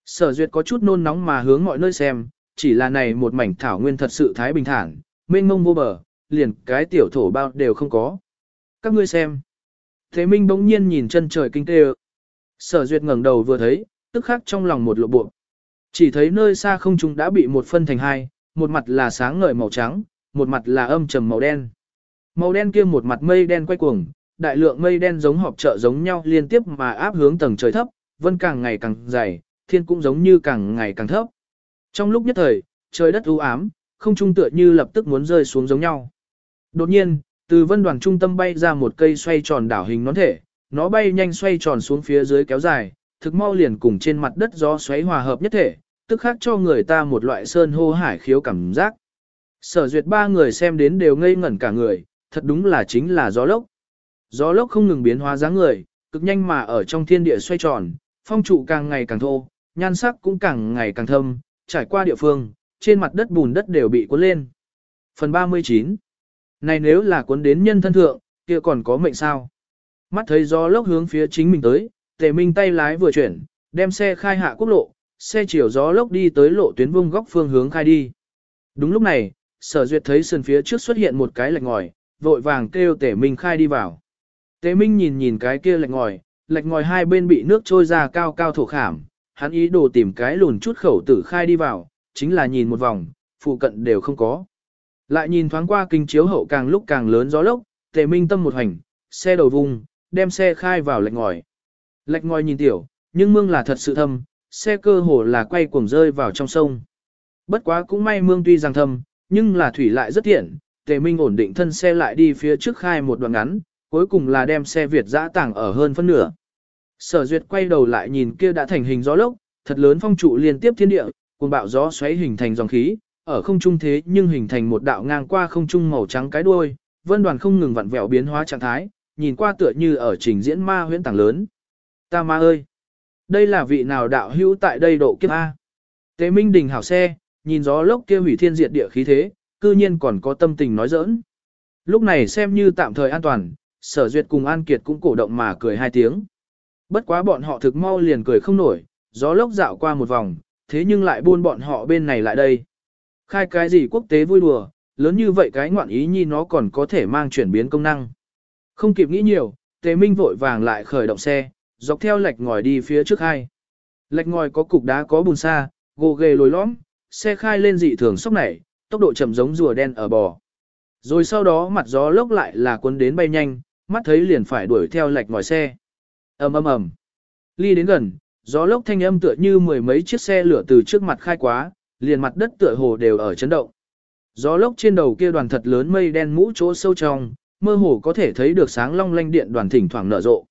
Sở duyệt có chút nôn nóng mà hướng mọi nơi xem, chỉ là này một mảnh thảo nguyên thật sự thái bình thản, mênh mông vô bờ, liền cái tiểu thổ bao đều không có. Các ngươi xem. Thế Minh bỗng nhiên nhìn chân trời kinh tê Sở duyệt ngẩng đầu vừa thấy, tức khắc trong lòng một lộ bộ. Chỉ thấy nơi xa không trung đã bị một phân thành hai, một mặt là sáng ngời màu trắng, một mặt là âm trầm màu đen. Màu đen kia một mặt mây đen quay cuồng, đại lượng mây đen giống họp trợ giống nhau liên tiếp mà áp hướng tầng trời thấp, vân càng ngày càng dày, thiên cũng giống như càng ngày càng thấp. Trong lúc nhất thời, trời đất u ám, không trung tựa như lập tức muốn rơi xuống giống nhau. Đột nhiên, từ vân đoàn trung tâm bay ra một cây xoay tròn đảo hình nón thể, nó bay nhanh xoay tròn xuống phía dưới kéo dài, thực mau liền cùng trên mặt đất gió xoáy hòa hợp nhất thể, tức khác cho người ta một loại sơn hô hải khiếu cảm giác. Sở duyệt ba người xem đến đều ngây ngẩn cả người, thật đúng là chính là gió lốc. Gió lốc không ngừng biến hóa dáng người, cực nhanh mà ở trong thiên địa xoay tròn, phong trụ càng ngày càng thô, nhan sắc cũng càng ngày càng thâm, trải qua địa phương, trên mặt đất bùn đất đều bị cuốn lên. Phần 39 Này nếu là cuốn đến nhân thân thượng, kia còn có mệnh sao? Mắt thấy gió lốc hướng phía chính mình tới, tề minh tay lái vừa chuyển, đem xe khai hạ quốc lộ, xe chiều gió lốc đi tới lộ tuyến vung góc phương hướng khai đi. Đúng lúc này, sở duyệt thấy sườn phía trước xuất hiện một cái lạch ngòi, vội vàng kêu tề minh khai đi vào. Tề minh nhìn nhìn cái kia lạch ngòi, lạch ngòi hai bên bị nước trôi ra cao cao thổ khảm, hắn ý đồ tìm cái lùn chút khẩu tử khai đi vào, chính là nhìn một vòng, phụ cận đều không có. Lại nhìn thoáng qua kinh chiếu hậu càng lúc càng lớn gió lốc, tề minh tâm một hành, xe đầu vùng, đem xe khai vào lạch ngòi. Lạch ngòi nhìn tiểu, nhưng mương là thật sự thâm, xe cơ hồ là quay cuồng rơi vào trong sông. Bất quá cũng may mương tuy rằng thâm, nhưng là thủy lại rất tiện, tề minh ổn định thân xe lại đi phía trước khai một đoạn ngắn, cuối cùng là đem xe Việt dã tảng ở hơn phân nửa. Sở duyệt quay đầu lại nhìn kia đã thành hình gió lốc, thật lớn phong trụ liên tiếp thiên địa, cuồng bạo gió xoáy hình thành dòng khí, ở không trung thế nhưng hình thành một đạo ngang qua không trung màu trắng cái đuôi, vân đoàn không ngừng vặn vẹo biến hóa trạng thái, nhìn qua tựa như ở trình diễn ma huyễn tàng lớn. Ta ma ơi! Đây là vị nào đạo hữu tại đây độ kiếp A? Tế Minh Đình hảo xe, nhìn gió lốc kia hủy thiên diệt địa khí thế, cư nhiên còn có tâm tình nói giỡn. Lúc này xem như tạm thời an toàn, sở duyệt cùng An Kiệt cũng cổ động mà cười hai tiếng. Bất quá bọn họ thực mau liền cười không nổi, gió lốc dạo qua một vòng, thế nhưng lại buôn bọn họ bên này lại đây. Khai cái gì quốc tế vui đùa, lớn như vậy cái ngoạn ý nhi nó còn có thể mang chuyển biến công năng. Không kịp nghĩ nhiều, Tề Minh vội vàng lại khởi động xe, dọc theo lạch ngòi đi phía trước hai. Lạch ngòi có cục đá có bùn xa, gồ ghề lồi lõm, xe khai lên dị thường sốc nảy, tốc độ chậm giống rùa đen ở bò. Rồi sau đó mặt gió lốc lại là cuốn đến bay nhanh, mắt thấy liền phải đuổi theo lạch ngòi xe. ầm ầm ầm, ly đến gần, gió lốc thanh âm tựa như mười mấy chiếc xe lửa từ trước mặt khai quá, liền mặt đất tựa hồ đều ở chấn động. Gió lốc trên đầu kia đoàn thật lớn mây đen mũ chỗ sâu trong, mơ hồ có thể thấy được sáng long lanh điện đoàn thỉnh thoảng nở rộ.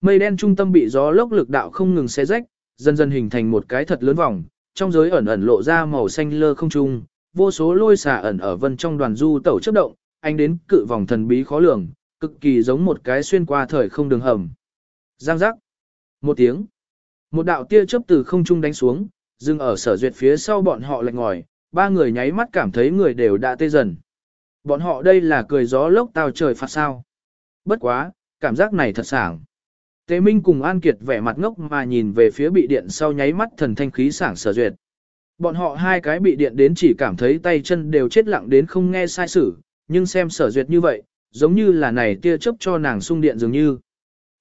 Mây đen trung tâm bị gió lốc lực đạo không ngừng xé rách, dần dần hình thành một cái thật lớn vòng, trong giới ẩn ẩn lộ ra màu xanh lơ không trung, vô số lôi xà ẩn ở vân trong đoàn du tẩu chớp động, anh đến cự vòng thần bí khó lường, cực kỳ giống một cái xuyên qua thời không đường hầm. Giang giác. Một tiếng. Một đạo tia chớp từ không trung đánh xuống, dừng ở sở duyệt phía sau bọn họ lạnh ngòi, ba người nháy mắt cảm thấy người đều đã tê dần. Bọn họ đây là cười gió lốc tao trời phạt sao. Bất quá, cảm giác này thật sảng. Tế Minh cùng An Kiệt vẻ mặt ngốc mà nhìn về phía bị điện sau nháy mắt thần thanh khí sảng sở duyệt. Bọn họ hai cái bị điện đến chỉ cảm thấy tay chân đều chết lặng đến không nghe sai sử, nhưng xem sở duyệt như vậy, giống như là này tia chớp cho nàng sung điện dường như.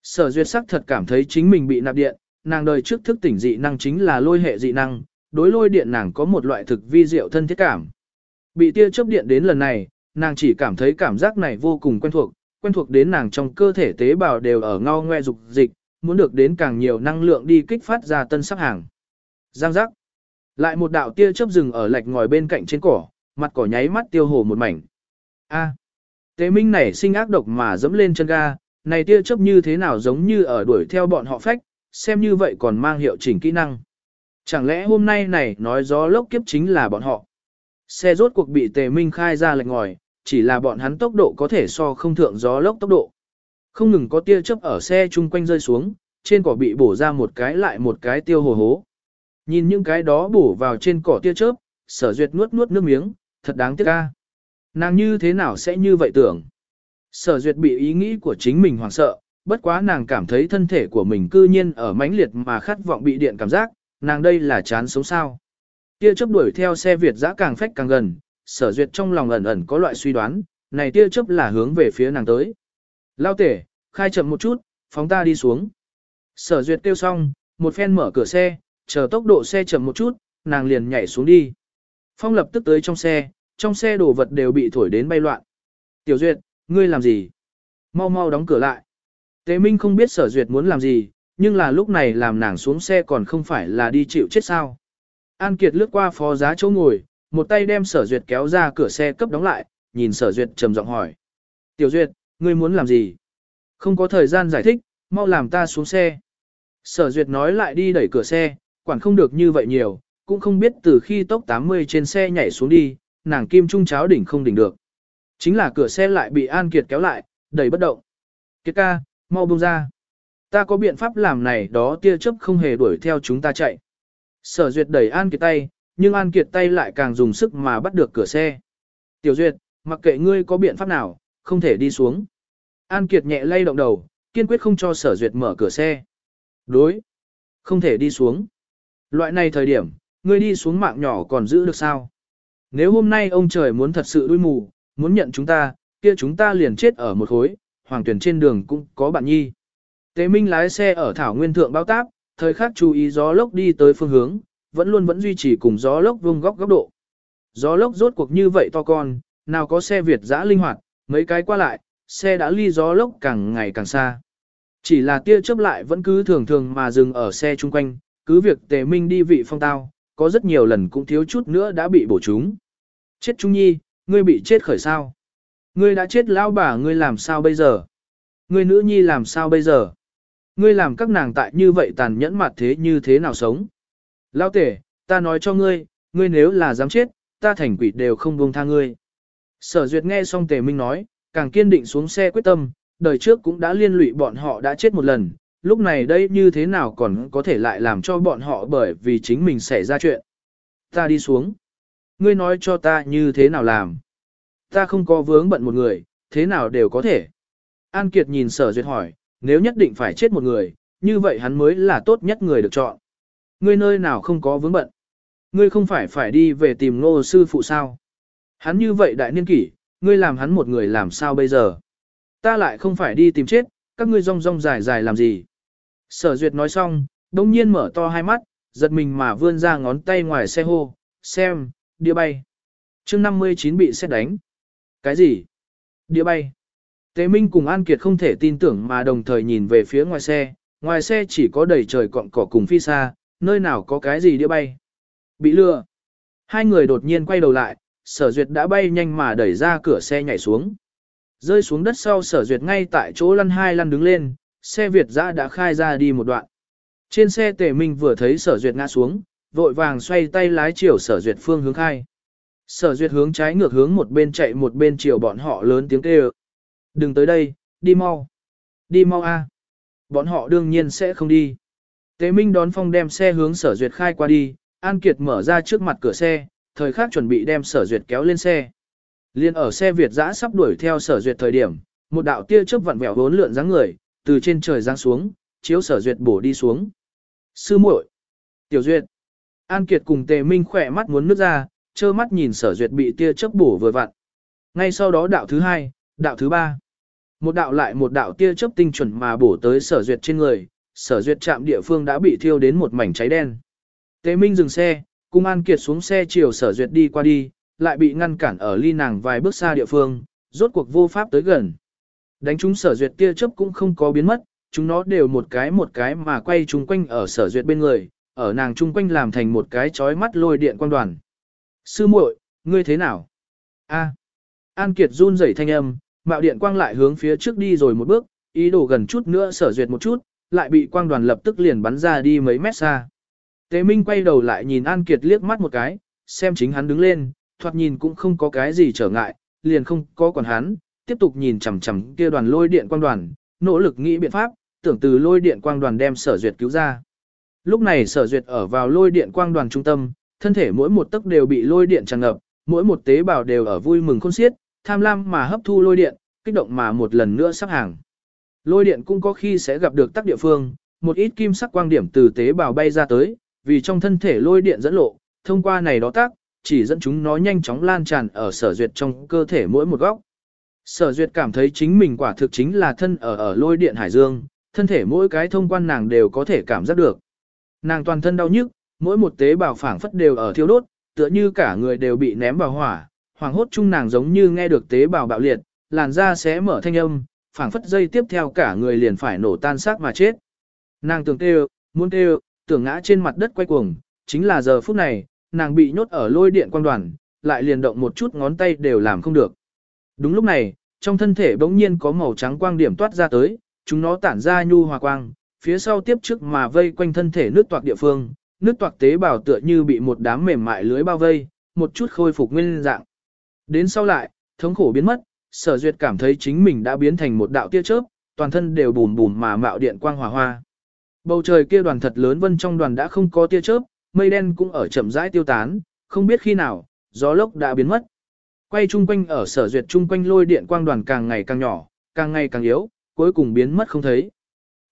Sở duyệt sắc thật cảm thấy chính mình bị nạp điện, nàng đời trước thức tỉnh dị năng chính là lôi hệ dị năng, đối lôi điện nàng có một loại thực vi diệu thân thiết cảm. Bị tia chớp điện đến lần này, nàng chỉ cảm thấy cảm giác này vô cùng quen thuộc, quen thuộc đến nàng trong cơ thể tế bào đều ở ngao ngoe dục dịch, muốn được đến càng nhiều năng lượng đi kích phát ra tân sắc hàng. Giang giác. Lại một đạo tia chớp rừng ở lạch ngòi bên cạnh trên cỏ, mặt cỏ nháy mắt tiêu hồ một mảnh. A. Tế Minh này sinh ác độc mà dẫm lên chân ga, này tia chớp như thế nào giống như ở đuổi theo bọn họ phách, xem như vậy còn mang hiệu chỉnh kỹ năng. Chẳng lẽ hôm nay này nói gió lốc kiếp chính là bọn họ. Xe rốt cuộc bị Tề Minh khai ra lệch ngòi, chỉ là bọn hắn tốc độ có thể so không thượng gió lốc tốc độ. Không ngừng có tia chớp ở xe chung quanh rơi xuống, trên cỏ bị bổ ra một cái lại một cái tiêu hồ hố. Nhìn những cái đó bổ vào trên cỏ tia chớp, sở duyệt nuốt nuốt nước miếng, thật đáng tiếc ca. Nàng như thế nào sẽ như vậy tưởng? Sở duyệt bị ý nghĩ của chính mình hoảng sợ, bất quá nàng cảm thấy thân thể của mình cư nhiên ở mãnh liệt mà khát vọng bị điện cảm giác, nàng đây là chán sống sao. Tia chớp đuổi theo xe Việt dã càng phách càng gần, sở duyệt trong lòng ẩn ẩn có loại suy đoán, này tia chớp là hướng về phía nàng tới. Lao tể, khai chậm một chút, phóng ta đi xuống. Sở duyệt kêu xong, một phen mở cửa xe, chờ tốc độ xe chậm một chút, nàng liền nhảy xuống đi. Phong lập tức tới trong xe, trong xe đồ vật đều bị thổi đến bay loạn. Tiểu Duyệt, ngươi làm gì? Mau mau đóng cửa lại. Tế Minh không biết sở Duyệt muốn làm gì, nhưng là lúc này làm nàng xuống xe còn không phải là đi chịu chết sao. An Kiệt lướt qua phó giá chỗ ngồi, một tay đem sở Duyệt kéo ra cửa xe cấp đóng lại, nhìn sở Duyệt trầm giọng hỏi. Tiểu Duyệt, ngươi muốn làm gì? Không có thời gian giải thích, mau làm ta xuống xe. Sở Duyệt nói lại đi đẩy cửa xe, quản không được như vậy nhiều, cũng không biết từ khi tốc 80 trên xe nhảy xuống đi, nàng kim trung cháo đỉnh không đỉnh được. Chính là cửa xe lại bị An Kiệt kéo lại, đẩy bất động. Kiệt ca, mau buông ra. Ta có biện pháp làm này đó tia chớp không hề đuổi theo chúng ta chạy. Sở Duyệt đẩy An Kiệt tay, nhưng An Kiệt tay lại càng dùng sức mà bắt được cửa xe. Tiểu Duyệt, mặc kệ ngươi có biện pháp nào, không thể đi xuống. An Kiệt nhẹ lay động đầu, kiên quyết không cho Sở Duyệt mở cửa xe. Đối. Không thể đi xuống. Loại này thời điểm, ngươi đi xuống mạng nhỏ còn giữ được sao? Nếu hôm nay ông trời muốn thật sự đuôi mù, muốn nhận chúng ta, kia chúng ta liền chết ở một khối, hoàng tuyển trên đường cũng có bạn nhi. Tế Minh lái xe ở Thảo Nguyên Thượng bao táp, thời khắc chú ý gió lốc đi tới phương hướng, vẫn luôn vẫn duy trì cùng gió lốc vung góc góc độ. Gió lốc rốt cuộc như vậy to con, nào có xe Việt dã linh hoạt, mấy cái qua lại, xe đã ly gió lốc càng ngày càng xa. Chỉ là tia chớp lại vẫn cứ thường thường mà dừng ở xe chung quanh, cứ việc Tề Minh đi vị phong tao, có rất nhiều lần cũng thiếu chút nữa đã bị bổ trúng. Chết Trung Nhi, ngươi bị chết khởi sao? Ngươi đã chết lão bà ngươi làm sao bây giờ? Ngươi nữ nhi làm sao bây giờ? Ngươi làm các nàng tại như vậy tàn nhẫn mặt thế như thế nào sống? Lão tể, ta nói cho ngươi, ngươi nếu là dám chết, ta thành quỷ đều không buông tha ngươi. Sở duyệt nghe xong tề minh nói, càng kiên định xuống xe quyết tâm, đời trước cũng đã liên lụy bọn họ đã chết một lần, lúc này đây như thế nào còn có thể lại làm cho bọn họ bởi vì chính mình xảy ra chuyện. Ta đi xuống. Ngươi nói cho ta như thế nào làm. Ta không có vướng bận một người, thế nào đều có thể. An Kiệt nhìn sở duyệt hỏi, nếu nhất định phải chết một người, như vậy hắn mới là tốt nhất người được chọn. Ngươi nơi nào không có vướng bận. Ngươi không phải phải đi về tìm ngô sư phụ sao. Hắn như vậy đại niên kỷ, ngươi làm hắn một người làm sao bây giờ. Ta lại không phải đi tìm chết, các ngươi rong rong dài dài làm gì. Sở duyệt nói xong, đông nhiên mở to hai mắt, giật mình mà vươn ra ngón tay ngoài xe hô, xem, đĩa bay. chương 59 bị xét đánh. Cái gì? Đĩa bay. Tế Minh cùng An Kiệt không thể tin tưởng mà đồng thời nhìn về phía ngoài xe, ngoài xe chỉ có đầy trời cọng cỏ cùng phi xa, nơi nào có cái gì đĩa bay. Bị lừa. Hai người đột nhiên quay đầu lại, sở duyệt đã bay nhanh mà đẩy ra cửa xe nhảy xuống. Rơi xuống đất sau sở duyệt ngay tại chỗ lăn hai lăn đứng lên, xe Việt dã đã khai ra đi một đoạn. Trên xe tề minh vừa thấy sở duyệt ngã xuống, vội vàng xoay tay lái chiều sở duyệt phương hướng khai. Sở duyệt hướng trái ngược hướng một bên chạy một bên chiều bọn họ lớn tiếng kêu. Đừng tới đây, đi mau. Đi mau a. Bọn họ đương nhiên sẽ không đi. Tế Minh đón phong đem xe hướng sở duyệt khai qua đi, An Kiệt mở ra trước mặt cửa xe, thời khắc chuẩn bị đem sở duyệt kéo lên xe. Liên ở xe Việt dã sắp đuổi theo sở duyệt thời điểm, một đạo tia chớp vặn vẹo vốn lượn dáng người, từ trên trời giáng xuống, chiếu sở duyệt bổ đi xuống. Sư muội, Tiểu Duyệt. An Kiệt cùng Tề Minh khỏe mắt muốn nước ra, trơ mắt nhìn sở duyệt bị tia chớp bổ vừa vặn. Ngay sau đó đạo thứ hai, đạo thứ ba. Một đạo lại một đạo tia chớp tinh chuẩn mà bổ tới sở duyệt trên người, sở duyệt chạm địa phương đã bị thiêu đến một mảnh cháy đen. Tế Minh dừng xe, cùng An Kiệt xuống xe chiều sở duyệt đi qua đi, lại bị ngăn cản ở ly nàng vài bước xa địa phương, rốt cuộc vô pháp tới gần. Đánh chúng sở duyệt tia chớp cũng không có biến mất, chúng nó đều một cái một cái mà quay chung quanh ở sở duyệt bên người, ở nàng chung quanh làm thành một cái chói mắt lôi điện quan đoàn. Sư muội, ngươi thế nào? A. An Kiệt run rẩy thanh âm, mạo điện quang lại hướng phía trước đi rồi một bước, ý đồ gần chút nữa sở duyệt một chút, lại bị quang đoàn lập tức liền bắn ra đi mấy mét xa. Tế Minh quay đầu lại nhìn An Kiệt liếc mắt một cái, xem chính hắn đứng lên, thoạt nhìn cũng không có cái gì trở ngại, liền không có còn hắn, tiếp tục nhìn chằm chằm kia đoàn lôi điện quang đoàn, nỗ lực nghĩ biện pháp, tưởng từ lôi điện quang đoàn đem sở duyệt cứu ra. Lúc này sở duyệt ở vào lôi điện quang đoàn trung tâm, thân thể mỗi một tấc đều bị lôi điện tràn ngập, mỗi một tế bào đều ở vui mừng khôn xiết, tham lam mà hấp thu lôi điện, kích động mà một lần nữa sắp hàng. Lôi điện cũng có khi sẽ gặp được tác địa phương, một ít kim sắc quang điểm từ tế bào bay ra tới, vì trong thân thể lôi điện dẫn lộ, thông qua này đó tác, chỉ dẫn chúng nó nhanh chóng lan tràn ở sở duyệt trong cơ thể mỗi một góc. Sở duyệt cảm thấy chính mình quả thực chính là thân ở ở lôi điện hải dương, thân thể mỗi cái thông quan nàng đều có thể cảm giác được. Nàng toàn thân đau nhức, mỗi một tế bào phảng phất đều ở thiêu đốt, tựa như cả người đều bị ném vào hỏa, hoàng hốt chung nàng giống như nghe được tế bào bạo liệt, làn da sẽ mở thanh âm, phảng phất dây tiếp theo cả người liền phải nổ tan xác mà chết. Nàng tưởng kêu, muốn kêu, tưởng ngã trên mặt đất quay cuồng, chính là giờ phút này, nàng bị nhốt ở lôi điện quang đoàn, lại liền động một chút ngón tay đều làm không được. Đúng lúc này, trong thân thể bỗng nhiên có màu trắng quang điểm toát ra tới, chúng nó tản ra nhu hòa quang, phía sau tiếp trước mà vây quanh thân thể nước toạc địa phương, nước toạc tế bào tựa như bị một đám mềm mại lưới bao vây, một chút khôi phục nguyên dạng. Đến sau lại, thống khổ biến mất, sở duyệt cảm thấy chính mình đã biến thành một đạo tia chớp, toàn thân đều bùm bùm mà mạo điện quang hỏa hoa. Bầu trời kia đoàn thật lớn vân trong đoàn đã không có tia chớp, mây đen cũng ở chậm rãi tiêu tán, không biết khi nào, gió lốc đã biến mất. Quay chung quanh ở sở duyệt chung quanh lôi điện quang đoàn càng ngày càng nhỏ, càng ngày càng yếu, cuối cùng biến mất không thấy.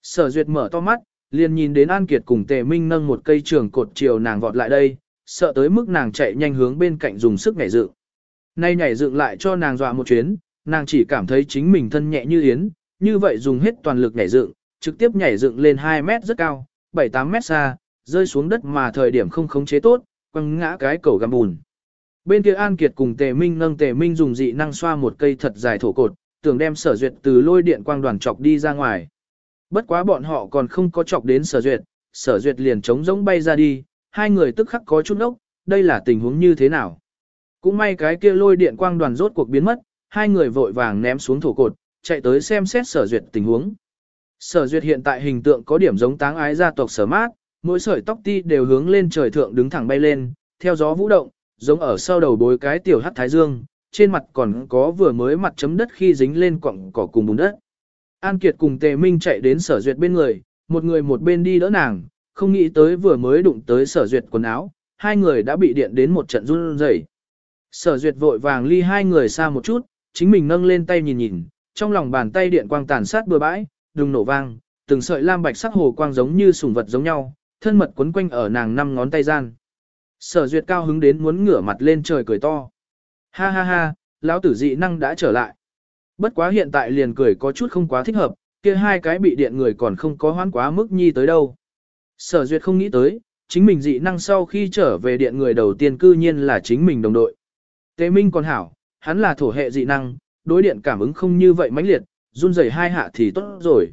Sở duyệt mở to mắt, liền nhìn đến An Kiệt cùng Tề Minh nâng một cây trường cột chiều nàng vọt lại đây, sợ tới mức nàng chạy nhanh hướng bên cạnh dùng sức nhảy dựng. Nay nhảy dựng lại cho nàng dọa một chuyến, nàng chỉ cảm thấy chính mình thân nhẹ như yến, như vậy dùng hết toàn lực nhảy dựng, trực tiếp nhảy dựng lên 2 mét rất cao, 7-8 mét xa, rơi xuống đất mà thời điểm không khống chế tốt, quăng ngã cái cầu găm bùn. Bên kia An Kiệt cùng Tề Minh nâng Tề Minh dùng dị năng xoa một cây thật dài thổ cột, tưởng đem sở duyệt từ lôi điện quang đoàn chọc đi ra ngoài. Bất quá bọn họ còn không có chọc đến sở duyệt, sở duyệt liền trống rỗng bay ra đi, hai người tức khắc có chút ốc, đây là tình huống như thế nào. Cũng may cái kia lôi điện quang đoàn rốt cuộc biến mất, hai người vội vàng ném xuống thổ cột, chạy tới xem xét sở duyệt tình huống. Sở duyệt hiện tại hình tượng có điểm giống táng ái gia tộc sở mát, mỗi sợi tóc ti đều hướng lên trời thượng đứng thẳng bay lên, theo gió vũ động, giống ở sau đầu bối cái tiểu hắc thái dương, trên mặt còn có vừa mới mặt chấm đất khi dính lên cọng cỏ cùng bùn đất. An Kiệt cùng Tề Minh chạy đến sở duyệt bên người, một người một bên đi đỡ nàng, không nghĩ tới vừa mới đụng tới sở duyệt quần áo, hai người đã bị điện đến một trận run rẩy. Sở duyệt vội vàng ly hai người xa một chút, chính mình nâng lên tay nhìn nhìn, trong lòng bàn tay điện quang tàn sát bừa bãi, đùng nổ vang, từng sợi lam bạch sắc hồ quang giống như sùng vật giống nhau, thân mật quấn quanh ở nàng năm ngón tay gian. Sở duyệt cao hứng đến muốn ngửa mặt lên trời cười to. Ha ha ha, lão tử dị năng đã trở lại. Bất quá hiện tại liền cười có chút không quá thích hợp, kia hai cái bị điện người còn không có hoán quá mức nhi tới đâu. Sở duyệt không nghĩ tới, chính mình dị năng sau khi trở về điện người đầu tiên cư nhiên là chính mình đồng đội. Tế Minh còn hảo, hắn là thổ hệ dị năng, đối điện cảm ứng không như vậy mãnh liệt, run rẩy hai hạ thì tốt rồi.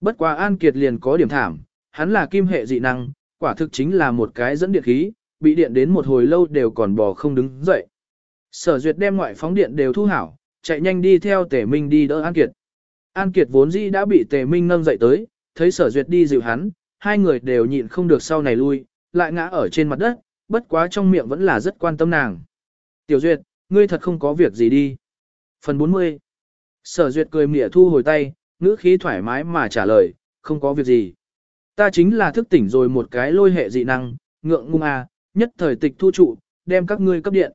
Bất quá An Kiệt liền có điểm thảm, hắn là kim hệ dị năng, quả thực chính là một cái dẫn điện khí, bị điện đến một hồi lâu đều còn bò không đứng dậy. Sở duyệt đem ngoại phóng điện đều thu hảo, chạy nhanh đi theo Tề Minh đi đỡ An Kiệt. An Kiệt vốn dĩ đã bị Tề Minh nâng dậy tới, thấy sở duyệt đi dịu hắn, hai người đều nhịn không được sau này lui, lại ngã ở trên mặt đất, bất quá trong miệng vẫn là rất quan tâm nàng. Tiểu Duyệt, ngươi thật không có việc gì đi. Phần 40 Sở Duyệt cười mỉa thu hồi tay, ngữ khí thoải mái mà trả lời, không có việc gì. Ta chính là thức tỉnh rồi một cái lôi hệ dị năng, ngượng ngung à, nhất thời tịch thu trụ, đem các ngươi cấp điện.